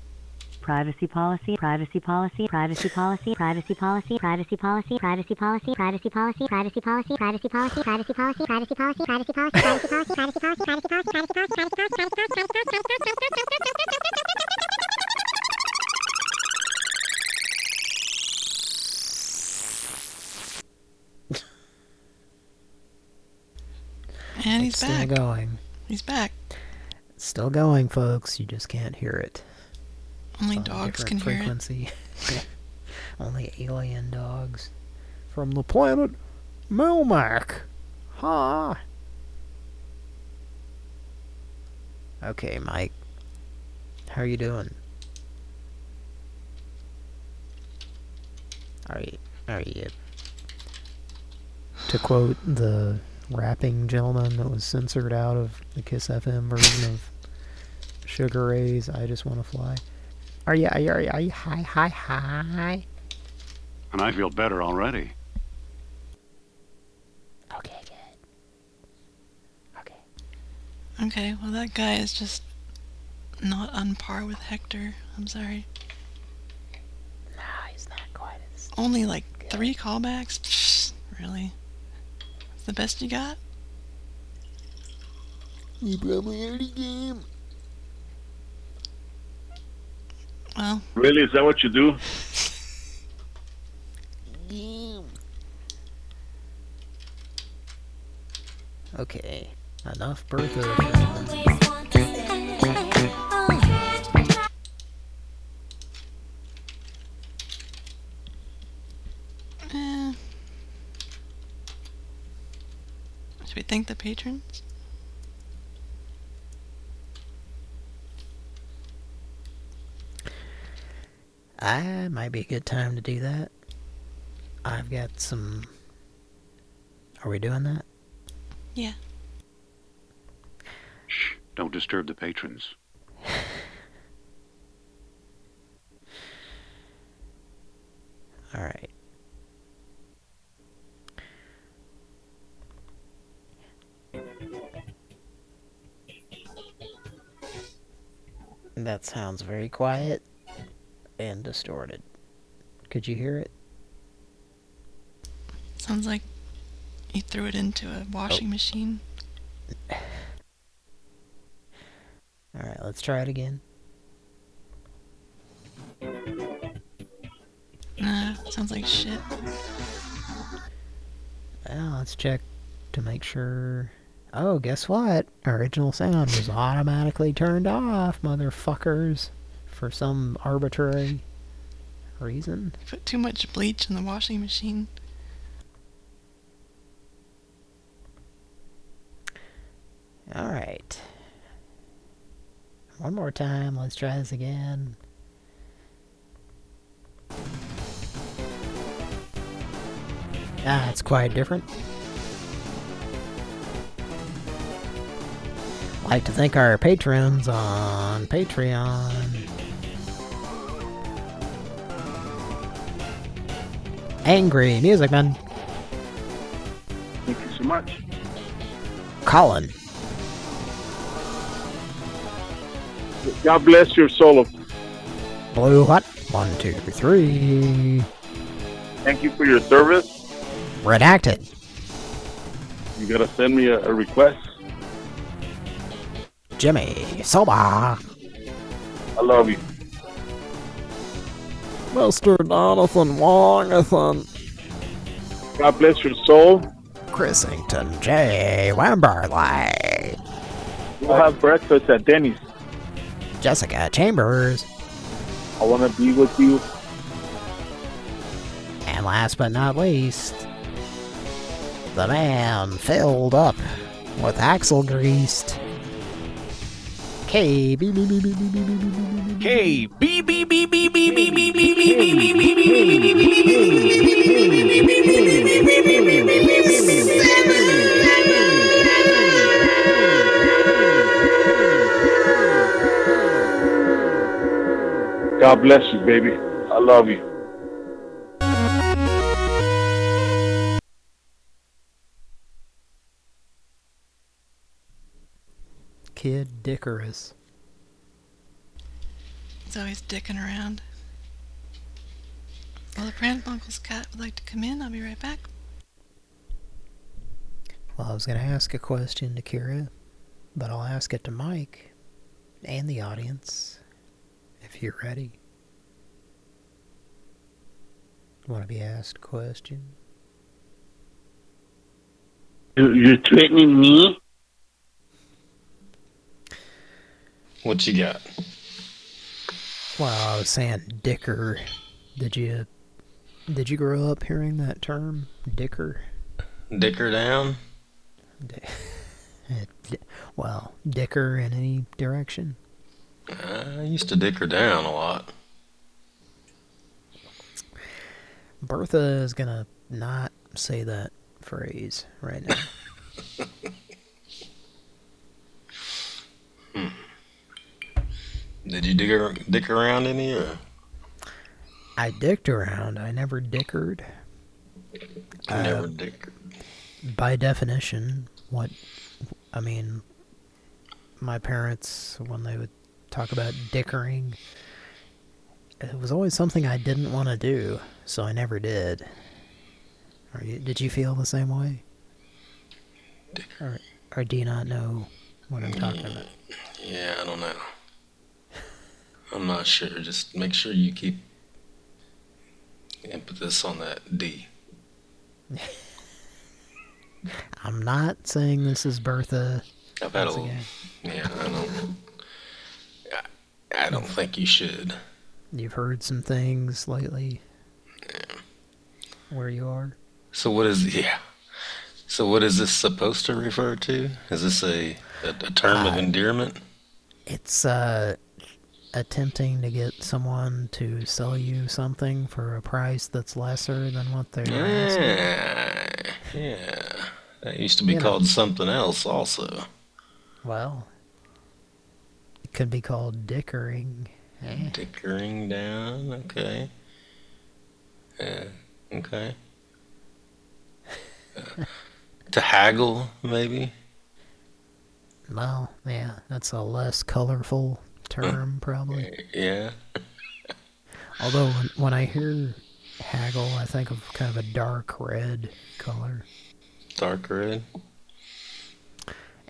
Privacy policy, privacy policy, privacy policy, privacy policy, privacy policy, privacy policy, privacy policy, privacy policy, privacy policy, privacy policy, privacy policy, privacy policy, privacy policy, privacy policy, privacy policy, privacy policy, privacy policy, privacy policy, privacy policy. And he's it's back. still going. He's back. It's still going, folks. You just can't hear it. Only dogs different can hear it. frequency. Only alien dogs. From the planet Melmac. Ha. Okay, Mike. How are you doing? Are you, are you, to quote the rapping gentleman that was censored out of the Kiss FM version of Sugar Ray's I Just Want to Fly? Are you, are you, are you, are you hi, hi, hi? And I feel better already. Okay, good. Okay. Okay, well that guy is just not on par with Hector. I'm sorry. Nah, he's not quite as... Only like three callbacks? Pfft, really? It's the best you got? You probably already game. Well, Really? Is that what you do? Okay, enough Bertha. eh. Should we thank the patrons? Ah, might be a good time to do that. I've got some... Are we doing that? Yeah. Shh, don't disturb the patrons. Alright. That sounds very quiet and distorted. Could you hear it? Sounds like you threw it into a washing oh. machine. Alright, let's try it again. Nah, sounds like shit. Well, let's check to make sure... Oh, guess what? Original sound was automatically turned off, motherfuckers. For some arbitrary reason. Put too much bleach in the washing machine. Alright. One more time, let's try this again. Ah, it's quite different. Like to thank our patrons on Patreon. Angry Music Man, Thank you so much. Colin, God bless your soul. Blue Hut, one, two, three, Thank you for your service. Redacted, You gotta send me a, a request. Jimmy, Soba, I love you. Mr. Donathan Wongathan. God bless your soul. Chrisington J. Wamberley, We'll have breakfast at Denny's. Jessica Chambers, I wanna be with you. and last but not least, the man filled up with axle greased. K B B B B B B B B B K B B B B B B B B God bless you, baby. I love you. Kid Dickerus. He's always dicking around. Well, the Pran Funkels cat would like to come in. I'll be right back. Well, I was going to ask a question to Kira, but I'll ask it to Mike and the audience if you're ready. Want to be asked a question? You're threatening me? What you got? Well, I was saying dicker. Did you did you grow up hearing that term, dicker? Dicker down? Well, dicker in any direction. Uh, I used to dicker down a lot. Bertha is gonna not say that phrase right now. Did you dig, dick around any? Or? I dicked around. I never dickered. I never Uh, dick. By definition, what I mean, my parents when they would talk about dickering, it was always something I didn't want to do, so I never did. Are you, did you feel the same way? Or, or do you not know what I'm talking about? Yeah, I don't know. I'm not sure. Just make sure you keep emphasis on that D. I'm not saying this is Bertha. I've had a little. Yeah, I don't. I, I don't think you should. You've heard some things lately. Where you are? So what is yeah? So what is this supposed to refer to? Is this a a, a term of endearment? It's uh attempting to get someone to sell you something for a price that's lesser than what they're asking. Yeah, yeah. That used to be You know. called something else, also. Well, it could be called dickering. Eh? Dickering down. Okay. Yeah. Okay. Uh, to haggle, maybe. Well, yeah, that's a less colorful term, probably. Yeah. Although when, when I hear haggle, I think of kind of a dark red color. Dark red.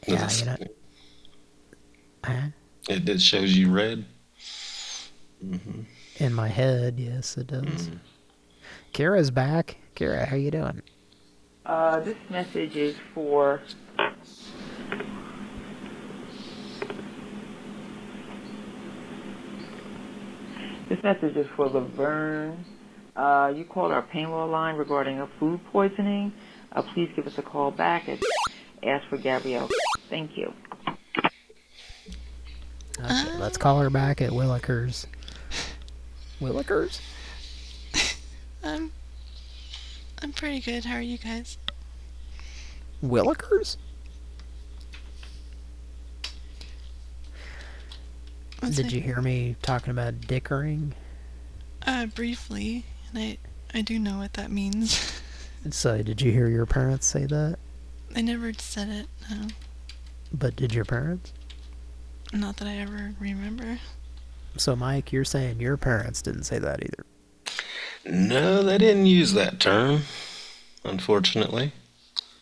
Yeah, you know. it, Huh? it, it shows you red. hmm In my head, yes, it does. Kara's back. Kara, how you doing? Uh, this message is for. This message is for Laverne. Uh, you called our pain law line regarding a food poisoning. Uh, please give us a call back and ask for Gabrielle. Thank you. Okay, let's call her back at Willikers. Willikers? I'm I'm pretty good. How are you guys? Willikers? Did it? you hear me talking about dickering? Uh, briefly, and I I do know what that means. So, did you hear your parents say that? I never said it. No, But did your parents? not that I ever remember. So, Mike, you're saying your parents didn't say that either. No, they didn't use that term, unfortunately.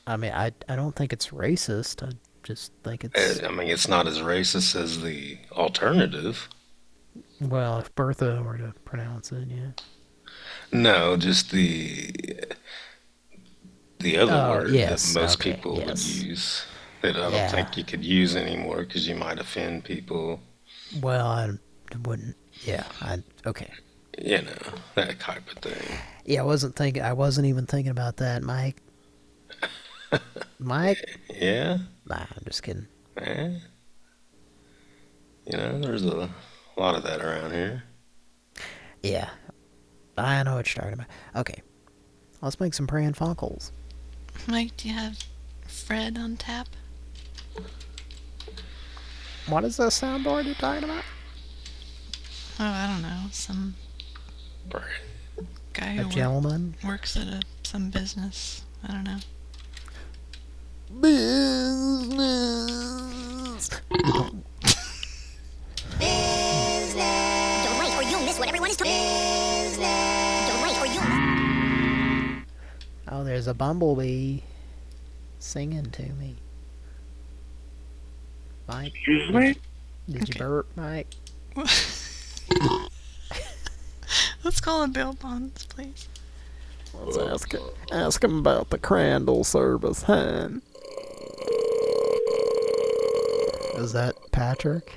I mean, I, I don't think it's racist. I just think it's... Uh, I mean, it's not as racist as the alternative. Well, if Bertha were to pronounce it, yeah. No, just the the other Oh, word yes, that most okay, people yes. would use that I don't Yeah. think you could use anymore because you might offend people. Well, I wouldn't... Yeah, I... Okay. You know that type of thing. Yeah, I wasn't thinking... I wasn't even thinking about that, Mike. Mike? Yeah, Nah, I'm just kidding. eh? You know, there's a lot of that around here. Yeah. I know what you're talking about. Okay. Let's make some Pran Funkels. Mike, do you have Fred on tap? What is that soundboard you're talking about? Oh, I don't know. Some guy A who work- gentleman? works at a, some business. I don't know. Business. Don't wait or you'll miss what everyone is talking. Don't wait or you'll Oh, there's a bumblebee singing to me. Mike? Excuse did me? you- Did you burp, Mike? Let's call it bail bonds, please. Let's ask him, ask him about the Crandall service, huh? Is that Patrick?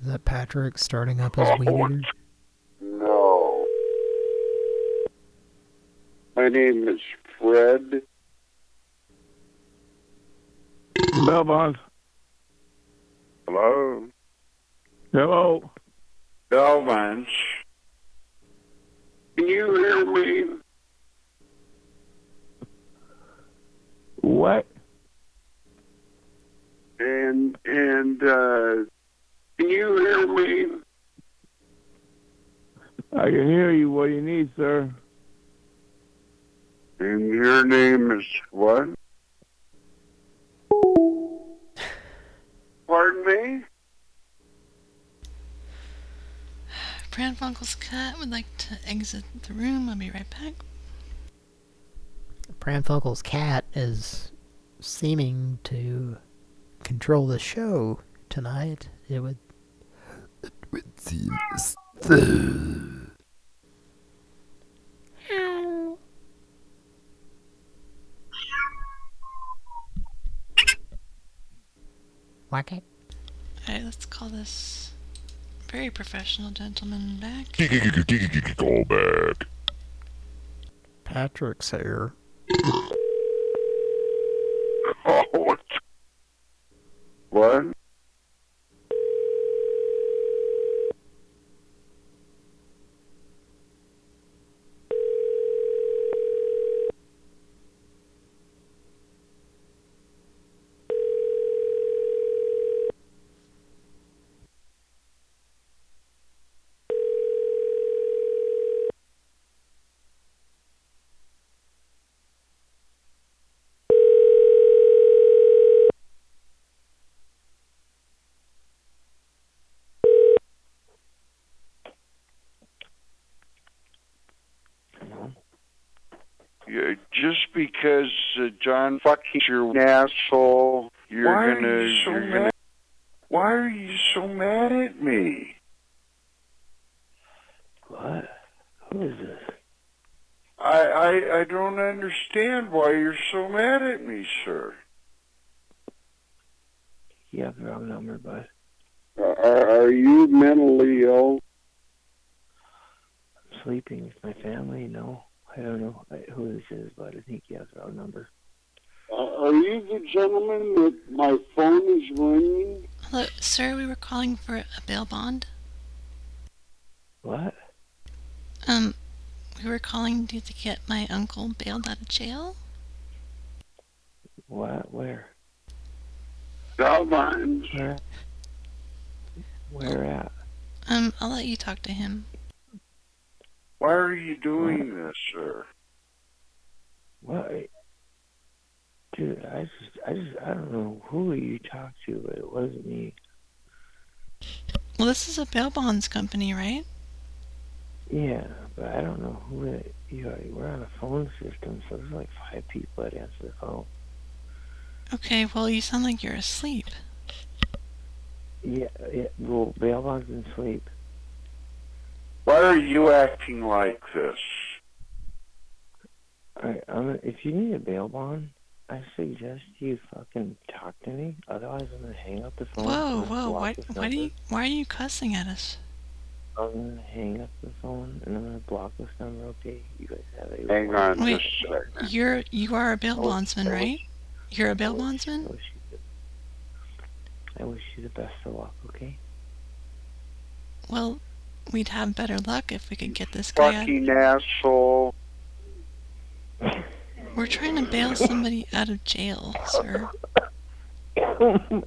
Is that Patrick starting up his weed eater? No. My name is Fred. Bell bonds. Hello. Hello. Belvance. Can you hear me? What? And and uh can you hear me? I can hear you. What do you need, sir? And your name is what? Pran Funkel's cat would like to exit the room. I'll be right back. Pran Funkel's cat is seeming to control the show tonight. It would. It would seem so. Whack it. Alright, let's call this very professional gentleman back. Call back. Patrick's here. Oh, what? Yeah, just because uh, John fucking your asshole, you're Why are gonna you so you're mad? gonna Why are you so mad at me? What? Who is this? I, I I don't understand why you're so mad at me, sir. You have the wrong number, bud. are, are you mentally ill? I'm sleeping with my family. No, I don't know who this is, but I think you have the wrong number. Uh, are you the gentleman that my phone is ringing? Hello, sir, we were calling for a bail bond. What? Um, we were calling to to get my uncle bailed out of jail. What? Where? Belvines. Where? Where at? Um, I'll let you talk to him. Why are you doing this, sir? What? Dude, I just, I just, I don't know who you talked to, but it wasn't me. Well, this is a bail bonds company, right? Yeah, but I don't know who it. You know, we're on a phone system, so there's like five people that answer the phone. Okay, well, you sound like you're asleep. Yeah, yeah. Well, bail bonds and sleep. Why are you acting like this? Alright, I'm, if you need a bail bond, I suggest you fucking talk to me. Otherwise, I'm gonna hang up the phone. Whoa, I'm whoa, why, why do you, why are you cussing at us? I'm gonna hang up the phone and I'm gonna block this number. Okay, you guys have a. Hang on Wait, just you're, you are a bail wish- bondsman, wish- right? You're a bail I wish- bondsman? I wish you the- I wish you the best of luck. Okay. Well, we'd have better luck if we could get this guy out. Fucking asshole. We're trying to bail somebody out of jail, sir. Are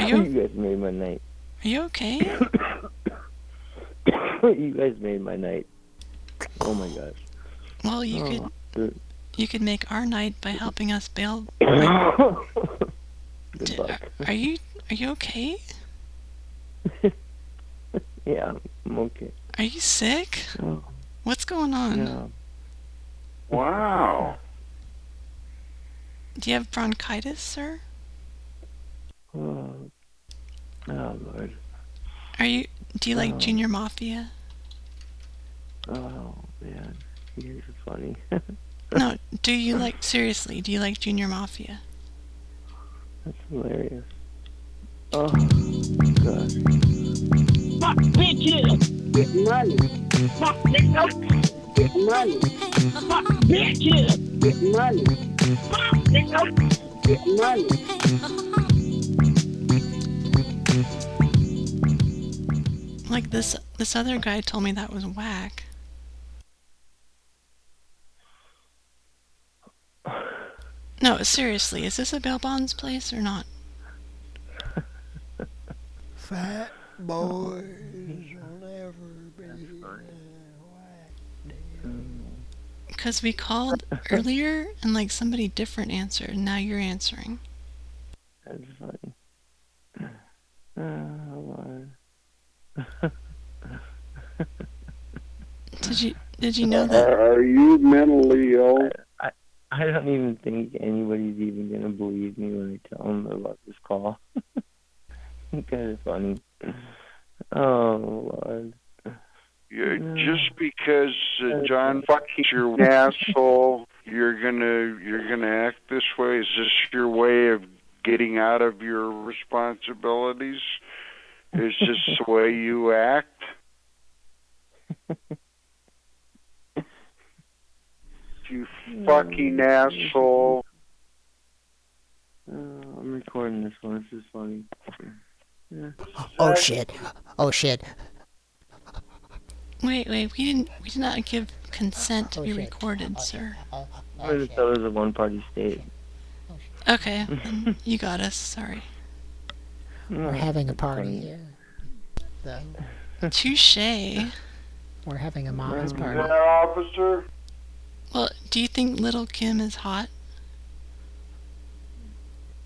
you you guys made my night. Are you okay? you guys made my night. Oh my gosh. Well, you Oh, could you could make our night by helping us bail. Good D- luck. Are you are you okay? Yeah, I'm okay. Are you sick? Oh, What's going on? yeah. Wow. Do you have bronchitis, sir? Uh, oh, oh Lord. Are you do you like Oh. Junior Mafia? Oh man, you're funny. No, do you like seriously, do you like Junior Mafia? That's hilarious. Oh gosh. Fuck bitches. Get money. Fuck niggas. Get money. Fuck bitches. Get money. Fuck niggas. Get money. Like this this other guy told me that was whack. No, seriously, is this a bail bonds place or not? Fat boys will never be Because we called earlier and like somebody different answered, and now you're answering. That's funny. Oh Lord. Did you did you know that? Are you mentally ill? I I don't even think anybody's even gonna believe me when I tell them about this call. it's kind of funny. Oh Lord. Yeah, just because uh, John fucking your asshole, you're gonna you're gonna act this way. Is this your way of getting out of your responsibilities? Is this the way you act? You fucking asshole. Uh, I'm recording this one. This is funny. Yeah. Oh shit. Oh shit. Wait, wait, we didn't we did not give consent to oh, be recorded, oh, sir. Oh, Minnesota's a one-party state. Okay, you got us. Sorry. We're having a party here. The, Touche. we're having a mom's party. officer. Well, do you think Little Kim is hot?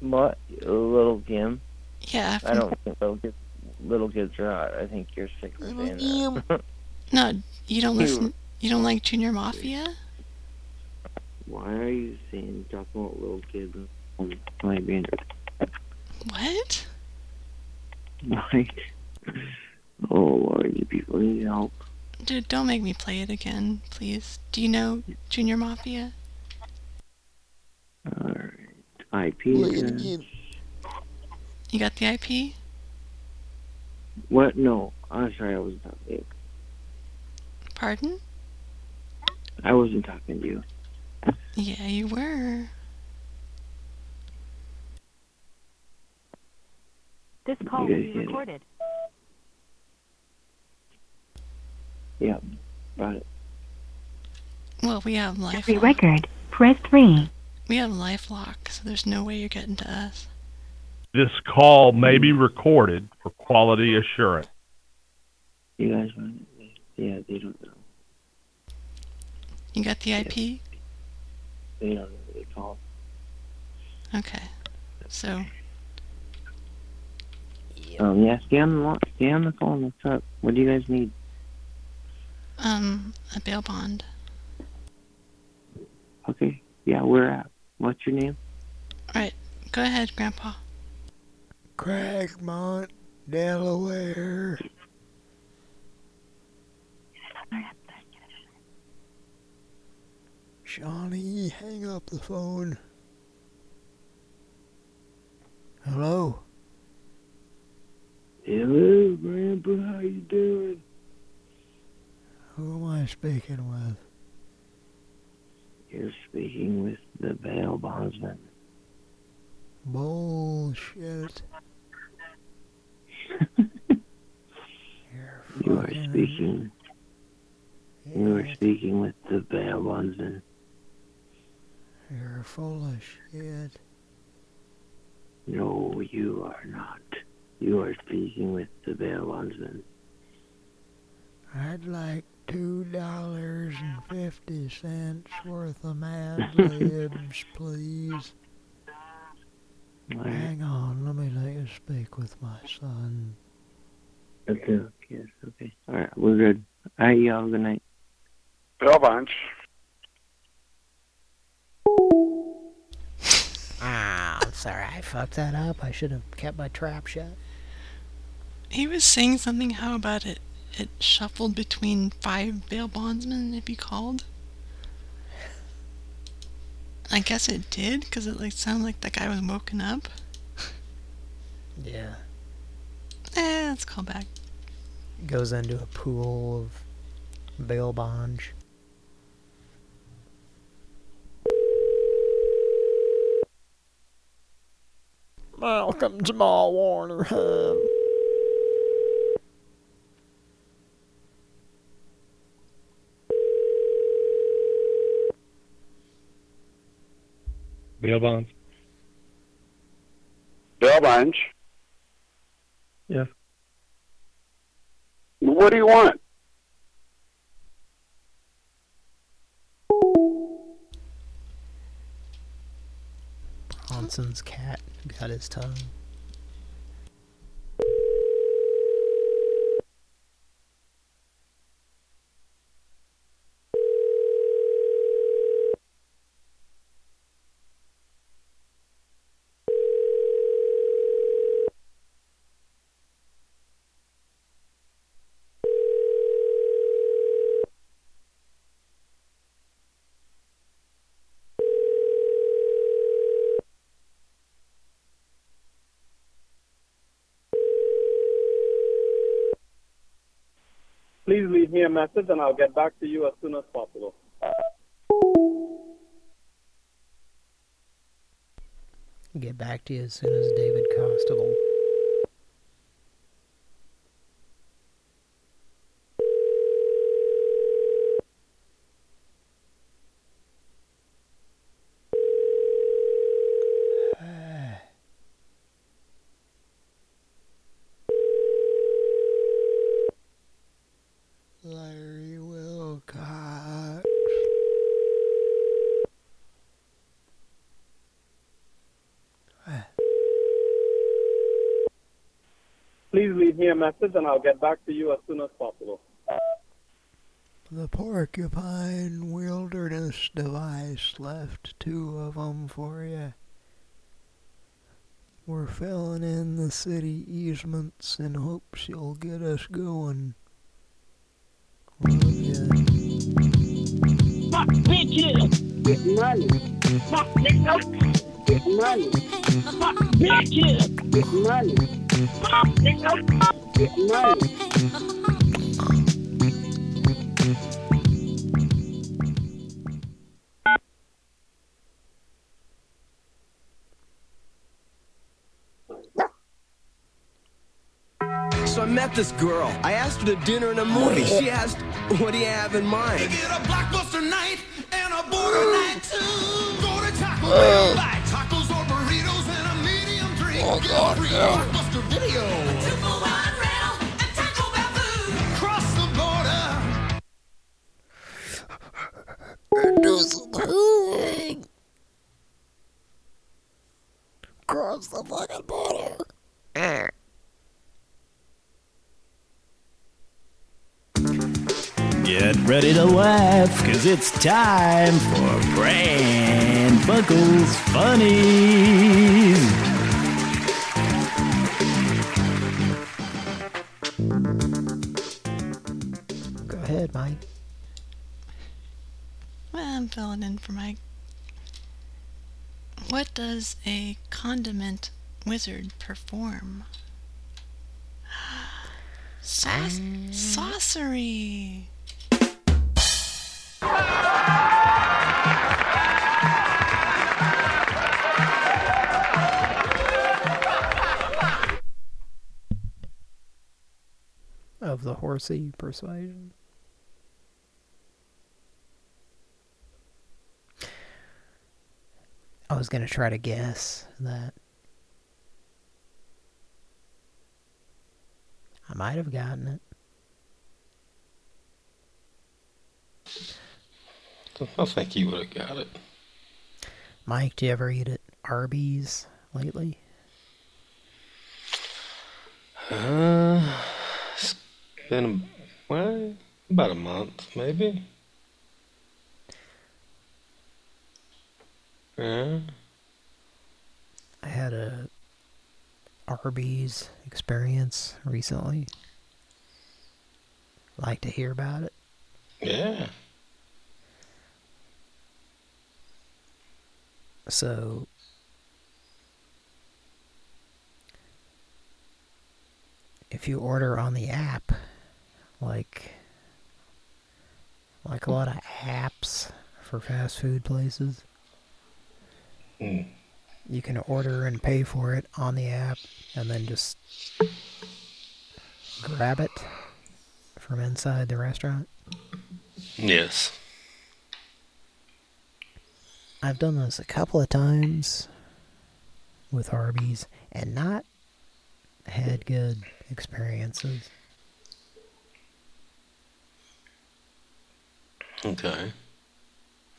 What? Little Kim? Yeah. I don't think little kids, little kids are hot. I think you're sick of saying that. No, you don't listen. You don't like Junior Mafia? Why are you saying talking about little kids? Am I being What? right? Oh Lord, you people need help. Dude, don't make me play it again, please. Do you know Junior Mafia? Alright. IP address. You got the IP? What? No. I'm sorry, I wasn't talking to you. Pardon? I wasn't talking to you. Yeah, you were. This call You will be recorded. Yeah, got it. Well, we have life. Every record, press 3. We have life lock, so there's no way you're getting to us. This call may be recorded for quality assurance. You guys want Yeah, they don't know. You got the IP? They don't know what they call. Okay. So, Um, yeah, stay on the lo- stay on the phone. What's up? What do you guys need? um, a bail bond. Okay. Yeah, where at? What's your name? Alright, go ahead, Grandpa. Cragmont, Delaware. Shawnee, hang up the phone. Hello? Hello, Grandpa. How you doing? Who am I speaking with? You're speaking with the bail bondsman. Bullshit. You are speaking. You are speaking with the bail bondsman. You're full of shit. No, you are not. You are speaking with the bail bondsman. I'd like two dollars and fifty cents worth of Mad Libs, please. Hang on, let me let you speak with my son. Okay, yes, okay. Alright, we're good. Alright, y'all, good night. Bail bonds. Ah, I'm sorry, I fucked that up. I should have kept my trap shut. He was saying something how about it it shuffled between five bail bondsmen if you called. I guess it did because it like sounded like that guy was woken up. Yeah. Eh, let's call back. Goes into a pool of bail bonds. Malcolm Jamal Warner. huh? Bail bonds. Bail bonds. Yes. What do you want? Bronson's cat got his tongue. Please leave me a message and I'll get back to you as soon as possible. Get back to you as soon as David Costable. Larry Wilcox. Please leave me a message and I'll get back to you as soon as possible. The Porcupine Wilderness device left two of 'em for you. We're filling in the city easements in hopes you'll get us going. Love ya. Fuck bitches. Get money. Fuck niggas. Get money. Fuck bitches. Get money. Fuck niggas. Get money. So I met this girl. I asked her to dinner and a movie. She asked, "What do you have in mind?" Get a blockbuster night and a burger mm. night too. Go to Taco Bell, buy tacos or burritos and a medium drink. Oh, God, Do some hooing. Cross the fucking border. Ah. Get ready to laugh, cause it's time for Pran Funkels Funnies. Go ahead, Mike. Well, I'm filling in for Mike. What does a condiment wizard perform? Sauce- um. saucery. Of the horsey persuasion. I was going to try to guess that. I might have gotten it. I think he would have got it. Mike, do you ever eat at Arby's lately? Uh, it's been well, about a month, maybe. Yeah. I had a Arby's experience recently. Like to hear about it? Yeah. So if you order on the app, like like a lot of apps for fast food places, Hmm. you can order and pay for it on the app and then just grab it from inside the restaurant. Yes. I've done this a couple of times with Arby's and not had good experiences. Okay.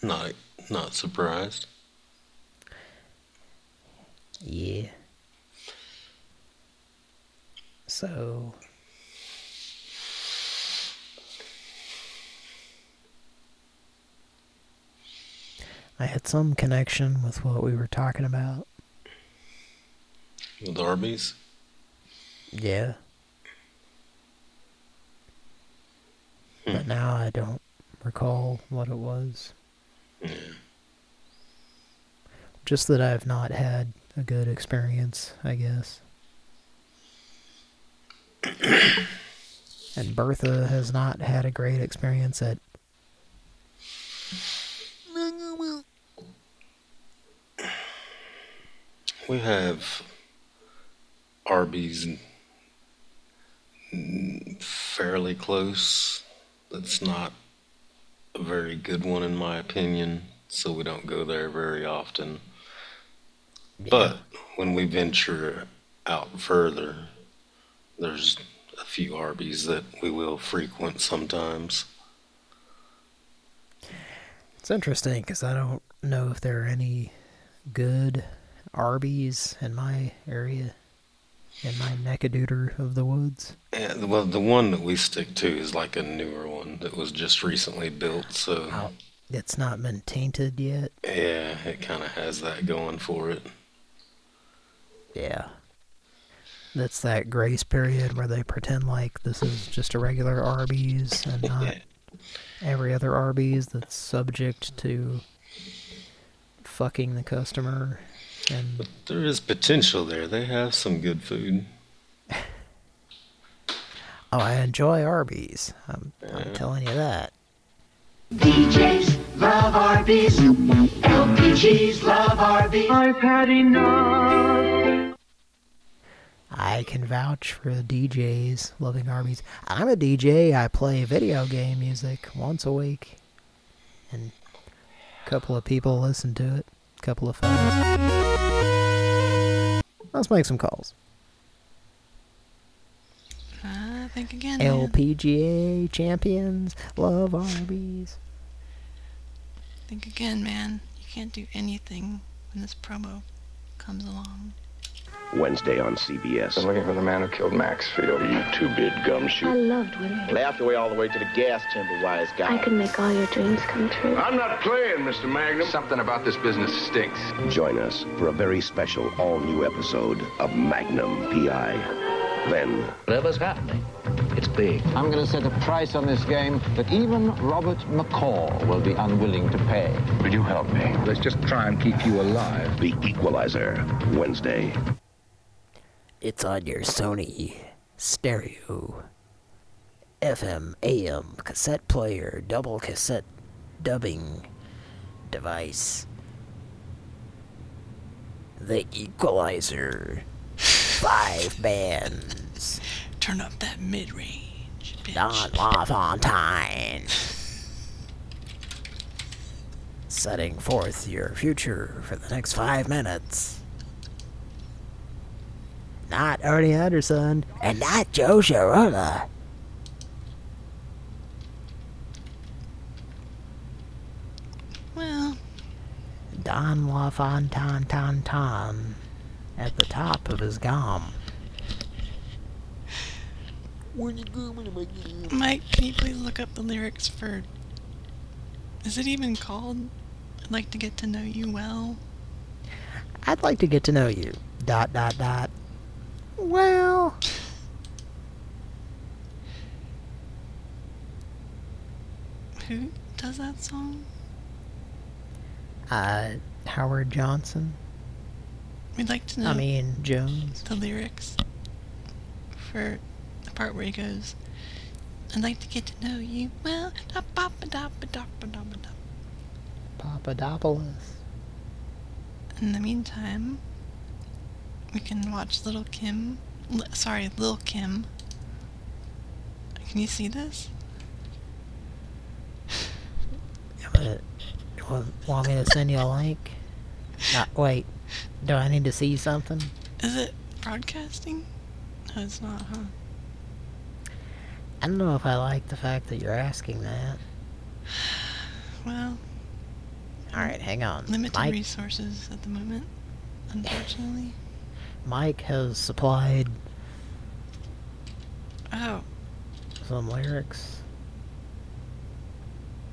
Not not surprised. Yeah. So I had some connection with what we were talking about. With Arby's? Yeah. Hmm. But now I don't recall what it was. Just that I've not had a good experience, I guess. and Bertha has not had a great experience at We have Arby's fairly close. That's not a very good one in my opinion, so we don't go there very often. But when we venture out further, there's a few Arby's that we will frequent sometimes. It's interesting because I don't know if there are any good Arby's in my area, in my neck-a-dooter of the woods. Yeah, well, the one that we stick to is like a newer one that was just recently built, so oh, It's not been tainted yet. yeah, it kind of has that going for it. Yeah. That's that grace period where they pretend like this is just a regular Arby's and not every other Arby's that's subject to fucking the customer. And There is potential there. They have some good food. oh, I enjoy Arby's. I'm, I'm telling you that. DJs love Arby's. LPGs love Arby's. I've had enough. I can vouch for the DJs loving Arby's. I'm a DJ. I play video game music once a week. And a couple of people listen to it. A couple of friends. Let's make some calls. Uh, think again. man. LPGA champions love Arby's. Think again, man. You can't do anything when this promo comes along. Wednesday on CBS. I'm looking for the man who killed Maxfield. You two-bit gumshoe. I loved Willie. Laughed your way all the way to the gas chamber, wise guy. I can make all your dreams come true. I'm not playing, Mr. Magnum. Something about this business stinks. Join us for a very special all-new episode of Magnum P.I. Then, Whatever's happening, it's big. I'm going to set a price on this game that even Robert McCall will be unwilling to pay. will you help me? Let's just try and keep you alive. The Equalizer, Wednesday. It's on your Sony stereo FM AM cassette player double cassette dubbing device. The Equalizer. Five bands. Turn up that mid range. Don LaFontaine. Setting forth your future for the next five minutes. not Ernie Anderson, and not Joe Sharona. Well, Don LaFontaine Ton Ton at the top of his gum. Mike, can you please look up the lyrics for. Is it even called I'd like to get to know you well? I'd like to get to know you. Dot dot dot. Well. Who does that song? Uh, Howard Johnson. We'd like to know I mean Jones. the lyrics for the part where he goes, I'd like to get to know you well. da ba ba da ba da ba da ba da." Papadopoulos. In the meantime, we can watch Little Kim. Li- sorry, Lil Kim. Can you see this? But, wa- want me to send you a link? Uh, wait, do I need to see something? Is it broadcasting? No, it's not, huh? I don't know if I like the fact that you're asking that. Well, Alright, hang on. limited Mike, resources at the moment, unfortunately. Mike has supplied Oh, some lyrics.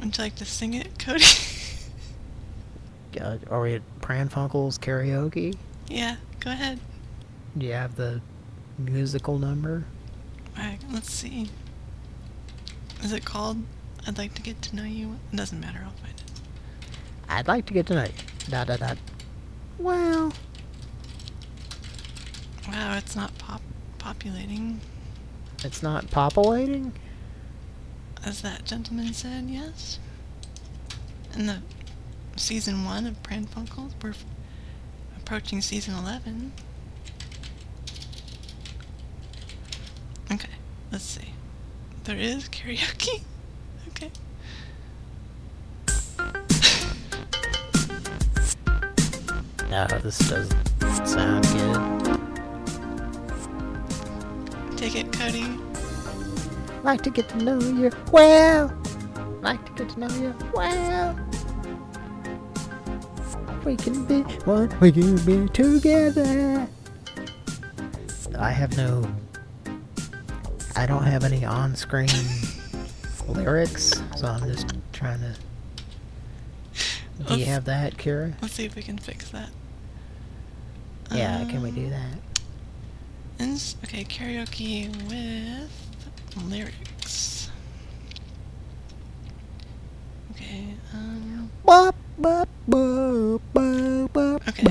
would you like to sing it, Cody? Uh, are we Pran Funkel's karaoke? yeah, go ahead. Do you have the musical number? Alright, let's see. Is it called I'd like to get to know you? It doesn't matter, I'll find it. I'd like to get to know you. Dot dot dot. Well. Wow, it's not pop populating. It's not populating? As that gentleman said, yes. In the season one of Pran Funkels, we're f- approaching season 11. Okay, let's see. There is karaoke? Okay. No, this doesn't sound good. Take it, Cody. Like to get to know you well. Like to get to know you well. We can be one. We can be together. I have no. I don't have any on-screen lyrics, so I'm just trying to. Do you Let's- have that, Kira? Let's see if we can fix that. Yeah, can we do Um, that? ins- okay, karaoke with lyrics. Okay, um. Bop, Okay.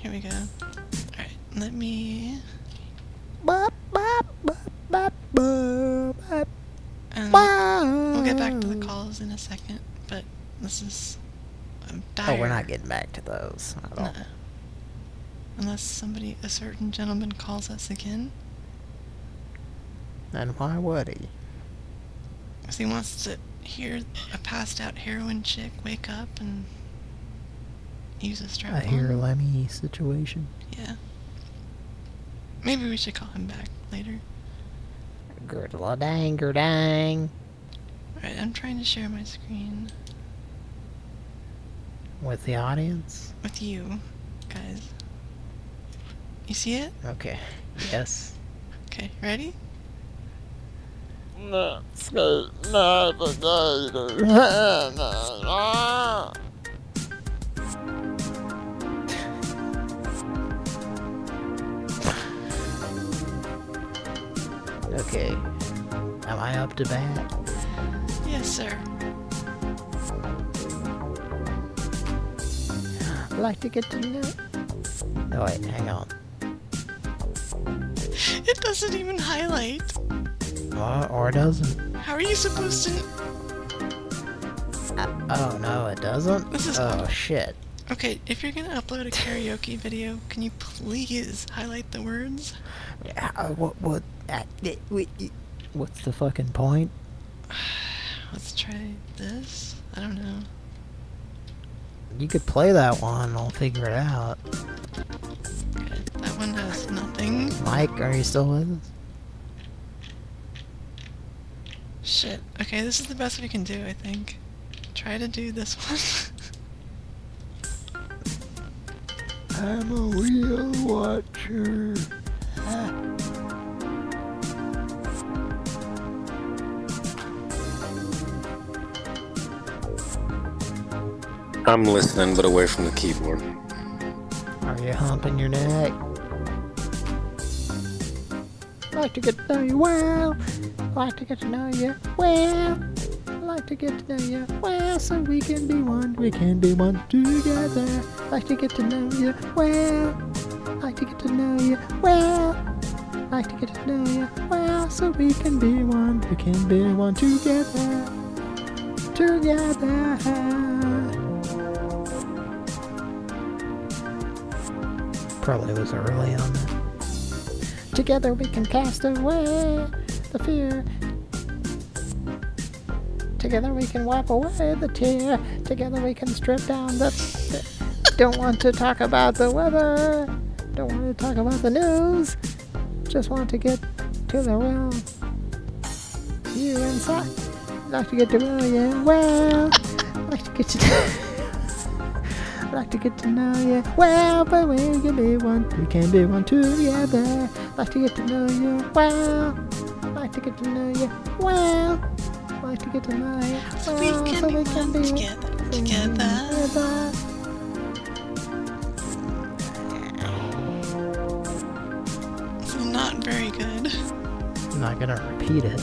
Here we go. Alright, let me. Bop, bop, bop, bop, bop, bop. Um, we'll get back to the calls in a second, but this is. I'm Oh, we're not getting back to those. I don't. Nuh-uh. Unless somebody, a certain gentleman, calls us again. And why would he? Because he wants to hear a passed out heroin chick wake up and use a strap A here Lemmy situation. Yeah. Maybe we should call him back later. Girdle dang, dang. Alright, I'm trying to share my screen With the audience? with you guys. You see it? Okay. Yes. Okay, ready? Navigator. Okay. Am I up to bat? Yes, sir. I'd like to get to know. No, wait, hang on. It doesn't even highlight. Or, or it doesn't. How are you supposed to? Oh, no, it doesn't? This is- oh, shit. Okay, if you're gonna upload a karaoke video, can you please highlight the words? Yeah, uh, what, what, uh, it- we- what's the fucking point? Let's try this. I don't know. You could play that one, I'll figure it out. That one one has nothing. Mike, are you still with us? Shit. Okay, this is the best we can do, I think. Try to do this one. I'm a wheel watcher. I'm listening, but away from the keyboard. Are you humping your neck? Like to get to know you well. Like to get to know you well. Like to get to know you well, so we can be one. We can be one together. Like to get to know you well. Like to get to know you well. Like to get to know you well, so we can be one. We can be one together. Together. Probably was early on that. Together we can cast away the fear. Together we can wipe away the tear. Together we can strip down the. Don't want to talk about the weather. Don't want to talk about the news. Just want to get to the real you inside. Like to get to know you well. Like to get to. like to get to know you well, but we can be one. We can be one together. Like to get to know you well. Like to get to know you well. Like to get to know you well. So we can so be we can one be together. Together. together. It's not very good. I'm not gonna repeat it.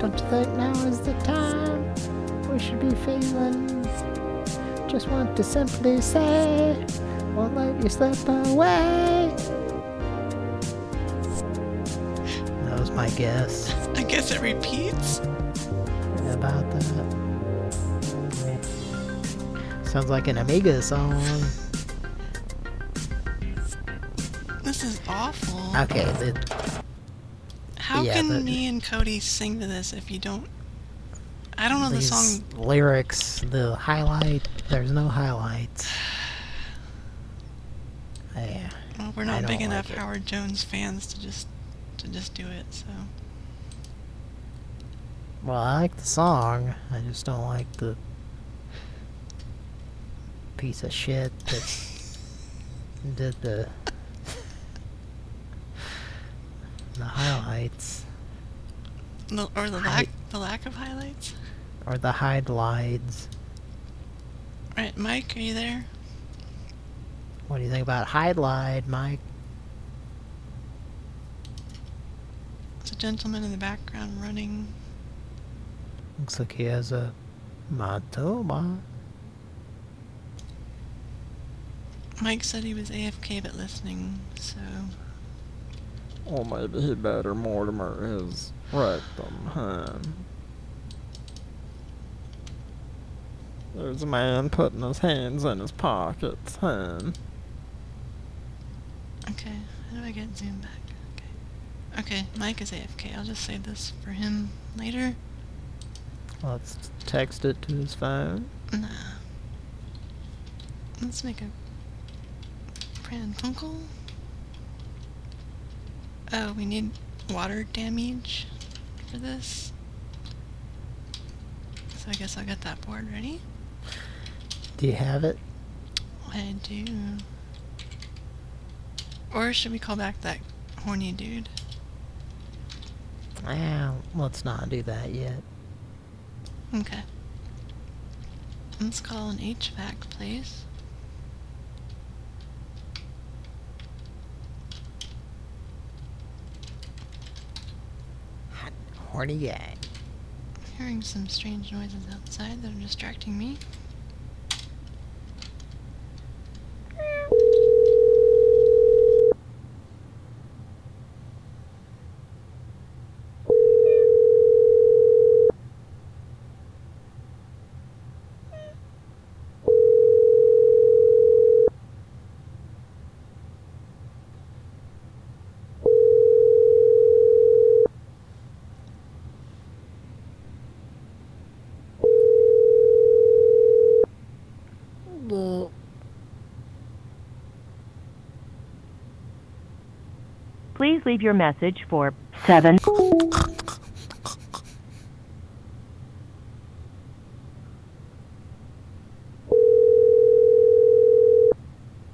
Don't you think now is the time we should be feeling? Just want to simply say, won't let you slip away. My guess I guess it repeats. about that. Sounds like an Amiga song. This is awful. Okay, the, How yeah, can the- me and Cody sing to this if you don't? I don't know the song. lyrics, the highlight, there's no highlights. Yeah. Well, we're I not big like enough it. Howard Jones fans to just to just do it. So Well, I like the song. I just don't like the piece of shit that did the the highlights the, or the Hi- lack the lack of highlights. or the highlights. Right, Mike, are you there? What do you think about highlight, Mike? There's a gentleman in the background running. Looks like he has a Matoma. Mike said he was AFK but listening, so Or maybe he better Mortimer his rectum, huh? There's a man putting his hands in his pockets, huh? okay. How do I get Zoom back? Okay. Mike is AFK. I'll just save this for him later. Let's text it to his phone. Nah. Let's make a Pran Funkel. Oh, we need water damage for this. So I guess I'll get that board ready. Do you have it? I do. Or should we call back that horny dude? Ah, let's not do that yet. Okay. Let's call an HVAC place. Horny guy. Hearing some strange noises outside that are distracting me. Please leave your message for 7.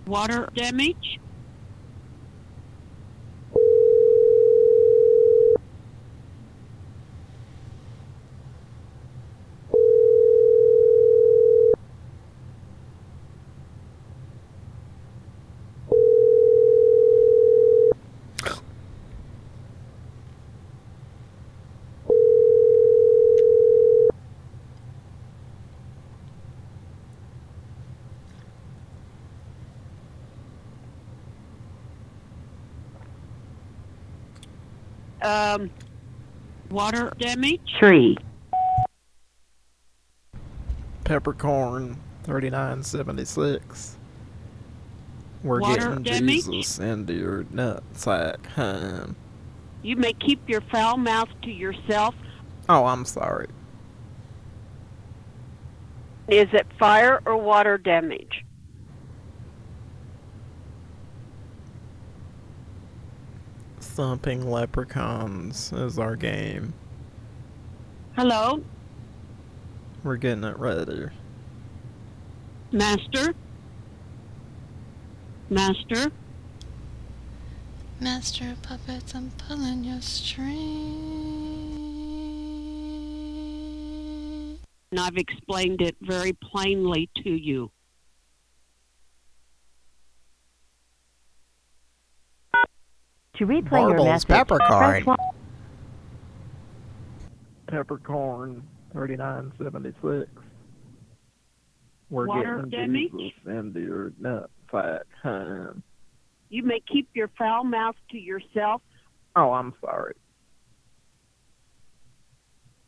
Water damage? Water damage? Tree. Peppercorn, 3976. We're Water getting damage? Jesus into your nutsack, huh? You may keep your foul mouth to yourself. Oh, I'm sorry. Is it fire or water damage? Thumping leprechauns is our game. Hello, We're getting it ready. master? Master? Master of puppets, I'm pulling your string. And I've explained it very plainly to you. To replay your Marbles message, peppercorn. press 1. Peppercorn, 3976. We're Water getting damage? Jesus into your nutsack, huh? You may keep your foul mouth to yourself. Oh, I'm sorry.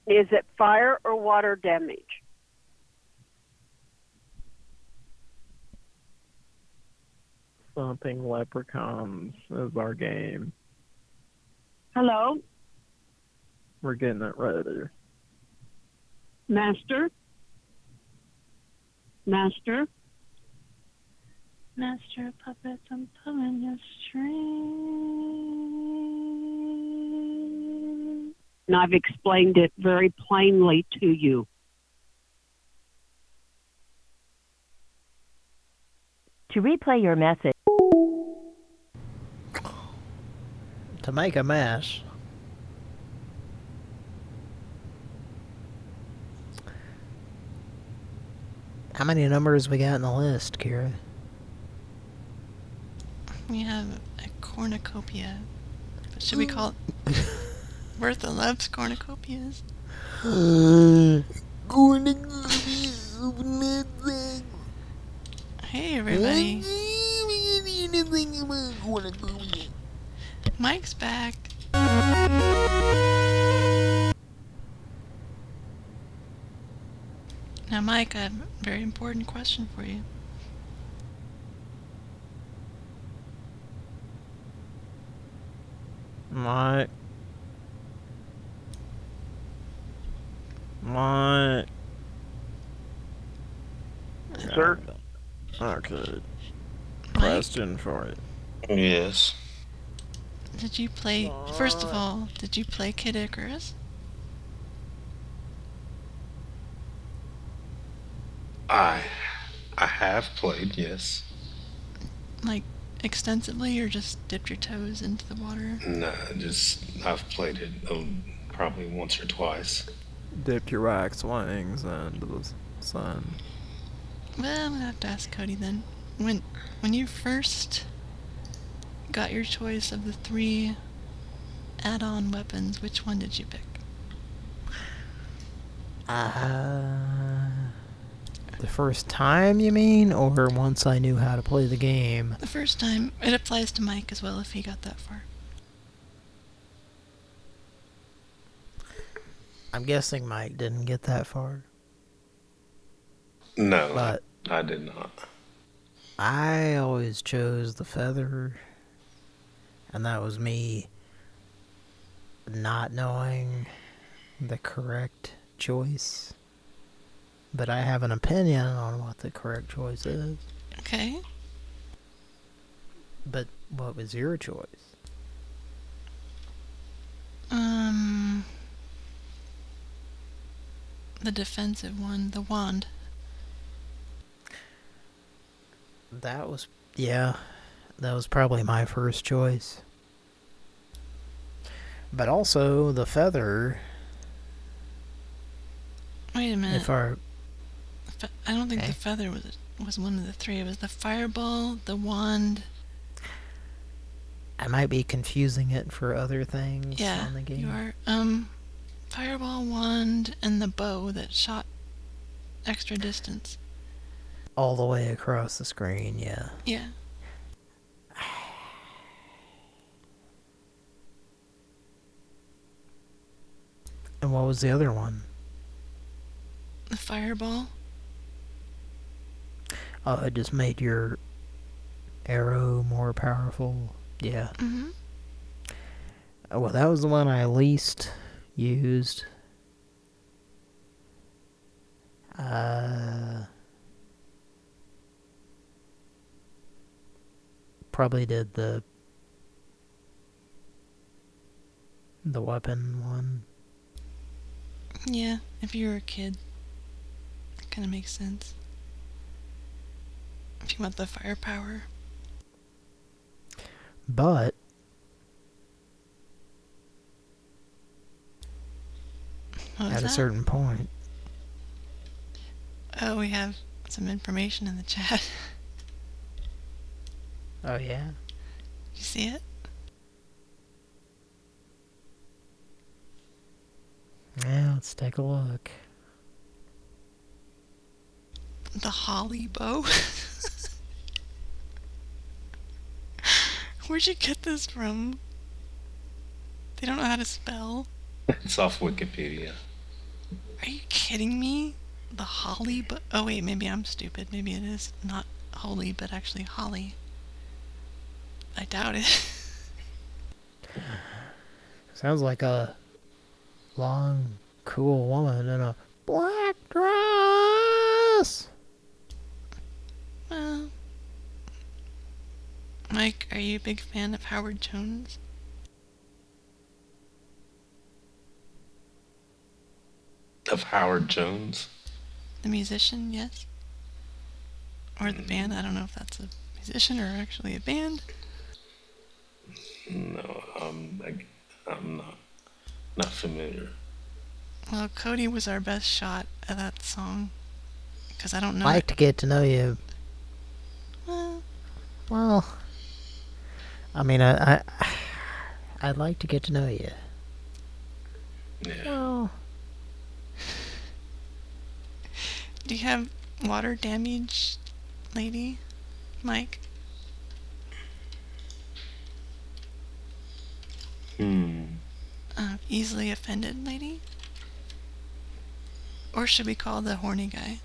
Is it fire or water damage? Thumping leprechauns is our game. Hello, We're getting it ready. master? Master? Master of puppets, I'm pulling your string. And I've explained it very plainly to you. To replay your message, To make a mess. How many numbers we got in the list, Kira? We have a cornucopia. But should we hmm. call it Bertha loves cornucopias? Hey everybody. Mike's back. Now Mike, I have a very important question for you. Mike. Mike. Sir? Okay. Question for it. Yes. Did you play first of all, did you play Kid Icarus? I I have played, yes. Like extensively or just dipped your toes into the water? No, just I've played it um, probably once or twice. Dip your wax wings into the sun. Well, I'm gonna have to ask Cody then. When when you first got your choice of the three add-on weapons, which one did you pick? Uh, the first time, you mean? Or once I knew how to play the game? The first time. It applies to Mike as well if he got that far. I'm guessing Mike didn't get that far. No, But I did not. I always chose the feather, and that was me not knowing the correct choice. But I have an opinion on what the correct choice is. Okay. But what was your choice? Um, the defensive one, the wand. That was, yeah, that was probably my first choice. But also the feather. Wait a minute. If our I don't think the feather was was one of the three. It was the fireball, the wand. I might be confusing it for other things Yeah, on the game. you are. Um, fireball, wand, and the bow that shot extra distance. All the way across the screen, yeah. Yeah. And what was the other one? The fireball. Oh, it just made your arrow more powerful. Yeah. Mm-hmm. Uh, Well, that was the one I least used. Uh, probably did the the weapon one. Yeah, if you were a kid, that kind of makes sense. If you want the firepower. But at a certain point, Oh, we have some information in the chat. oh yeah, you see it? Yeah. Let's take a look. The holly bow. Where'd you get this from? They don't know how to spell. It's off Wikipedia. Are you kidding me? The holly bow. Oh wait, maybe I'm stupid. Maybe it is not holy, but actually holly. I doubt it. Sounds like a long, cool woman in a black dress. well, Mike, are you a big fan of Howard Jones? Of Howard Jones. The musician, yes? Or the band? I don't know if that's a musician or actually a band. No, um, I, I'm not not familiar. Well, Cody was our best shot at that song. Because I don't know. I'd like to get to know you. Well, Well, I mean, I, I I'd like to get to know you. Yeah. Well, do you have water damage, lady? Mike? Hmm. Uh, easily offended, lady? Or should we call the horny guy?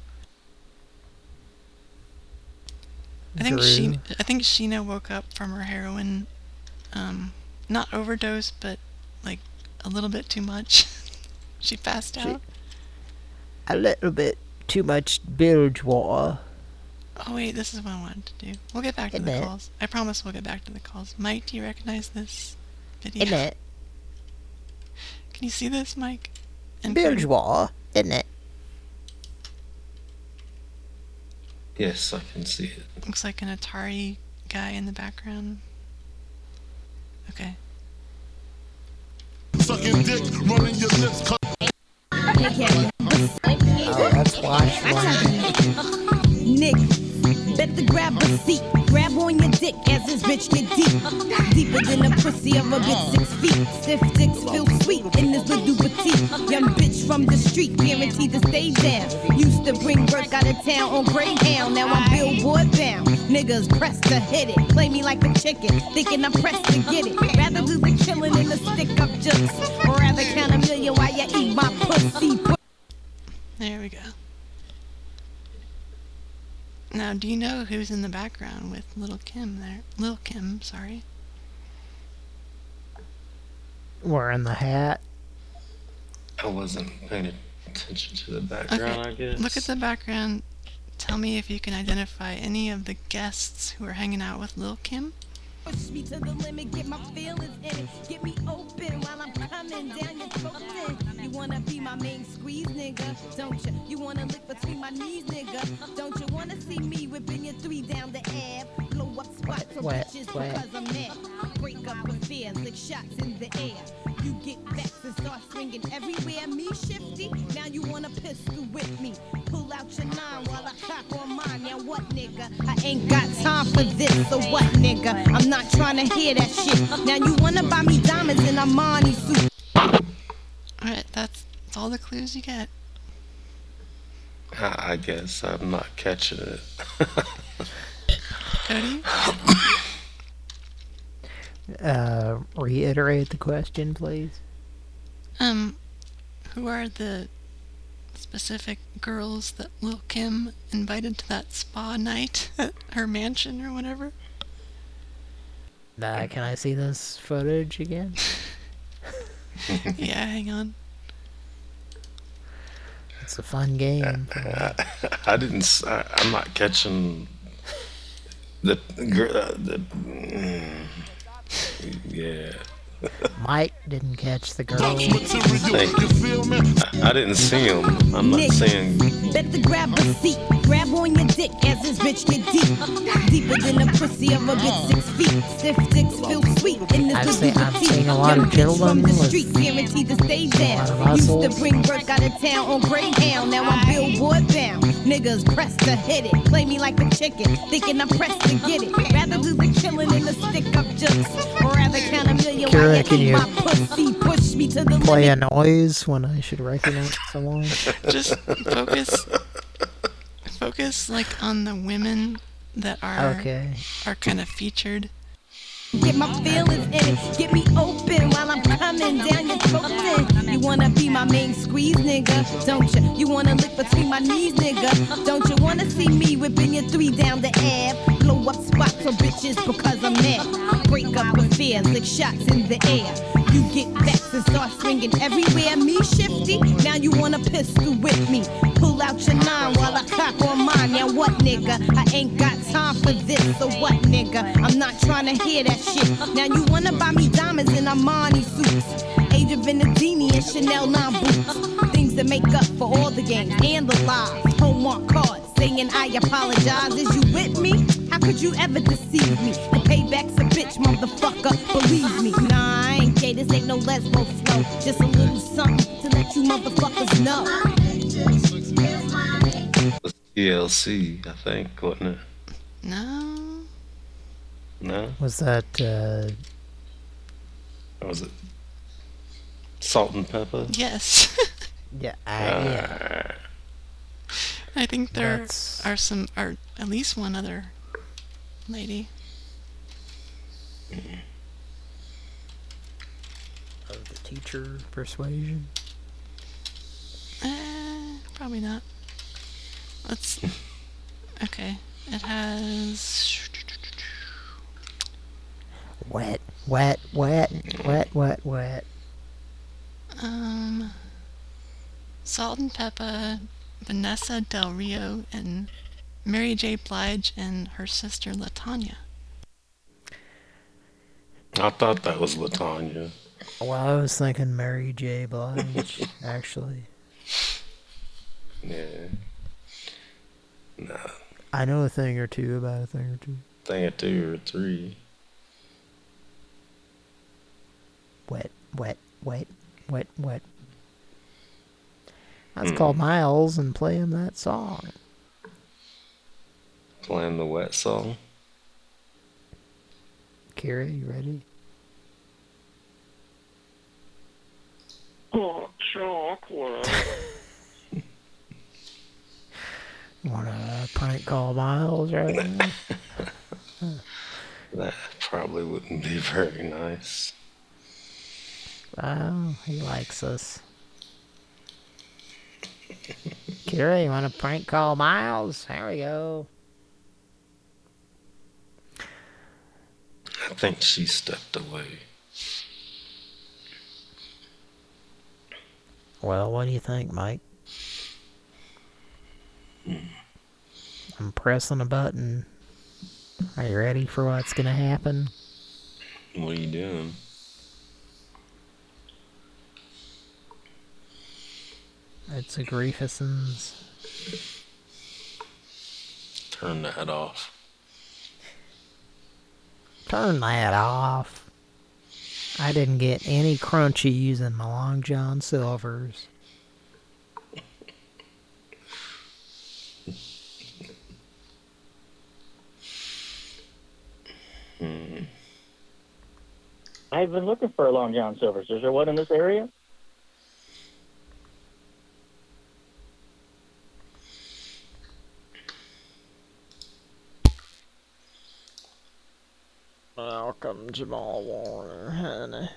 I think she I think Sheena woke up from her heroin um not overdose but like a little bit too much. she passed She- out. a little bit too much bilge water. Oh wait, this is what I wanted to do. We'll get back to Isn't the it? calls. I promise we'll get back to the calls. Mike, do you recognize this video? Isn't it? Can you see this, Mike? And Bilge Cody? water, isn't it? Yes, I can see it. Looks like an Atari guy in the background. Okay. Sucking dick, running your lips. Oh, that's. Nick, better grab a seat. Grab on your dick as this bitch get deep. Deeper than the pussy of a bitch six feet. Stiff dicks feel sweet in this little petite. Young bitch from the street, guaranteed to stay down. Used to bring work out of town on Greyhound. Now I'm billboard bound. Niggas press to hit it. Play me like a chicken, thinking I'm pressed to get it. Rather do the killing than the stick up jokes. Or rather count a million while you eat my pussy. There we go. Now, do you know who's in the background with Little Kim there? Lil Kim, sorry. Wearing the hat. I wasn't paying attention to the background. I guess. Look at the background. Tell me if you can identify any of the guests who are hanging out with Lil Kim. Push me to the limit, get my feelings in it. Get me open while I'm coming down your throat. then. You wanna be my main squeeze, nigga? Don't you? You wanna lick between my knees, nigga? Don't you wanna see me whipping your three down the ab? Blow up spots for Wet, bitches because I'm mad. Break up with affairs, lick shots in the air. You get vexed and start swinging everywhere. Me shifty, now you wanna pistol with me. Pull out your nine while I cock on mine. Now what, nigga? I ain't got time for this, so what, nigga? I'm not trying to hear that shit. Now you wanna buy me diamonds in Armani suit. Alright, that's, that's all the clues you get. I, I guess I'm not catching it. Cody? Uh, reiterate the question, please. Um, who are the specific girls that Lil Kim invited to that spa night at her mansion or whatever? Uh, can I see this footage again? yeah, hang on. It's a fun game. I, I didn't. I, am not catching the uh, the. mm, yeah. Mike didn't catch the girl. Thank you. I, I didn't see him. I'm not saying. Better grab a seat, grab on your dick as this bitch get deep. Deeper than the pussy of a bitch six feet. Stiff dicks feel sweet in this I've little seen- I've seen a lot of bitch from the with streets, guaranteed to stay down. Used to bring work out of town on Greyhound, now I'm billboard bound. Niggas pressed to hit it, play me like a chicken, thinking I'm pressed to get it. Rather do the killing than the stick up jokes. Rather count a million Kira, can you my pussy, push me to the Play a noise when I should recognize someone. Just focus, focus like on the women that are Okay. are kind of featured. Get my feelings in it. Get me open while I'm coming down your throat. You wanna be my main squeeze, nigga? Don't you? You wanna lick between my knees, nigga? Don't you wanna see me whipping your three down the ab? Blow up spots for bitches because I'm mad. Break up affairs, lick shots in the air. You get vexed and start swinging everywhere. Me shifty, now you wanna pistol with me. Pull out your nine while I cock on mine. Now what, nigga? I ain't got time for this, so what, nigga? I'm not trying to hear that shit. Now you wanna buy me diamonds in Armani suits. Age of Venedini and Chanel 9 boots. Things that make up for all the games and the lies. Homework cards saying I apologize. Is you with me? How could you ever deceive me? The payback's a bitch, motherfucker. Believe me. Nah, I ain't gay. This ain't no lesbo flow. Just a little something to let you motherfuckers know. TLC, I think, wasn't it? No. No, Was that uh, or was it Salt-N-Pepa? Yes. Yeah, I, yeah. I think there That's- are some, or at least one other lady. of the teacher persuasion? Eh, probably not. Let's. Okay. It has. Wet, wet, wet, wet, wet, wet. Um. Salt-N-Pepa, Vanessa Del Rio, and Mary J. Blige and her sister Latanya. I thought that was Latanya. Well, I was thinking Mary J. Blige, actually. Yeah. Nah, I know a thing or two about a thing or two. thing or two or three. Wet, wet, wet, wet, wet. Let's Hmm. call Miles and play him that song. Playing the wet song. Kira, you ready? Hot chocolate. Wanna prank call Miles right now? That probably wouldn't be very nice. Oh, he likes us. Kira, you wanna prank call Miles? There we go. I think she stepped away. Well, what do you think, Mike? I'm pressing a button. Are you ready for what's gonna happen? What are you doing? It's a Griefuson's. Turn that off. Turn that off. I didn't get any crunchy using my Long John Silvers. Hmm. I've been looking for a Long John Silver's. Is there one in this area? Welcome, Jamal Warner, honey.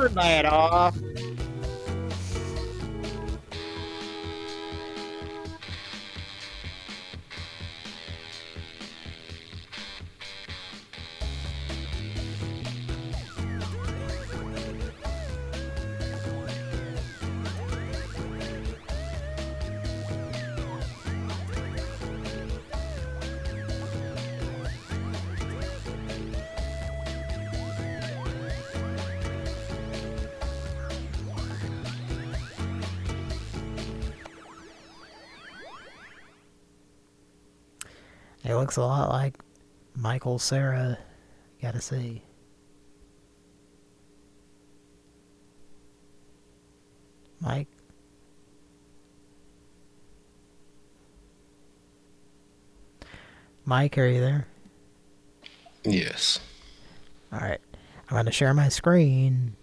Turn that off. Looks a lot like Michael Cera. Gotta see. Mike? Mike, are you there? Yes. Alright. I'm going to share my screen,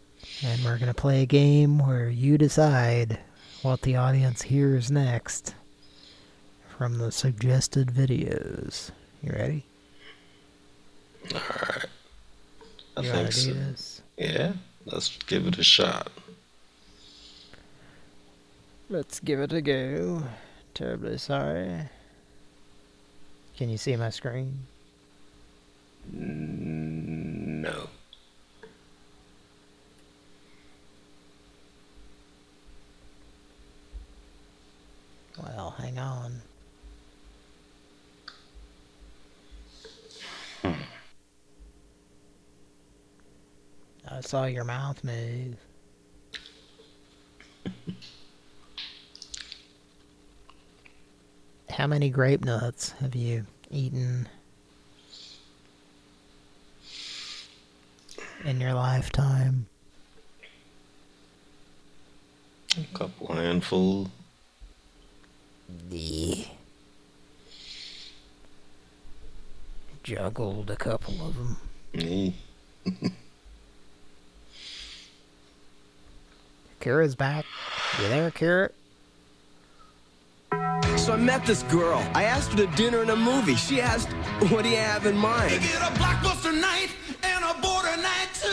and we're going to play a game where you decide what the audience hears next from the suggested videos. You ready? Alright. I You think so. this? Yeah, let's give it a shot. Let's give it a go. Terribly sorry. Can you see my screen? Mm, no. Well, hang on. I saw your mouth move. How many grape nuts have you eaten in your lifetime? A couple handful. Yeah. Juggled a couple of them. Me. Kira's back. You there, Kira? So I met this girl. I asked her to dinner and a movie. She asked, what do you have in mind? Get a blockbuster night and a border night too.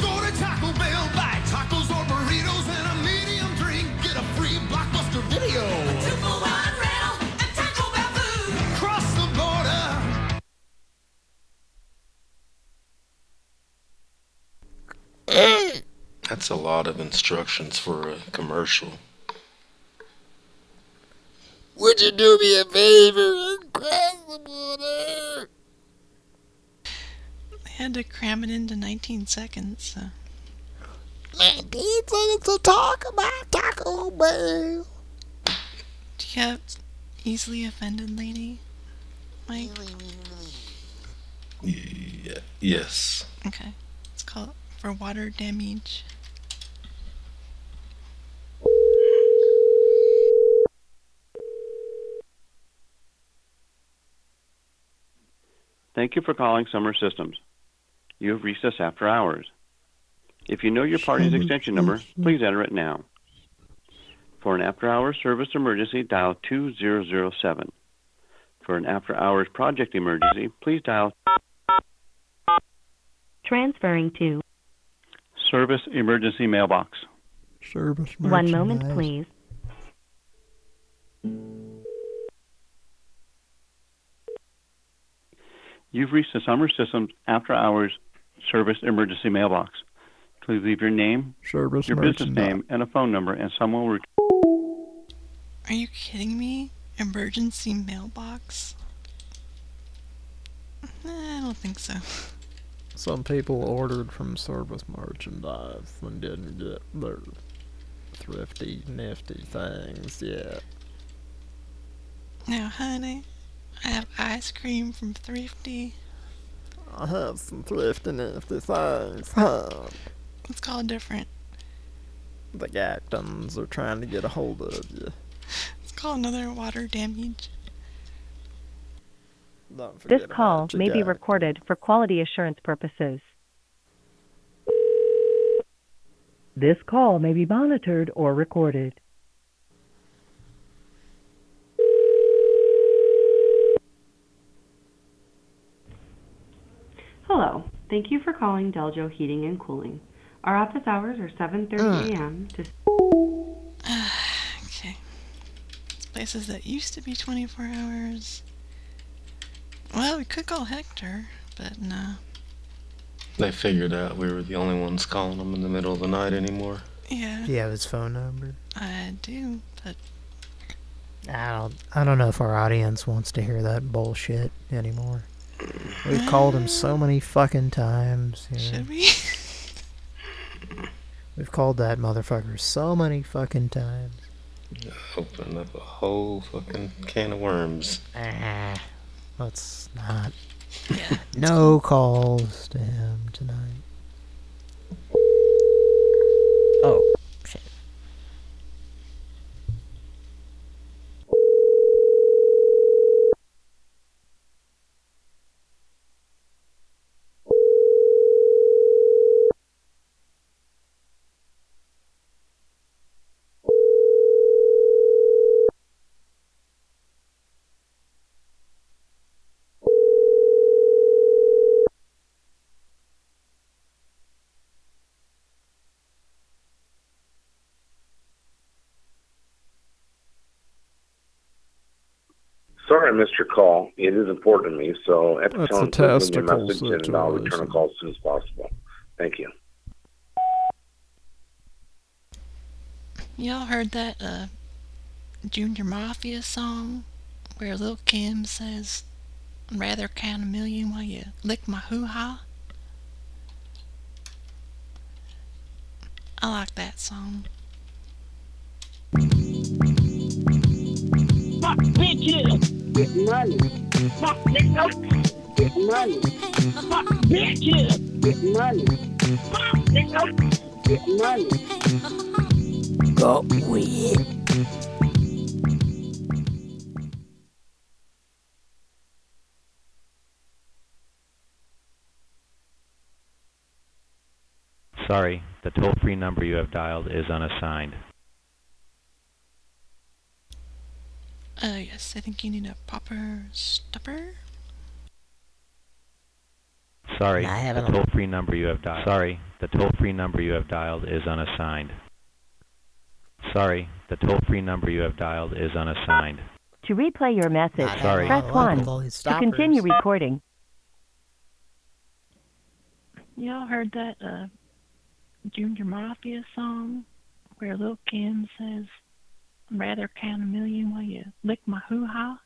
Go to Taco Bell, buy tacos or burritos and a medium drink. Get a free blockbuster video. two for one rental and Taco Bell food. Cross the border. Eh. That's a lot of instructions for a commercial. Would you do me a favor and cross the border? They had to cram it into 19 seconds. So. 19 seconds to talk about Taco Bell. Do you have easily offended lady, Mike? Yeah. Yes. Okay. It's called for water damage. Thank you for calling Summer Systems. You have reached us after hours. If you know your party's extension number, please enter it now. For an after hours service emergency, dial 2007. For an after hours project emergency, please dial Transferring to. service emergency mailbox. Service One moment, merchandise. please. You've reached the Summer Systems after hours service emergency mailbox. Please leave your name, Service your business name, and a phone number, and someone will return. Are you kidding me? Emergency mailbox? I don't think so. Some people ordered from service merchandise and didn't get their thrifty, nifty things yet. Now, honey, I have ice cream from Thrifty. I have some thrifty, nifty things. Huh. It's called different. The Gactons are trying to get a hold of you. It's called another water damage. Don't This call about may be recorded for quality assurance purposes. This call may be monitored or recorded. Hello. Thank you for calling Deljo Heating and Cooling. Our office hours are 7:30 mm. a.m. to okay. It's places that used to be 24 hours. Well, we could call Hector, but no. They figured out we were the only ones calling them in the middle of the night anymore. Yeah, Do you have his phone number? I do, but I don't. I don't know if our audience wants to hear that bullshit anymore. We've called him so many fucking times. you know. should we? We've called that motherfucker so many fucking times. Open up a whole fucking can of worms. Ah, let's not. no calls to him tonight. Sorry I missed your call. It is important to me, so at the That's a tone, please leave me a message and I'll return a call as soon as possible. Thank you. Y'all heard that uh, Junior Mafia song where Lil Kim says, I'd rather count a million while you lick my hoo ha? I like that song. Fuck bitches, get money. Fuck niggas, get money. Fuck bitches, get money. Fuck niggas, get money. Go with Sorry, the toll free number you have dialed is unassigned. Uh, yes, I think you need a popper stopper. Sorry, I the haven't- toll free number you have dialed. Sorry, the toll free number you have dialed is unassigned. Sorry, the toll free number you have dialed is unassigned. To replay your message, Sorry. press 1. To continue recording, Y'all heard that uh, Junior Mafia song where Lil Kim says, I'd rather count a million while you lick my hoo ha?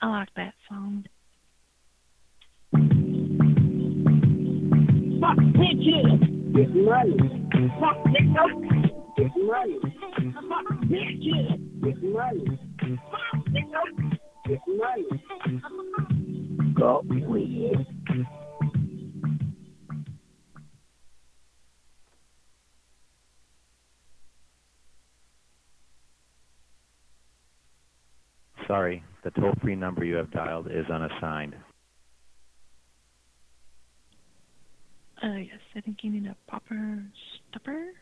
I like that song. Fuck bitches, get money. Fuck niggas, get money. Fuck bitches, get money. Fuck niggas, get money. Go with Sorry, the toll free number you have dialed is unassigned. Uh, yes, I think you need a popper stopper.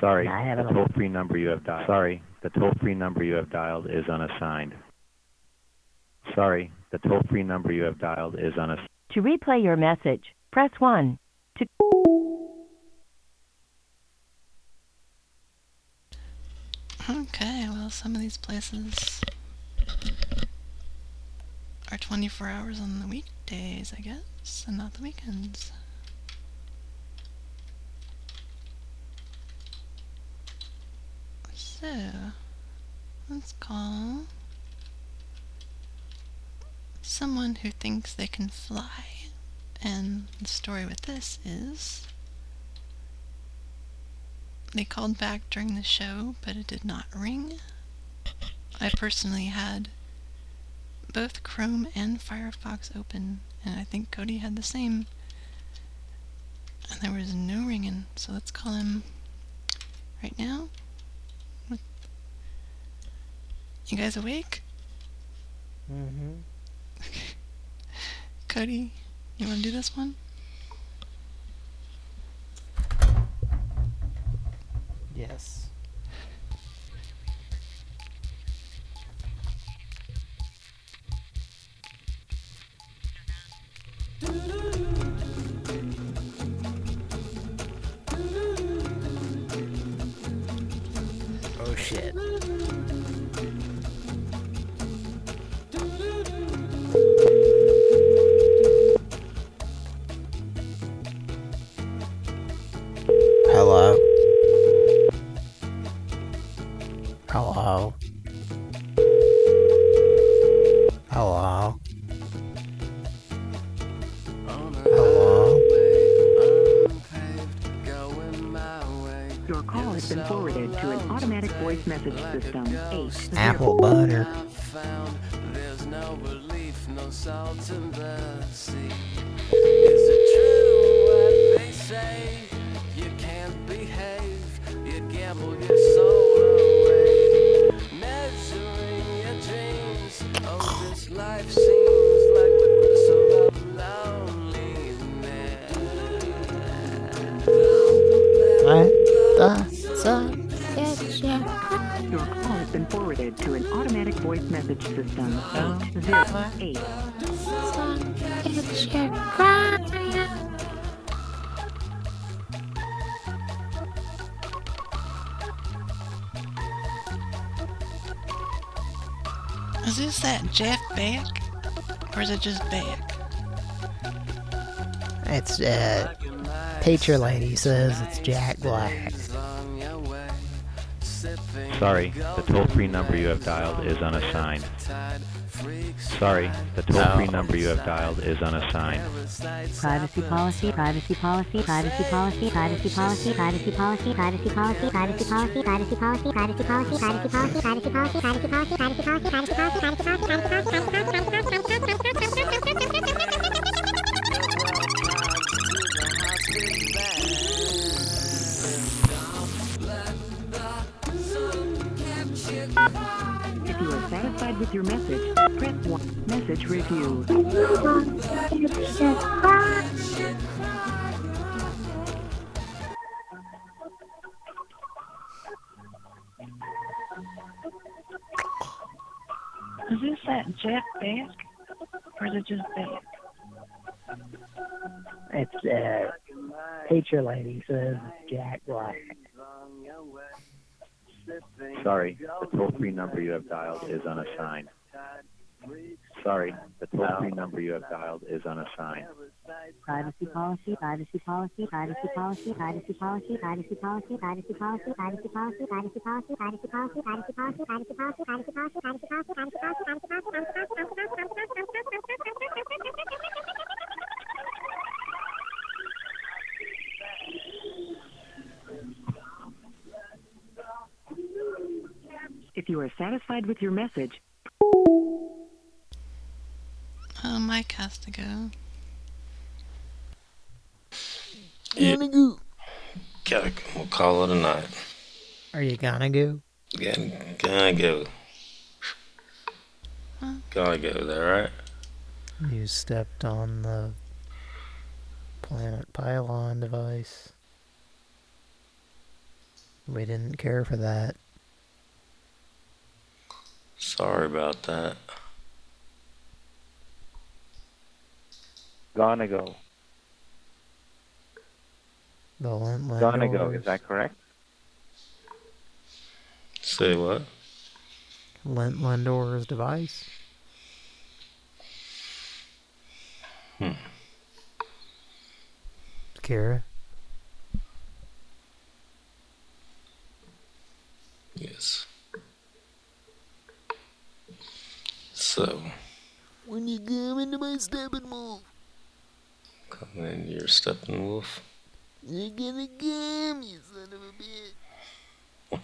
Sorry, I have the toll-free number you have dialed. Sorry, the toll-free number you have dialed is unassigned. Sorry, the toll-free number you have dialed is unassigned. To replay your message, press 1. To Some of these places are 24 hours on the weekdays, I guess, and not the weekends. So, let's call someone who thinks they can fly. And the story with this is they called back during the show, but it did not ring. I personally had both Chrome and Firefox open, and I think Cody had the same. And there was no ringing, so let's call him right now. You guys awake? Mm-hmm. Cody, you want to do this one? Yes. Apple butter. Or is it just Beck? It's uh teacher lady says it's Jack Black. Sorry, the toll-free number you have dialed is unassigned. Sorry, the toll-free number you have dialed is unassigned. privacy policy, privacy policy, privacy policy, privacy policy, privacy policy, privacy policy, privacy policy, privacy policy, privacy policy, privacy policy, privacy policy, privacy policy, privacy policy, privacy policy, If one. Review. Is this that Jeff Beck? Or is it just Beck? It's uh teacher lady says Jack Black. Sorry, the toll-free number you have dialed is unassigned. Sorry, the toll-free number you have dialed is unassigned. privacy policy, privacy policy, privacy policy, privacy policy, privacy policy, privacy policy, privacy policy, privacy policy, privacy policy, privacy policy, privacy policy, privacy policy, privacy policy, privacy policy, privacy policy, privacy policy, privacy policy. If you are satisfied with your message, Oh, Mike has to go. Yeah. Gotta, we'll call it a night. Are you gonna go? Gotta, gotta go. Gotta go there, right? You stepped on the planet pylon device. We didn't care for that. Sorry about that. Gonna go. The Lent Gonna go. Is that correct? Say what? Lent Lindor's device. Hmm. Kara. Yes. So, When you come into my stepping wolf, come in your Steppenwolf. you're gonna come, you son of a bitch.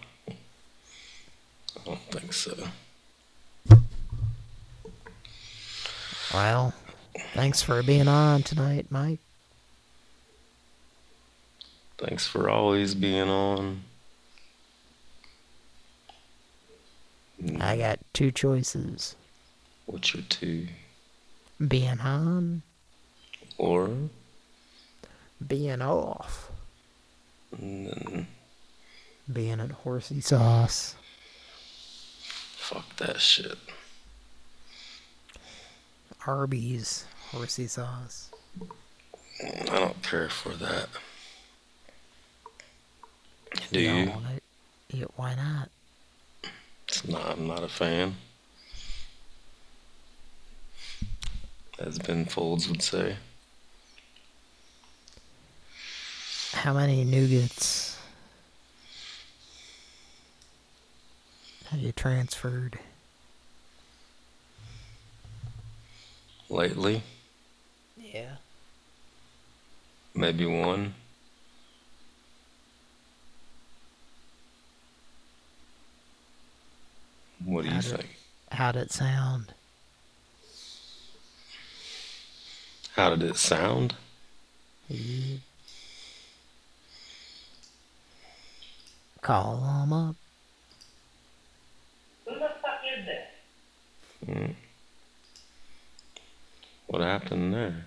I don't think so. Well, thanks for being on tonight, Mike. Thanks for always being on. I got two choices. What's your two? Being on, Or, being off. then, Being at horsey sauce. fuck that shit. Arby's horsey sauce. I don't care for that. Do You you? want it? Yeah, why not? It's not, I'm not a fan. As Ben Folds would say. How many nougats have you transferred? Lately, Yeah. maybe one. What do you How'd it- think? How'd it sound? How did it sound? Yeah. Call them up. Who the fuck is this? Hmm. What happened there?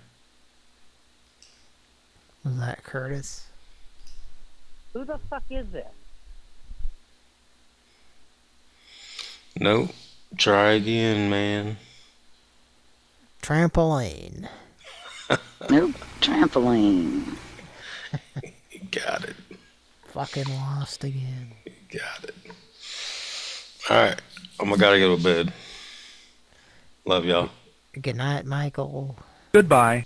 Was that Curtis? Who the fuck is this? Nope. Try again, man. Trampoline. Nope. Trampoline. Got it. Fucking lost again. Got it. Alright. I'm gonna gotta go to bed. Love y'all. Good night, Michael. Goodbye.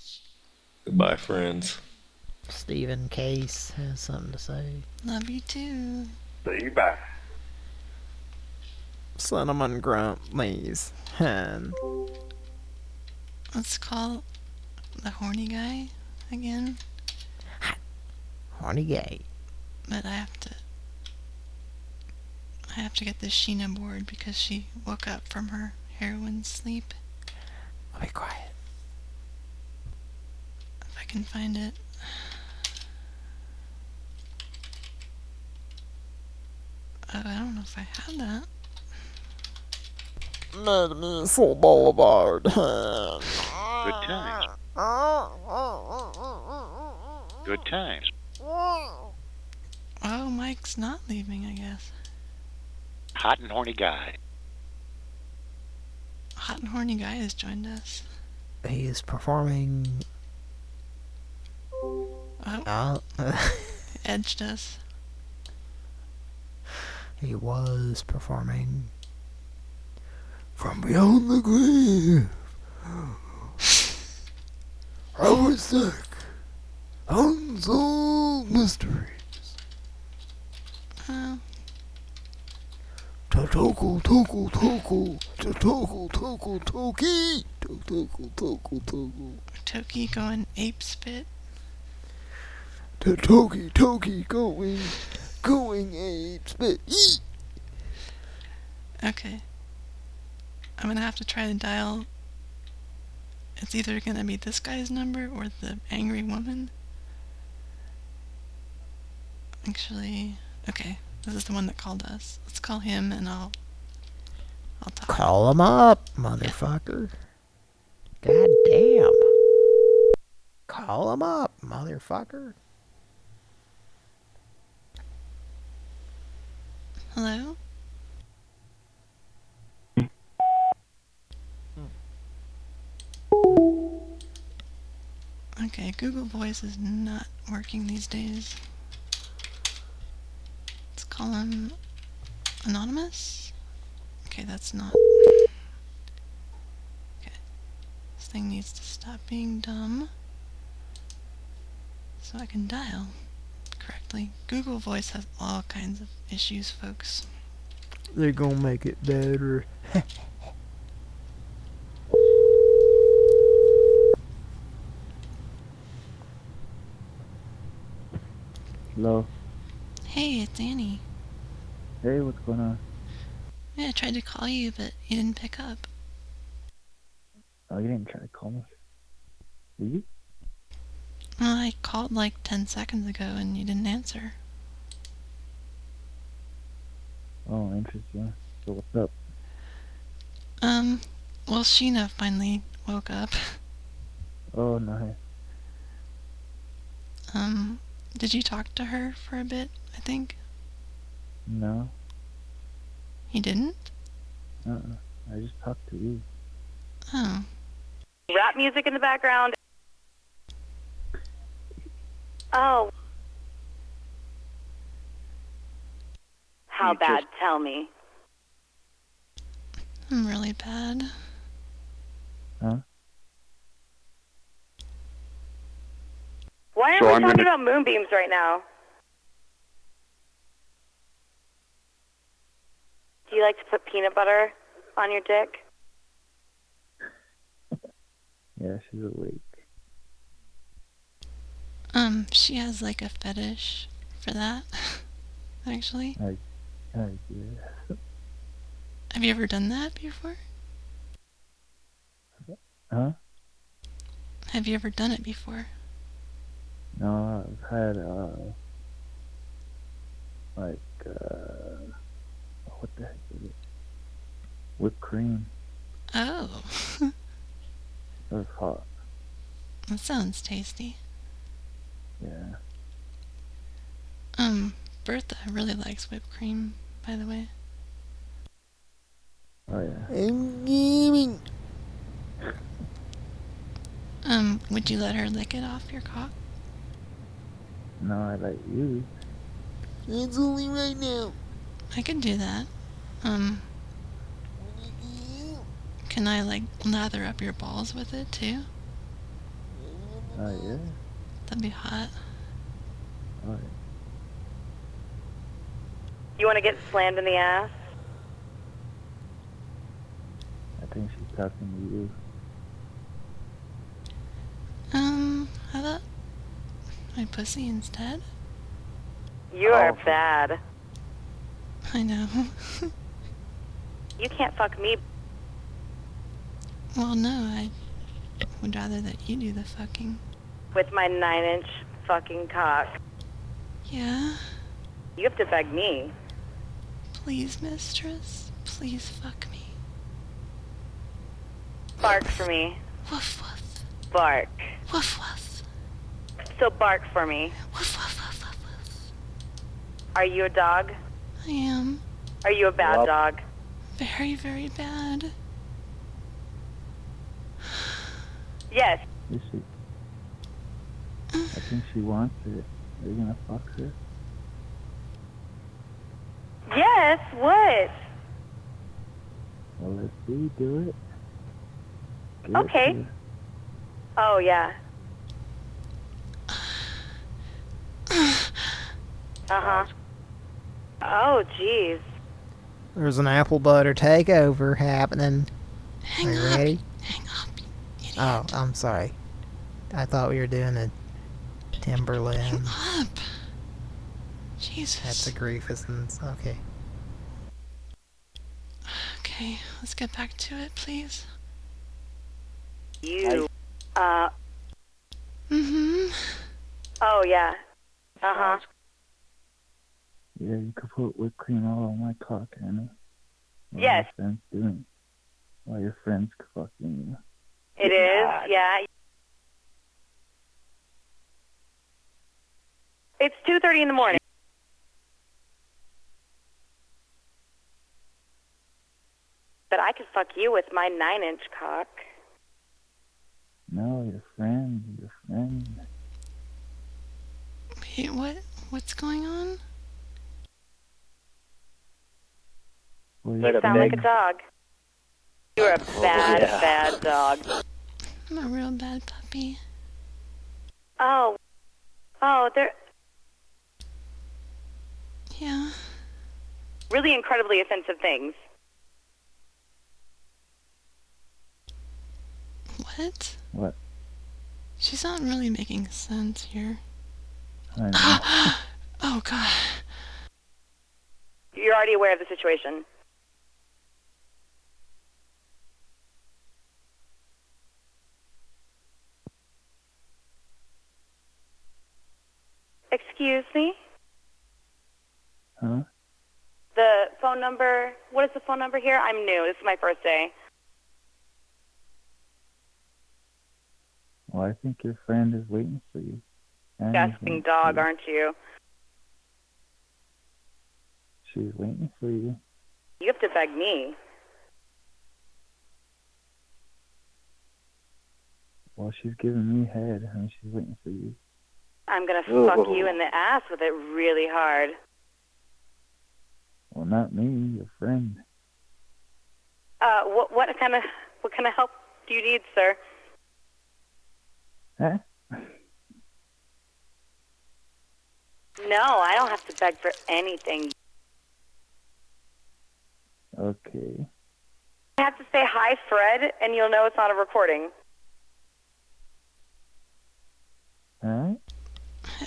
Goodbye, friends. Stephen Case has something to say. Love you too. See you back. Cinnamon Gruntleys. Hen. Let's call the horny guy again. Horny gay. But I have to. I have to get this Sheena board because she woke up from her heroin sleep. I'll be quiet. If I can find it. Oh, I don't know if I have that. Mid-Missile Boulevard. Good times. Good times. Oh, Mike's not leaving, I guess. Hot and horny guy. Hot and horny guy has joined us. He is performing. Oh, Oh, edged us. he was performing. From beyond the grave. I was sick. Unsolved mysteries. Oh, Totoko, toko, toko. Totoko, toko, toki. Totoko, toko, toko. Toki going ape spit. Toki, toki, going, going ape spit. Okay. I'm gonna have to try to dial. It's either gonna be this guy's number or the angry woman. Actually, okay. This is the one that called us. Let's call him and I'll. I'll talk. Call him up, motherfucker. God damn. Call him up, motherfucker. Hello? Hmm. Okay, Google Voice is not working these days. Let's Anonymous? Okay, that's not. Okay. This thing needs to stop being dumb. So I can dial correctly. Google Voice has all kinds of issues, folks. They're gonna make it better. Hello. Hey, it's Annie. Hey, what's going on? Yeah, I tried to call you, but you didn't pick up. Oh, you didn't try to call me. Did you? Well, I called like 10 seconds ago and you didn't answer. Oh, interesting. So what's up? Um, well, Sheena finally woke up. Oh, nice. Um, did you talk to her for a bit, I think? No. You didn't? Uh-uh. I just talked to you. Oh. Rap music in the background. Oh. How You bad? just- Tell me. I'm really bad. Huh? Why So are we I'm talking gonna- about moonbeams right now? Do you like to put peanut butter on your dick? Yeah, she's awake. Um, she has like a fetish for that, actually. I, I guess. Have you ever done that before? Huh? Have you ever done it before? No, I've had, uh, like, uh, what the heck is it? Whipped cream. Oh, That was hot. that sounds tasty. Yeah. Um, Bertha really likes whipped cream, by the way. Oh, yeah. I'm gaming. Um, would you let her lick it off your cock? No, I like you. It's only right now. I could do that. Um, can I like lather up your balls with it too? Oh, yeah. That'd be hot. Oh, You want to get slammed in the ass? I think she's talking to you. Um, how about my pussy instead? You are bad. I know. You can't fuck me. well, no, I would rather that you do the fucking. with my nine inch fucking cock. Yeah, You have to beg me. please, mistress. Please fuck me. Bark for me. Woof woof. Bark. Woof woof. So bark for me. Woof woof woof woof woof. Are you a dog? I am Are you a bad Well- dog? very, very bad. Yes. Is she? I think she wants it. Are you gonna fuck her? Yes. What? Well, let's see. Do it. Give it Okay. to her. Oh yeah. Uh huh. Oh jeez. There's an apple butter takeover happening. Hang Are you up. ready? Hang up. Oh, I'm sorry. I thought we were doing a Timberland. Hang Up. Jesus. That's a grief, isn't it? Okay. Okay, let's get back to it, please. You. Uh. Mm-hmm. Oh yeah. Uh huh. Yeah, you could put whipped cream all on my cock, Anna. While Yes. Your friends doing. While your friends fucking you. It is. Yeah. It's two thirty in the morning. but I could fuck you with my nine-inch cock. No, your friend, your friend. Wait, what? What's going on? You sound like a dog. You're a bad, yeah. bad dog. I'm a real bad puppy. Oh, oh, they're Yeah. really incredibly offensive things. What? What? She's not really making sense here. I know. Oh god. You're already aware of the situation. Excuse me? huh? The phone number, what is the phone number here? I'm new. This is my first day. Well, I think your friend is waiting for you. Waiting dog, you. aren't you? She's waiting for you. You have to beg me. Well, she's giving me head, and she's waiting for you. I'm gonna Ooh. fuck you in the ass with it really hard. Well, not me, your friend. Uh, what what kind of what kind of help do you need, sir? Huh? No, I don't have to beg for anything. Okay. I have to say hi, Fred, and you'll know it's not a recording. Alright. I-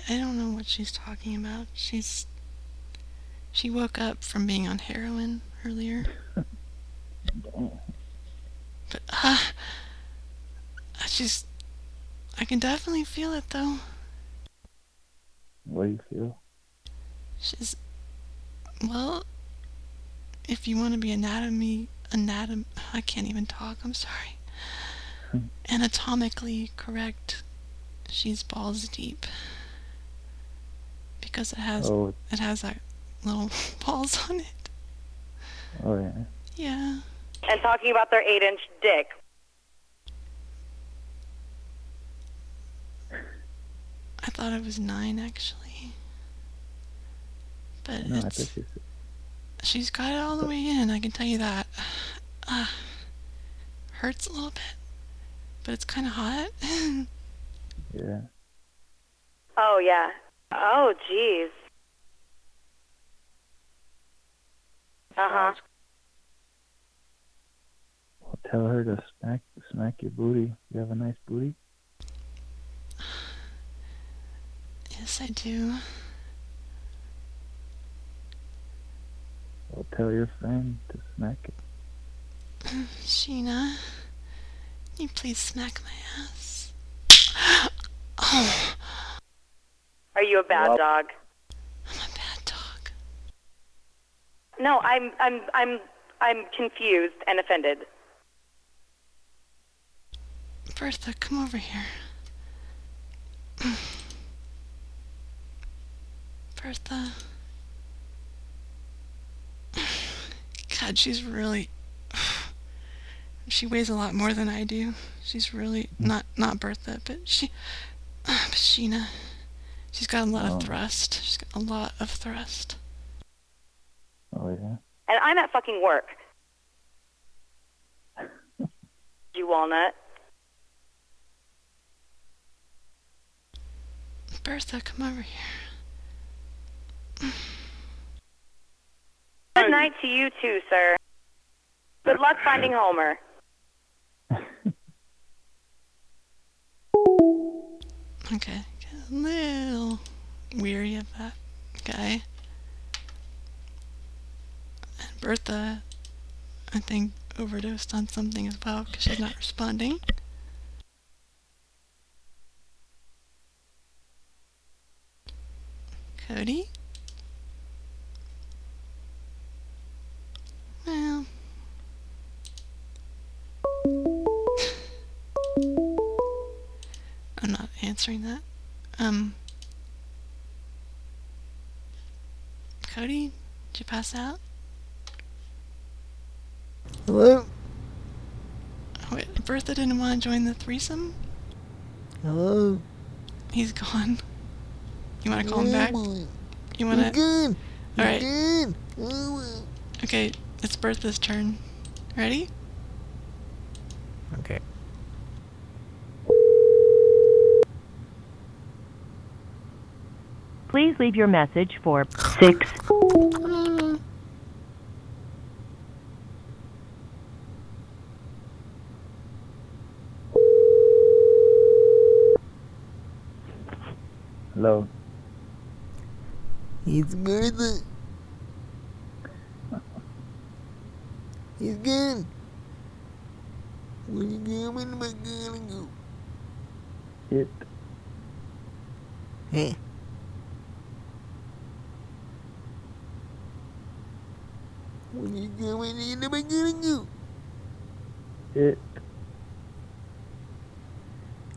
I don't know what she's talking about. She's she woke up from being on heroin earlier. But uh, she's I can definitely feel it though. What do you feel? She's well, if you want to be anatomy anatom I can't even talk. I'm sorry. Anatomically correct. She's balls deep. Because it has Oh. it has that little balls on it. Oh, yeah. Yeah. And talking about their eight-inch dick. I thought it was nine actually. But No, I it's thought she said. she's got it all the way in, I can tell you that. Uh, hurts a little bit. But it's kinda hot. Yeah. Oh yeah. Oh jeez. Uh huh. Well, tell her to smack smack your booty. You have a nice booty. yes I do. Well, tell your friend to smack it. Sheena, can you please smack my ass? oh, Are you a bad Well- dog? I'm a bad dog. No, I'm I'm I'm I'm confused and offended. Bertha, come over here. Bertha. God, she's really. She weighs a lot more than I do. She's really mm. not not Bertha, but she, but Sheena. She's got a lot Oh. of thrust. She's got a lot of thrust. Oh yeah. And I'm at fucking work. you walnut. Bertha, come over here. Good night to you too, sir. Good luck finding Homer. Okay, get a little weary of that guy. And Bertha, I think, overdosed on something as well because she's not responding. Cody? Well. I'm not answering that. Um. Cody, did you pass out? Hello? Wait, Bertha didn't want to join the threesome? Hello? He's gone. You want to call him back? You want to? All right. He's gone. Oh, Okay, it's Bertha's turn. Ready? Okay. Please leave your message for six. Hello. It's Bertha. He's gone. When you go, when am I gonna It. Huh? When you go, when am I gonna go? It.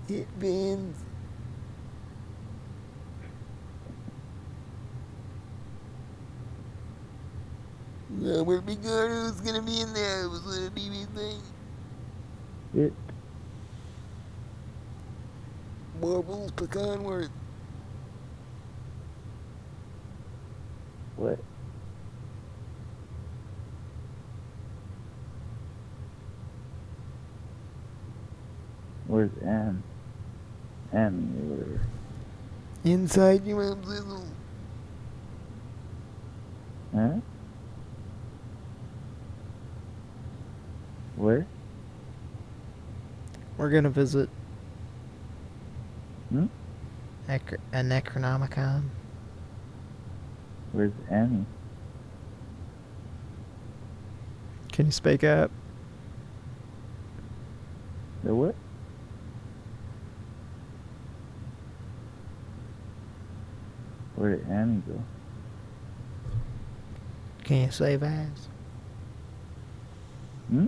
It bends. Robert Picardo's gonna be in there. Was what a BB thing. It. Marbles Pecanworth. What? Where's or whatever. Inside your mom's little. Huh? Where? We're gonna visit Hmm? A Necronomicon. Where's Annie? Can you speak up? The what? Where did Annie go? Can't save as? Hmm?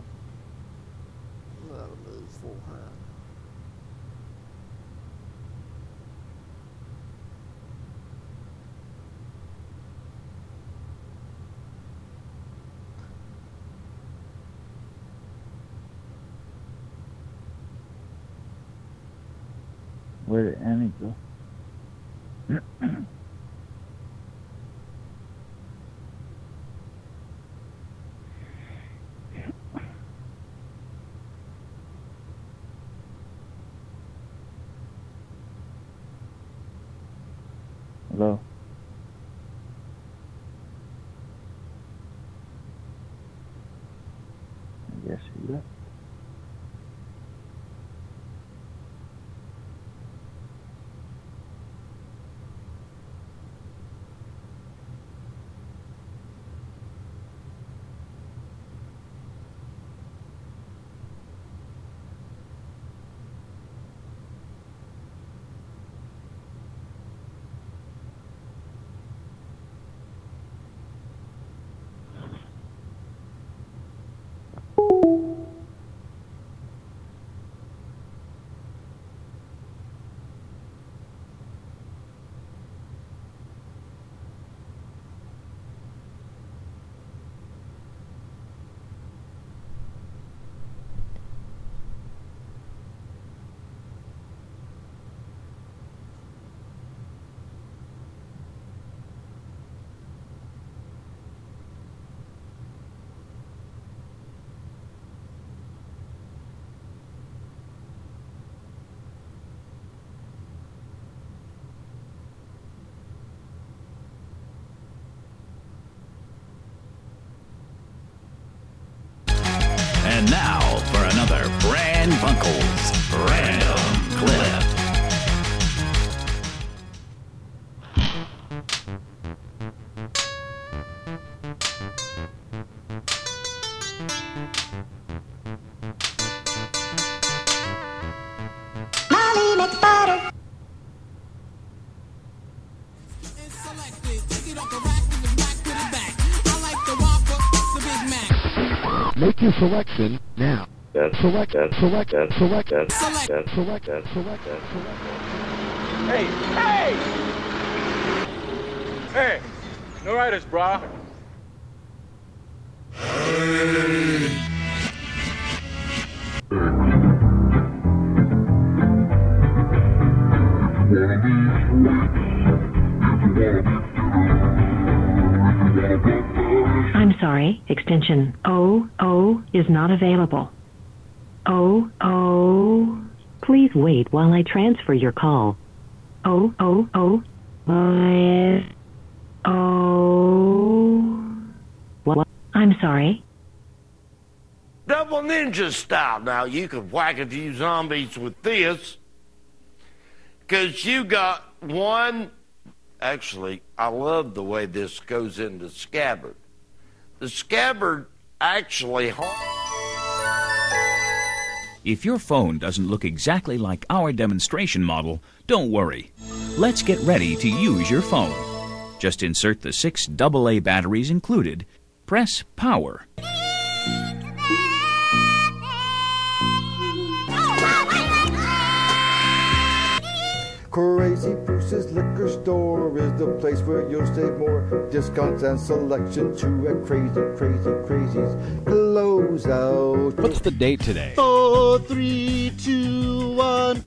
Make your selection now. Select, select, select, select, select, select, select. Hey, hey! Hey, no riders, brah. Not available. 00. Please wait while I transfer your call. Oh, oh, oh. Oh! What? I'm sorry. Double ninja style. Now you can whack a few zombies with this. Cause you got one actually I love the way this goes into scabbard. The scabbard actually If your phone doesn't look exactly like our demonstration model, don't worry. Let's get ready to use your phone. Just insert the six AA batteries included. Press power. Crazy Bruce's Liquor Store is the place where you'll save more discounts and selection to a crazy, crazy, crazy's close out. What's the date today? Four, three, two, one.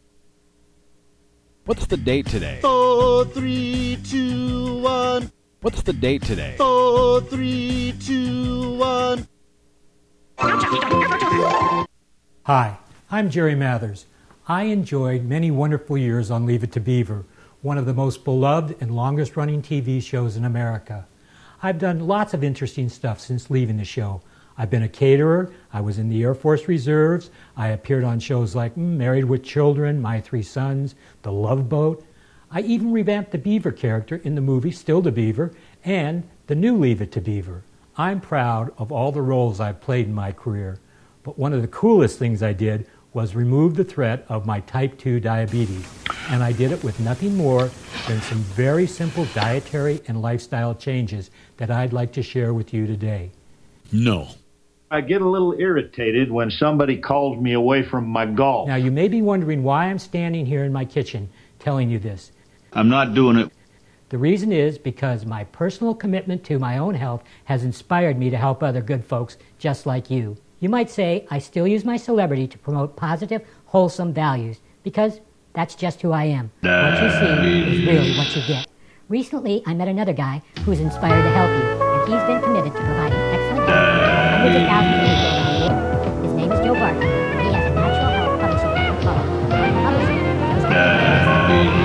What's the date today? Four, three, two, one. What's the date today? Four, three, two, one. Hi, I'm Jerry Mathers. I enjoyed many wonderful years on Leave It to Beaver, one of the most beloved and longest running TV shows in America. I've done lots of interesting stuff since leaving the show. I've been a caterer, I was in the Air Force Reserves, I appeared on shows like mm, Married with Children, My Three Sons, The Love Boat. I even revamped the Beaver character in the movie Still the Beaver and the new Leave It to Beaver. I'm proud of all the roles I've played in my career, but one of the coolest things I did was remove the threat of my type 2 diabetes. And I did it with nothing more than some very simple dietary and lifestyle changes that I'd like to share with you today. No. I get a little irritated when somebody calls me away from my golf. Now, you may be wondering why I'm standing here in my kitchen telling you this. I'm not doing it. The reason is because my personal commitment to my own health has inspired me to help other good folks just like you. You might say I still use my celebrity to promote positive, wholesome values because that's just who I am. What you see is really what you get. Recently, I met another guy who's inspired to help you, and he's been committed to providing excellent health to hundreds of thousands of people around the world. His name is Joe Barton, and he has a natural health publishing company called Publishing.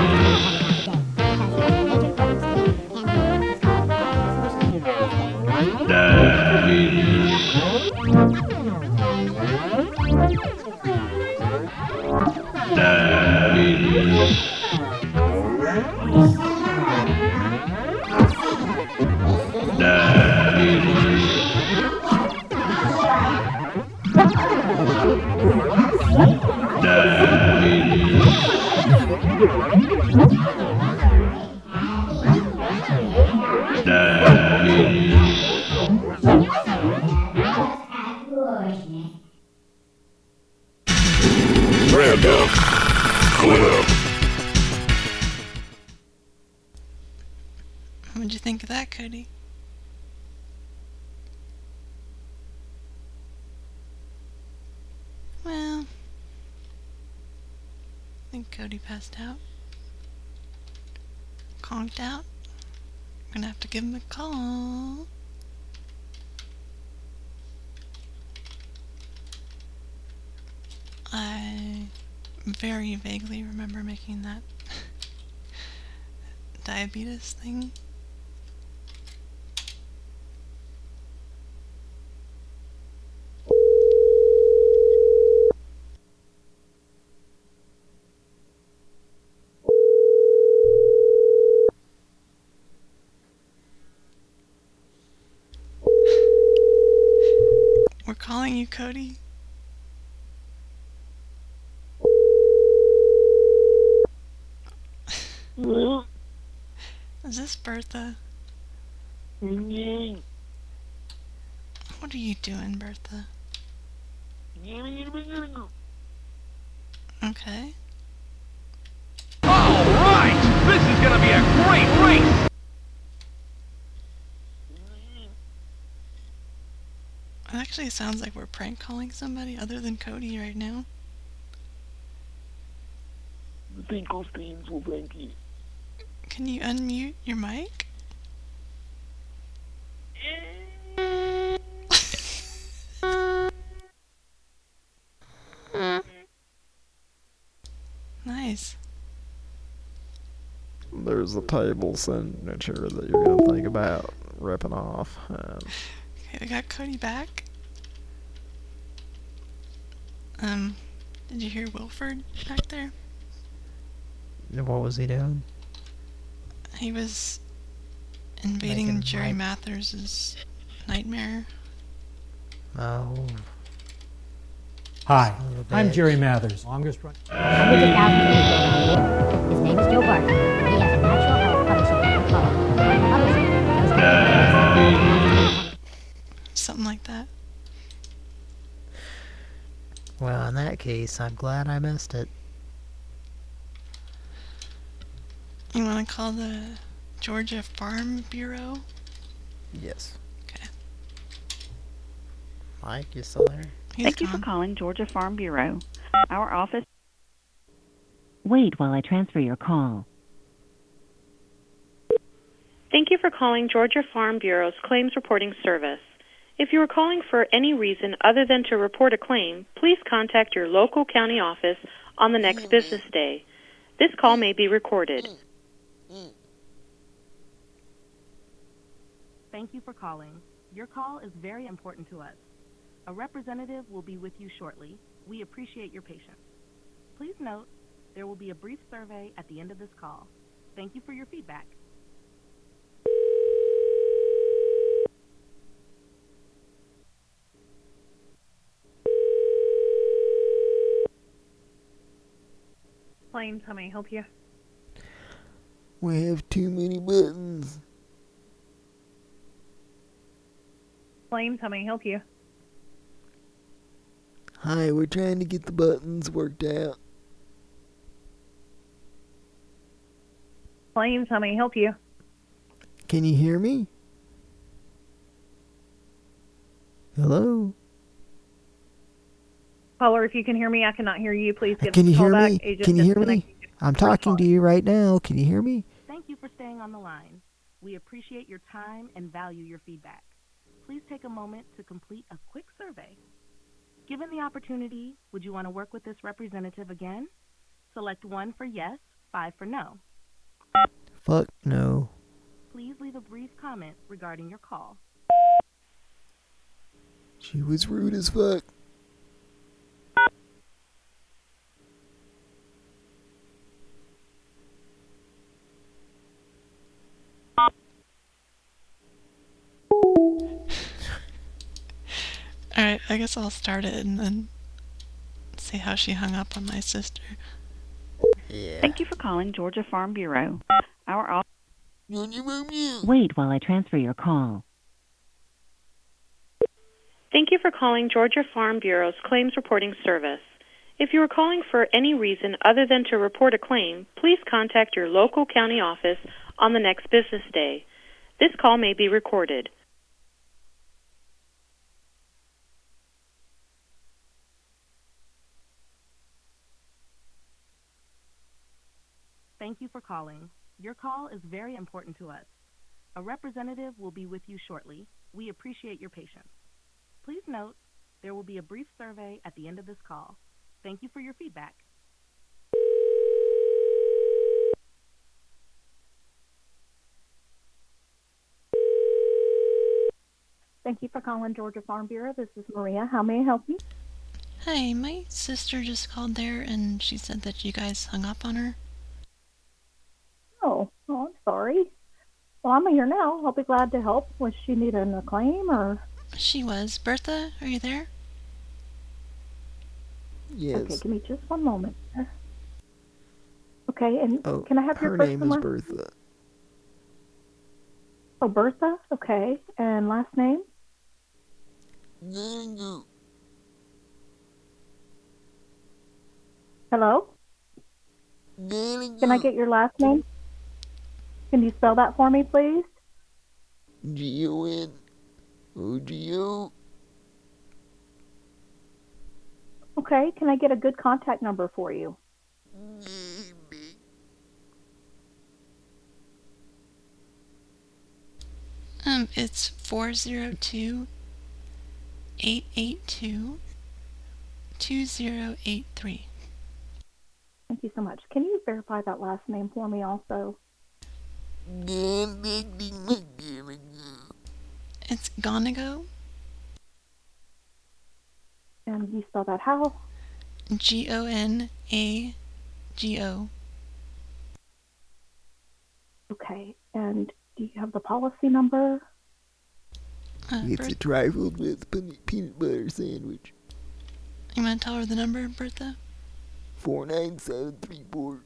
Random What'd you think of that, Cody? Well, I think Cody passed out. Conked out. I'm gonna have to give him a call. I very vaguely remember making that diabetes thing. We're calling you Cody. Is this Bertha? Mm-hmm. What are you doing, Bertha? Okay. All right, this is gonna be a great race. It actually sounds like we're prank calling somebody other than Cody right now. The Finkelsteins will thank you. Can you unmute your mic? nice. There's a table signature that you're gonna think about ripping off. Um, Okay, we got Cody back. Um, did you hear Wilford back there? What was he doing? He was invading Making Jerry hype. Mathers's nightmare. Oh. Hi, Son of a I'm. Jerry Mathers, longest run. Hundreds of thousands of people around the world. His name is Joe Barton. He has a natural health publishing called Publishing. Something like that. Well, in that case, I'm glad I missed it. You want to call the Georgia Farm Bureau? yes. Okay. Mike, you still there? Thank you for calling Georgia Farm Bureau. Our office. Wait while I transfer your call. Thank you for calling Georgia Farm Bureau's Claims Reporting Service. If you are calling for any reason other than to report a claim, please contact your local county office on the next business day. This call may be recorded. Thank you for calling. Your call is very important to us. A representative will be with you shortly. We appreciate your patience. Please note, there will be a brief survey at the end of this call. Thank you for your feedback. Claims, how may I help you? We have too many buttons. Claims, how may I help you? Hi, we're trying to get the buttons worked out. Claims, how may I help you? Can you hear me? Hello? Caller, if you can hear me, I cannot hear you. Please give Can us you a call hear back. me? Agent Can you hear me? I'm talking to you right now. Can you hear me? Thank you for staying on the line. We appreciate your time and value your feedback. Please take a moment to complete a quick survey. Given the opportunity, would you want to work with this representative again? Select 1 for yes, 5 for no. Fuck no. Please leave a brief comment regarding your call. She was rude as fuck. I guess I'll start it and then see how she hung up on my sister. Yeah. Thank you for calling Georgia Farm Bureau. Our office. Wait while I transfer your call. Thank you for calling Georgia Farm Bureau's Claims Reporting Service. If you are calling for any reason other than to report a claim, please contact your local county office on the next business day. This call may be recorded. Thank you for calling. Your call is very important to us. A representative will be with you shortly. We appreciate your patience. Please note, there will be a brief survey at the end of this call. Thank you for your feedback. Thank you for calling Georgia Farm Bureau. This is Maria. How may I help you? Hi, my sister just called there and she said that you guys hung up on her. Oh, oh, I'm sorry. Well, I'm here now. I'll be glad to help. Was she needing a claim or? She was. Bertha, are you there? Yes. Okay, give me just one moment. Okay, and Oh, can I have your her first name and is? Bertha. Oh, Bertha. Okay, and last name? Hello. Can I get your last name? Can you spell that for me, please? G U N O G U. Okay, can I get a good contact number for you? Maybe. Um, it's 402 882 2083. Thank you so much. Can you verify that last name for me also? It's gonna go. And you spell that how? G O N A G O. Okay. And do you have the policy number? Uh, It's a Berth- trifled with peanut butter sandwich. you want to tell her the number, Bertha? Four nine seven three four.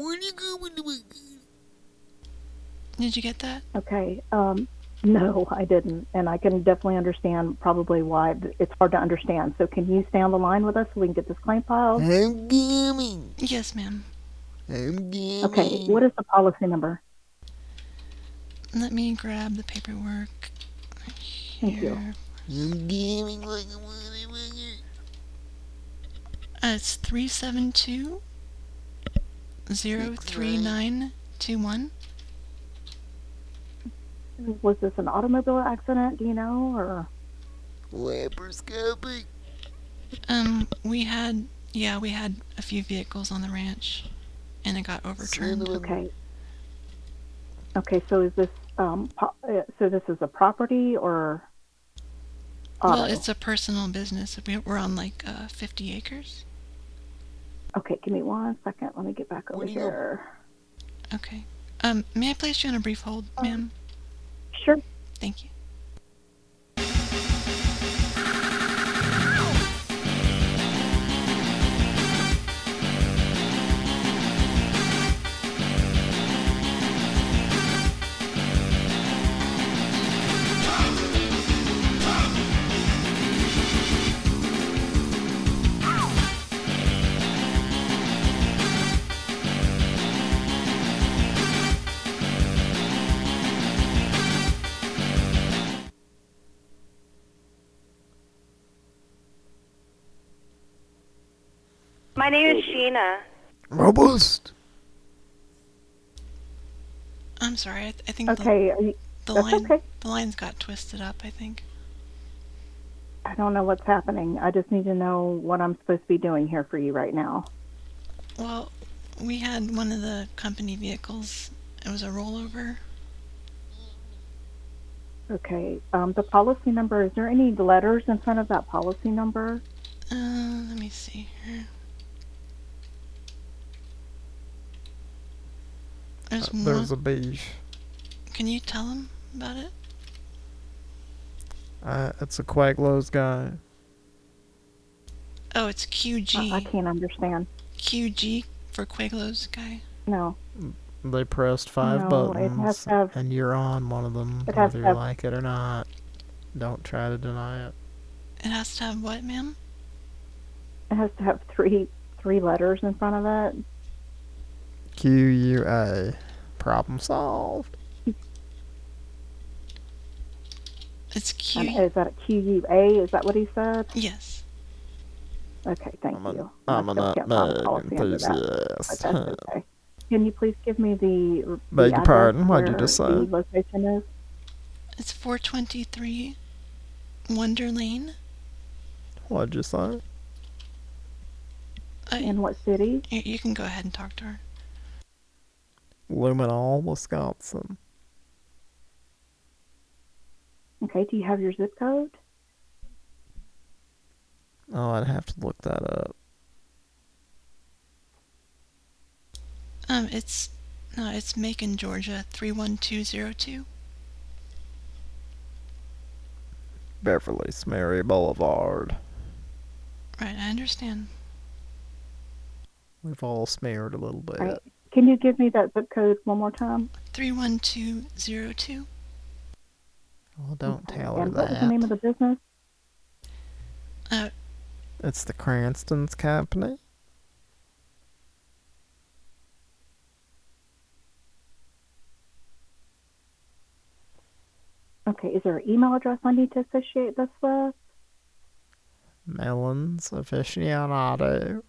Where you going to Did you get that? Okay. Um, no, I didn't, and I can definitely understand probably why it's hard to understand. So, can you stay on the line with us so we can get this claim filed? I'm coming. Yes, ma'am. I'm coming. Okay. What is the policy number? Let me grab the paperwork. Thank you. here. I'm coming like a motherfucker. Uh, it's 372 03921. Was this an automobile accident? Do you know, or Laparoscopic. Um, we had, yeah, we had a few vehicles on the ranch, and it got overturned. okay? Okay. So, is this um? Uh, so, this is a property or? Well, it's a personal business. We- We're on like uh, 50 acres. Okay. Give me one second. Let me get back over here. Okay. Um, may I place you on a brief hold, ma'am? Sure. Thank you. My name is Sheena. Robust. I'm sorry. I, th- I think Okay. the, you- the that's line okay. the lines got twisted up. I think. I don't know what's happening. I just need to know what I'm supposed to be doing here for you right now. Well, we had one of the company vehicles. It was a rollover. Okay. Um, the policy number. Is there any letters in front of that policy number? Uh, let me see here. There's Uh, There's a one. beef. Can you tell him about it? Uh, it's a Quaglows guy. Oh, it's QG. I, I can't understand. QG for Quaglo's guy. No. They pressed five No, buttons, have- and you're on one of them, whether you have- like it or not. Don't try to deny it. It has to have what, ma'am? It has to have three three letters in front of it. Q U A. Problem solved. It's Q. And is that a Q U A? Is that what he said? Yes. Okay, thank I'm a, you. I'm I a still can't find the nutmeg policy under that, but enthusiast. that's okay. Can you please give me the, the Beg your address pardon, what'd you where just The say? location is. It's 423 Wonder Lane. What'd you say? Uh, In what city? You, you can go ahead and talk to her. Luminol, Wisconsin. Okay, do you have your zip code? Oh, I'd have to look that up. Um, it's no, it's Macon, Georgia 31202. Beverly Smerry Boulevard. Right, I understand. We've all smeared a little bit. Right. Can you give me that zip code one more time? 31202. Well, don't tell her And what was the name of the business? Uh, It's the Cranston's Company. Okay, is there an email address I need to associate this with? Melons Aficionado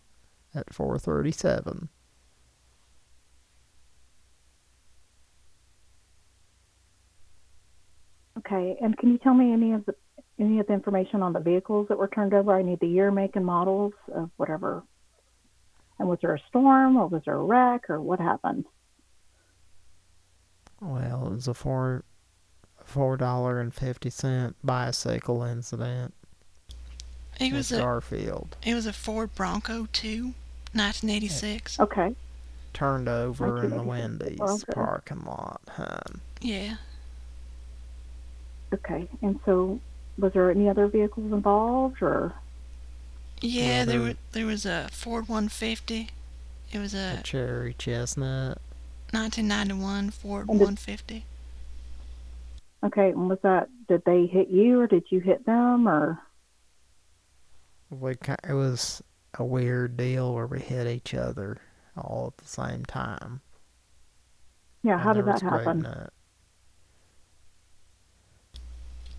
at 437. Okay, and can you tell me any of the any of the information on the vehicles that were turned over? I need the year, make, and models of whatever. And was there a storm, or was there a wreck, or what happened? Well, it was a four four dollar and fifty cent bicycle incident. It was a Garfield it was a Ford Bronco 2, 1986. Okay. turned over in the 1986 Wendy's parking lot. Hun. Yeah. Okay, and so was there any other vehicles involved, or Yeah, there there- were there was a Ford 150. It was A a cherry chestnut. 1991 Ford did- 150. okay, and was that did they hit you, or did you hit them, or We it was a weird deal where we hit each other all at the same time. yeah, and how did there that was happen? nut.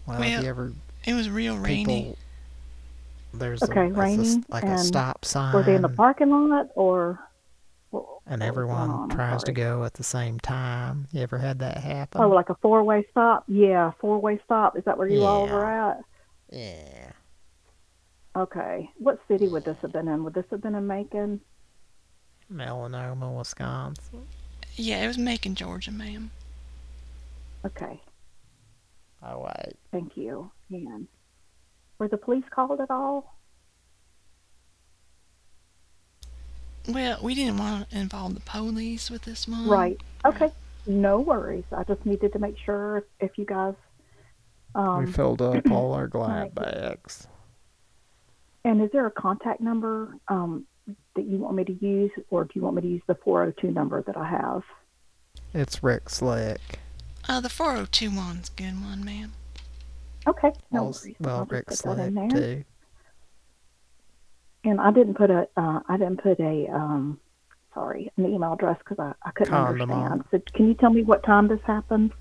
Well, Well, have you ever It was real rainy. people? There's Okay, a, it's a s- raining like a stop sign. Were they in the parking lot, or what- and what was going everyone on? Tries to go at the same time. You ever had that happen? Oh, like a four-way stop? Yeah, four-way stop. Is that where you all were at? Yeah. Okay. What city would this have been in? Would this have been in Macon? Melanoma, Wisconsin. Yeah, it was Macon, Georgia, ma'am. Okay. Oh wait. Thank you. And were the police called at all? Well, we didn't want to involve the police with this one. Right. Okay. No worries. I just needed to make sure if, if you guys. Um, we filled up all our glad bags. And is there a contact number um, that you want me to use, or do you want me to use the 402 number that I have? It's Rick Slick. Uh, the 402 one's a good one, ma'am. Okay. No Also- worries. well, I'll just Rick put that in Slick there. too. And I didn't put a uh, I didn't put a um, sorry an email address because I, I couldn't Condom on. understand. So can you tell me what time this happened?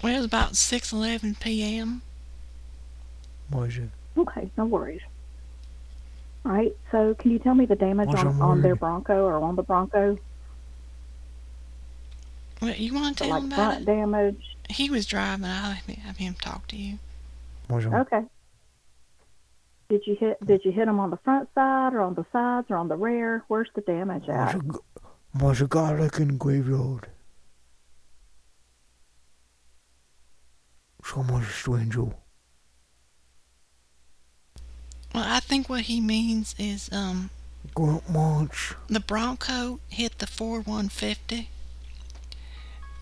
Well, it was about 6:11 p.m. Was you? Okay, no worries. All right. So can you tell me the damage What's on, your on their word? Bronco or on the Bronco? Well, you want to The, tell like him about front it? damage. He was driving. I'll have him- talk to you. Was you? Okay. Did you hit Did you hit them on the front side or on the sides or on the rear? Where's the damage Was at? a, g- was a garlic in the graveyard. Someone's a stranger. Well, I think what he means is um Grunt munch. the Bronco hit the Ford 150,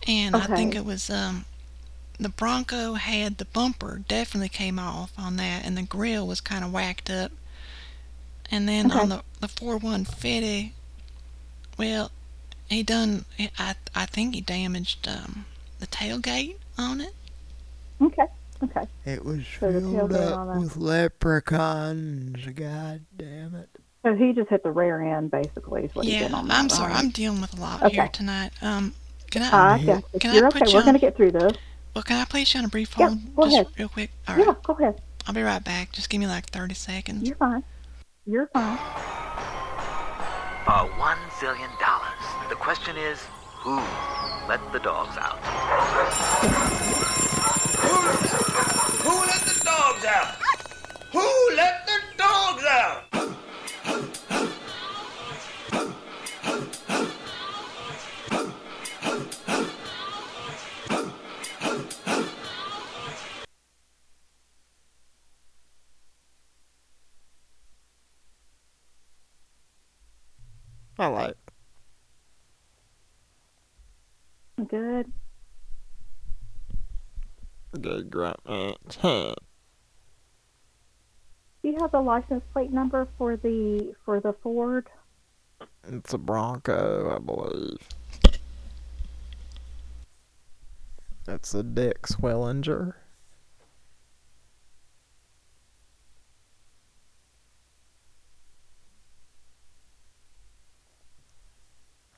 and I think Okay. it was um the Bronco had the bumper definitely came off on that, and the grill was kind of whacked up. And then on Okay. the the Ford 150, well, he done I I think he damaged um the tailgate on it. Okay. Okay. It was So the filled tailgate up on that. with leprechauns. God damn it. So he just hit the rear end, basically, is what he yeah, did on that. I'm sorry, right? I'm dealing with a lot Okay. here tonight. Um, can I? I got you. Can You're I okay. put you We're on? going to get through this. Well, can I place you on a brief Yeah, hold? go just ahead. real quick. All right. Yeah, go ahead. I'll be right back. Just give me like 30 seconds. You're fine. You're fine. Uh, one zillion dollars. The question is, who let the dogs out? who, Who let the dogs out? Who let the dogs out? I like. Good. Good grunt. Do you have the license plate number for the for the Ford? It's a Bronco, I believe. That's a Dick Swellinger.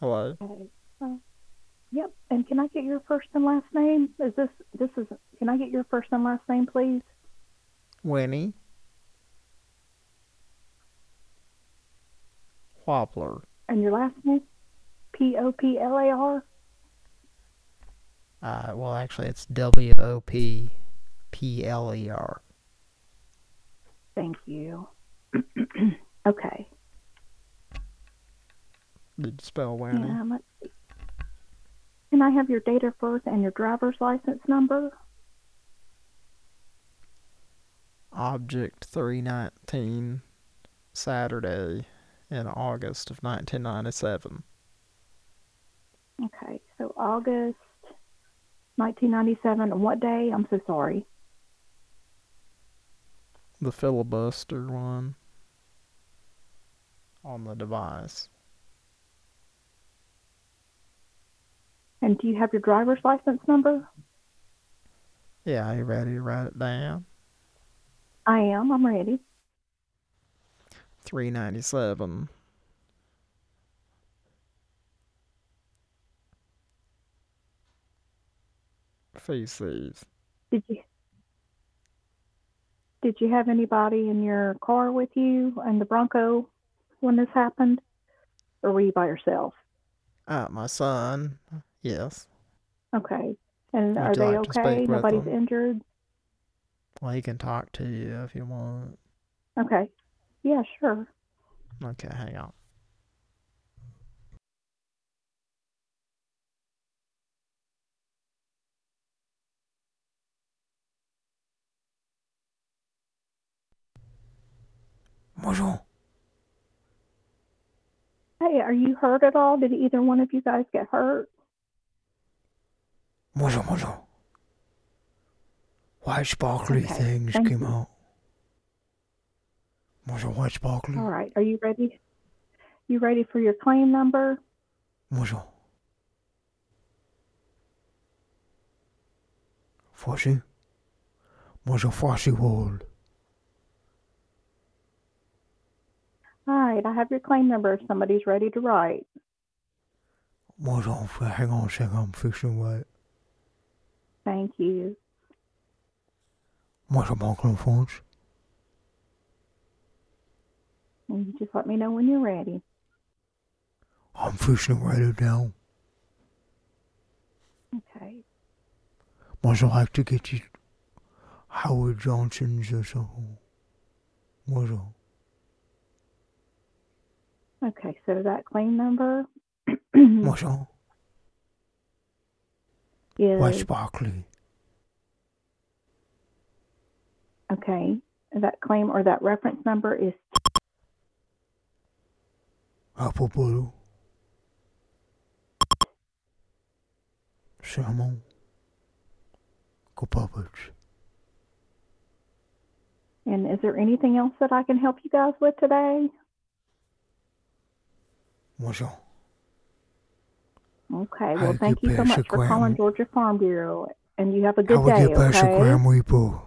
Hello. Uh, yep. And can I get your first and last name? Is this this is? Can I get your first and last name, please? Winnie. Wobbler. And your last name? P O P L A R. Uh, well, actually, it's W O P P L E R. Thank you. okay. You spell Wanny? Yeah. Can I have your date of birth and your driver's license number? Object 319, Saturday in August of 1997. Okay, so August 1997. What day? I'm so sorry. The filibuster one on the device. And do you have your driver's license number? Yeah, are you ready to write it down? I am. I'm ready. 397. Feces. Did you Did you have anybody in your car with you and the Bronco when this happened, or were you by yourself? Uh, my son. Yes. Okay. And Would are they like okay? Nobody's injured. Well, he can talk to you if you want. Okay. Yeah, sure. Okay, hang on. Bonjour. Hey, are you hurt at all? Did either one of you guys get hurt? Bonjour, bonjour. White sparkly Okay, things thank came you. out. Bonjour, white sparkly. All right. Are you ready? You ready for your claim number? Bonjour. Foxy. Bonjour, Foxy World. All right. I have your claim number if somebody's ready to write. Bonjour, hang on a second, I'm fixing to. Thank you. Bonjour, Uncle Alphonse. And you just let me know when you're ready. I'm fixing to write it down. Okay. Like to get you Howard Johnson's or something. Bonjour. Okay. So that claim number Bonjour. Is White sparkly. okay. That claim or that reference number is Apple butter. Salmon. Kupapic. And is there anything else that I can help you guys with today? Bonjour. Okay. Well, to thank you so much for calling Georgia Farm Bureau, and you have a good How we day. get past the Okay. Grand Reaper?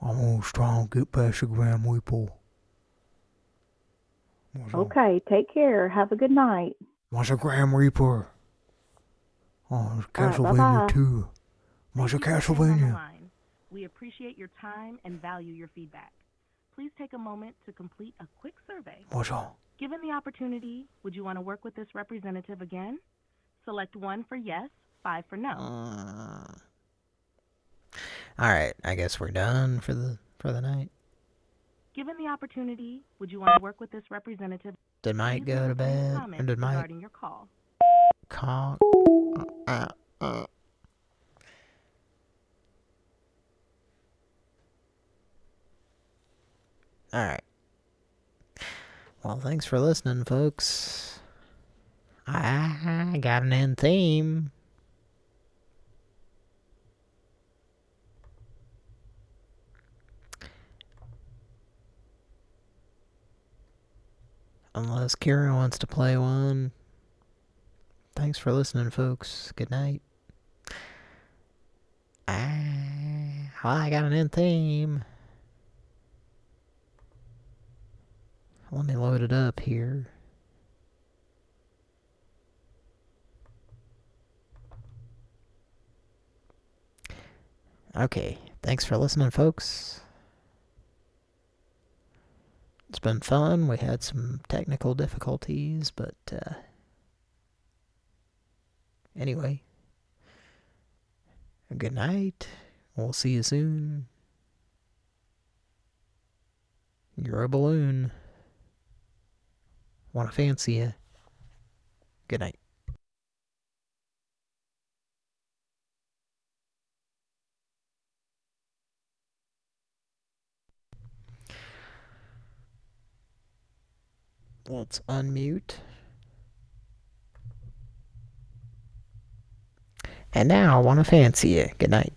I'm on strong, get past the Grand Reaper. Okay. Take care. Have a good night. What's a Grand Reaper? Oh, All right, Castlevania bye-bye. 2. What's a Thank you for staying on the Castlevania? We appreciate your time and value your feedback. Please take a moment to complete a quick survey. What's up? Given the opportunity, would you want to work with this representative again? Select one for yes, five for no. Uh, All right, I guess we're done for the for the night. Given the opportunity, would you want to work with this representative? Did Mike go to bed? Or did Mike regarding your call. conk? Uh, uh. All right. Well, thanks for listening, folks. I got an end theme. Unless Kira wants to play one. Thanks for listening, folks. Good night. Ah, I got an end theme. Let me load it up here. Okay, thanks for listening, folks. It's been fun. We had some technical difficulties, but uh, anyway, Good night. We'll see you soon. You're a balloon. Want to fancy you. Good night. Let's unmute. And now I want to fancy you. Good night.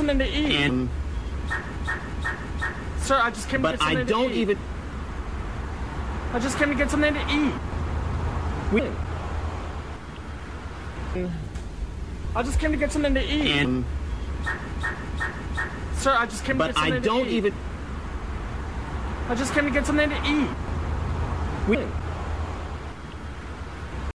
Something to eat. And- Sir, I just came But to get something I to don't eat. even. I just came to get something to eat. We- I just came to get something to eat. And- Sir, I just came to get something I to don't eat. even. I just came to get something to eat.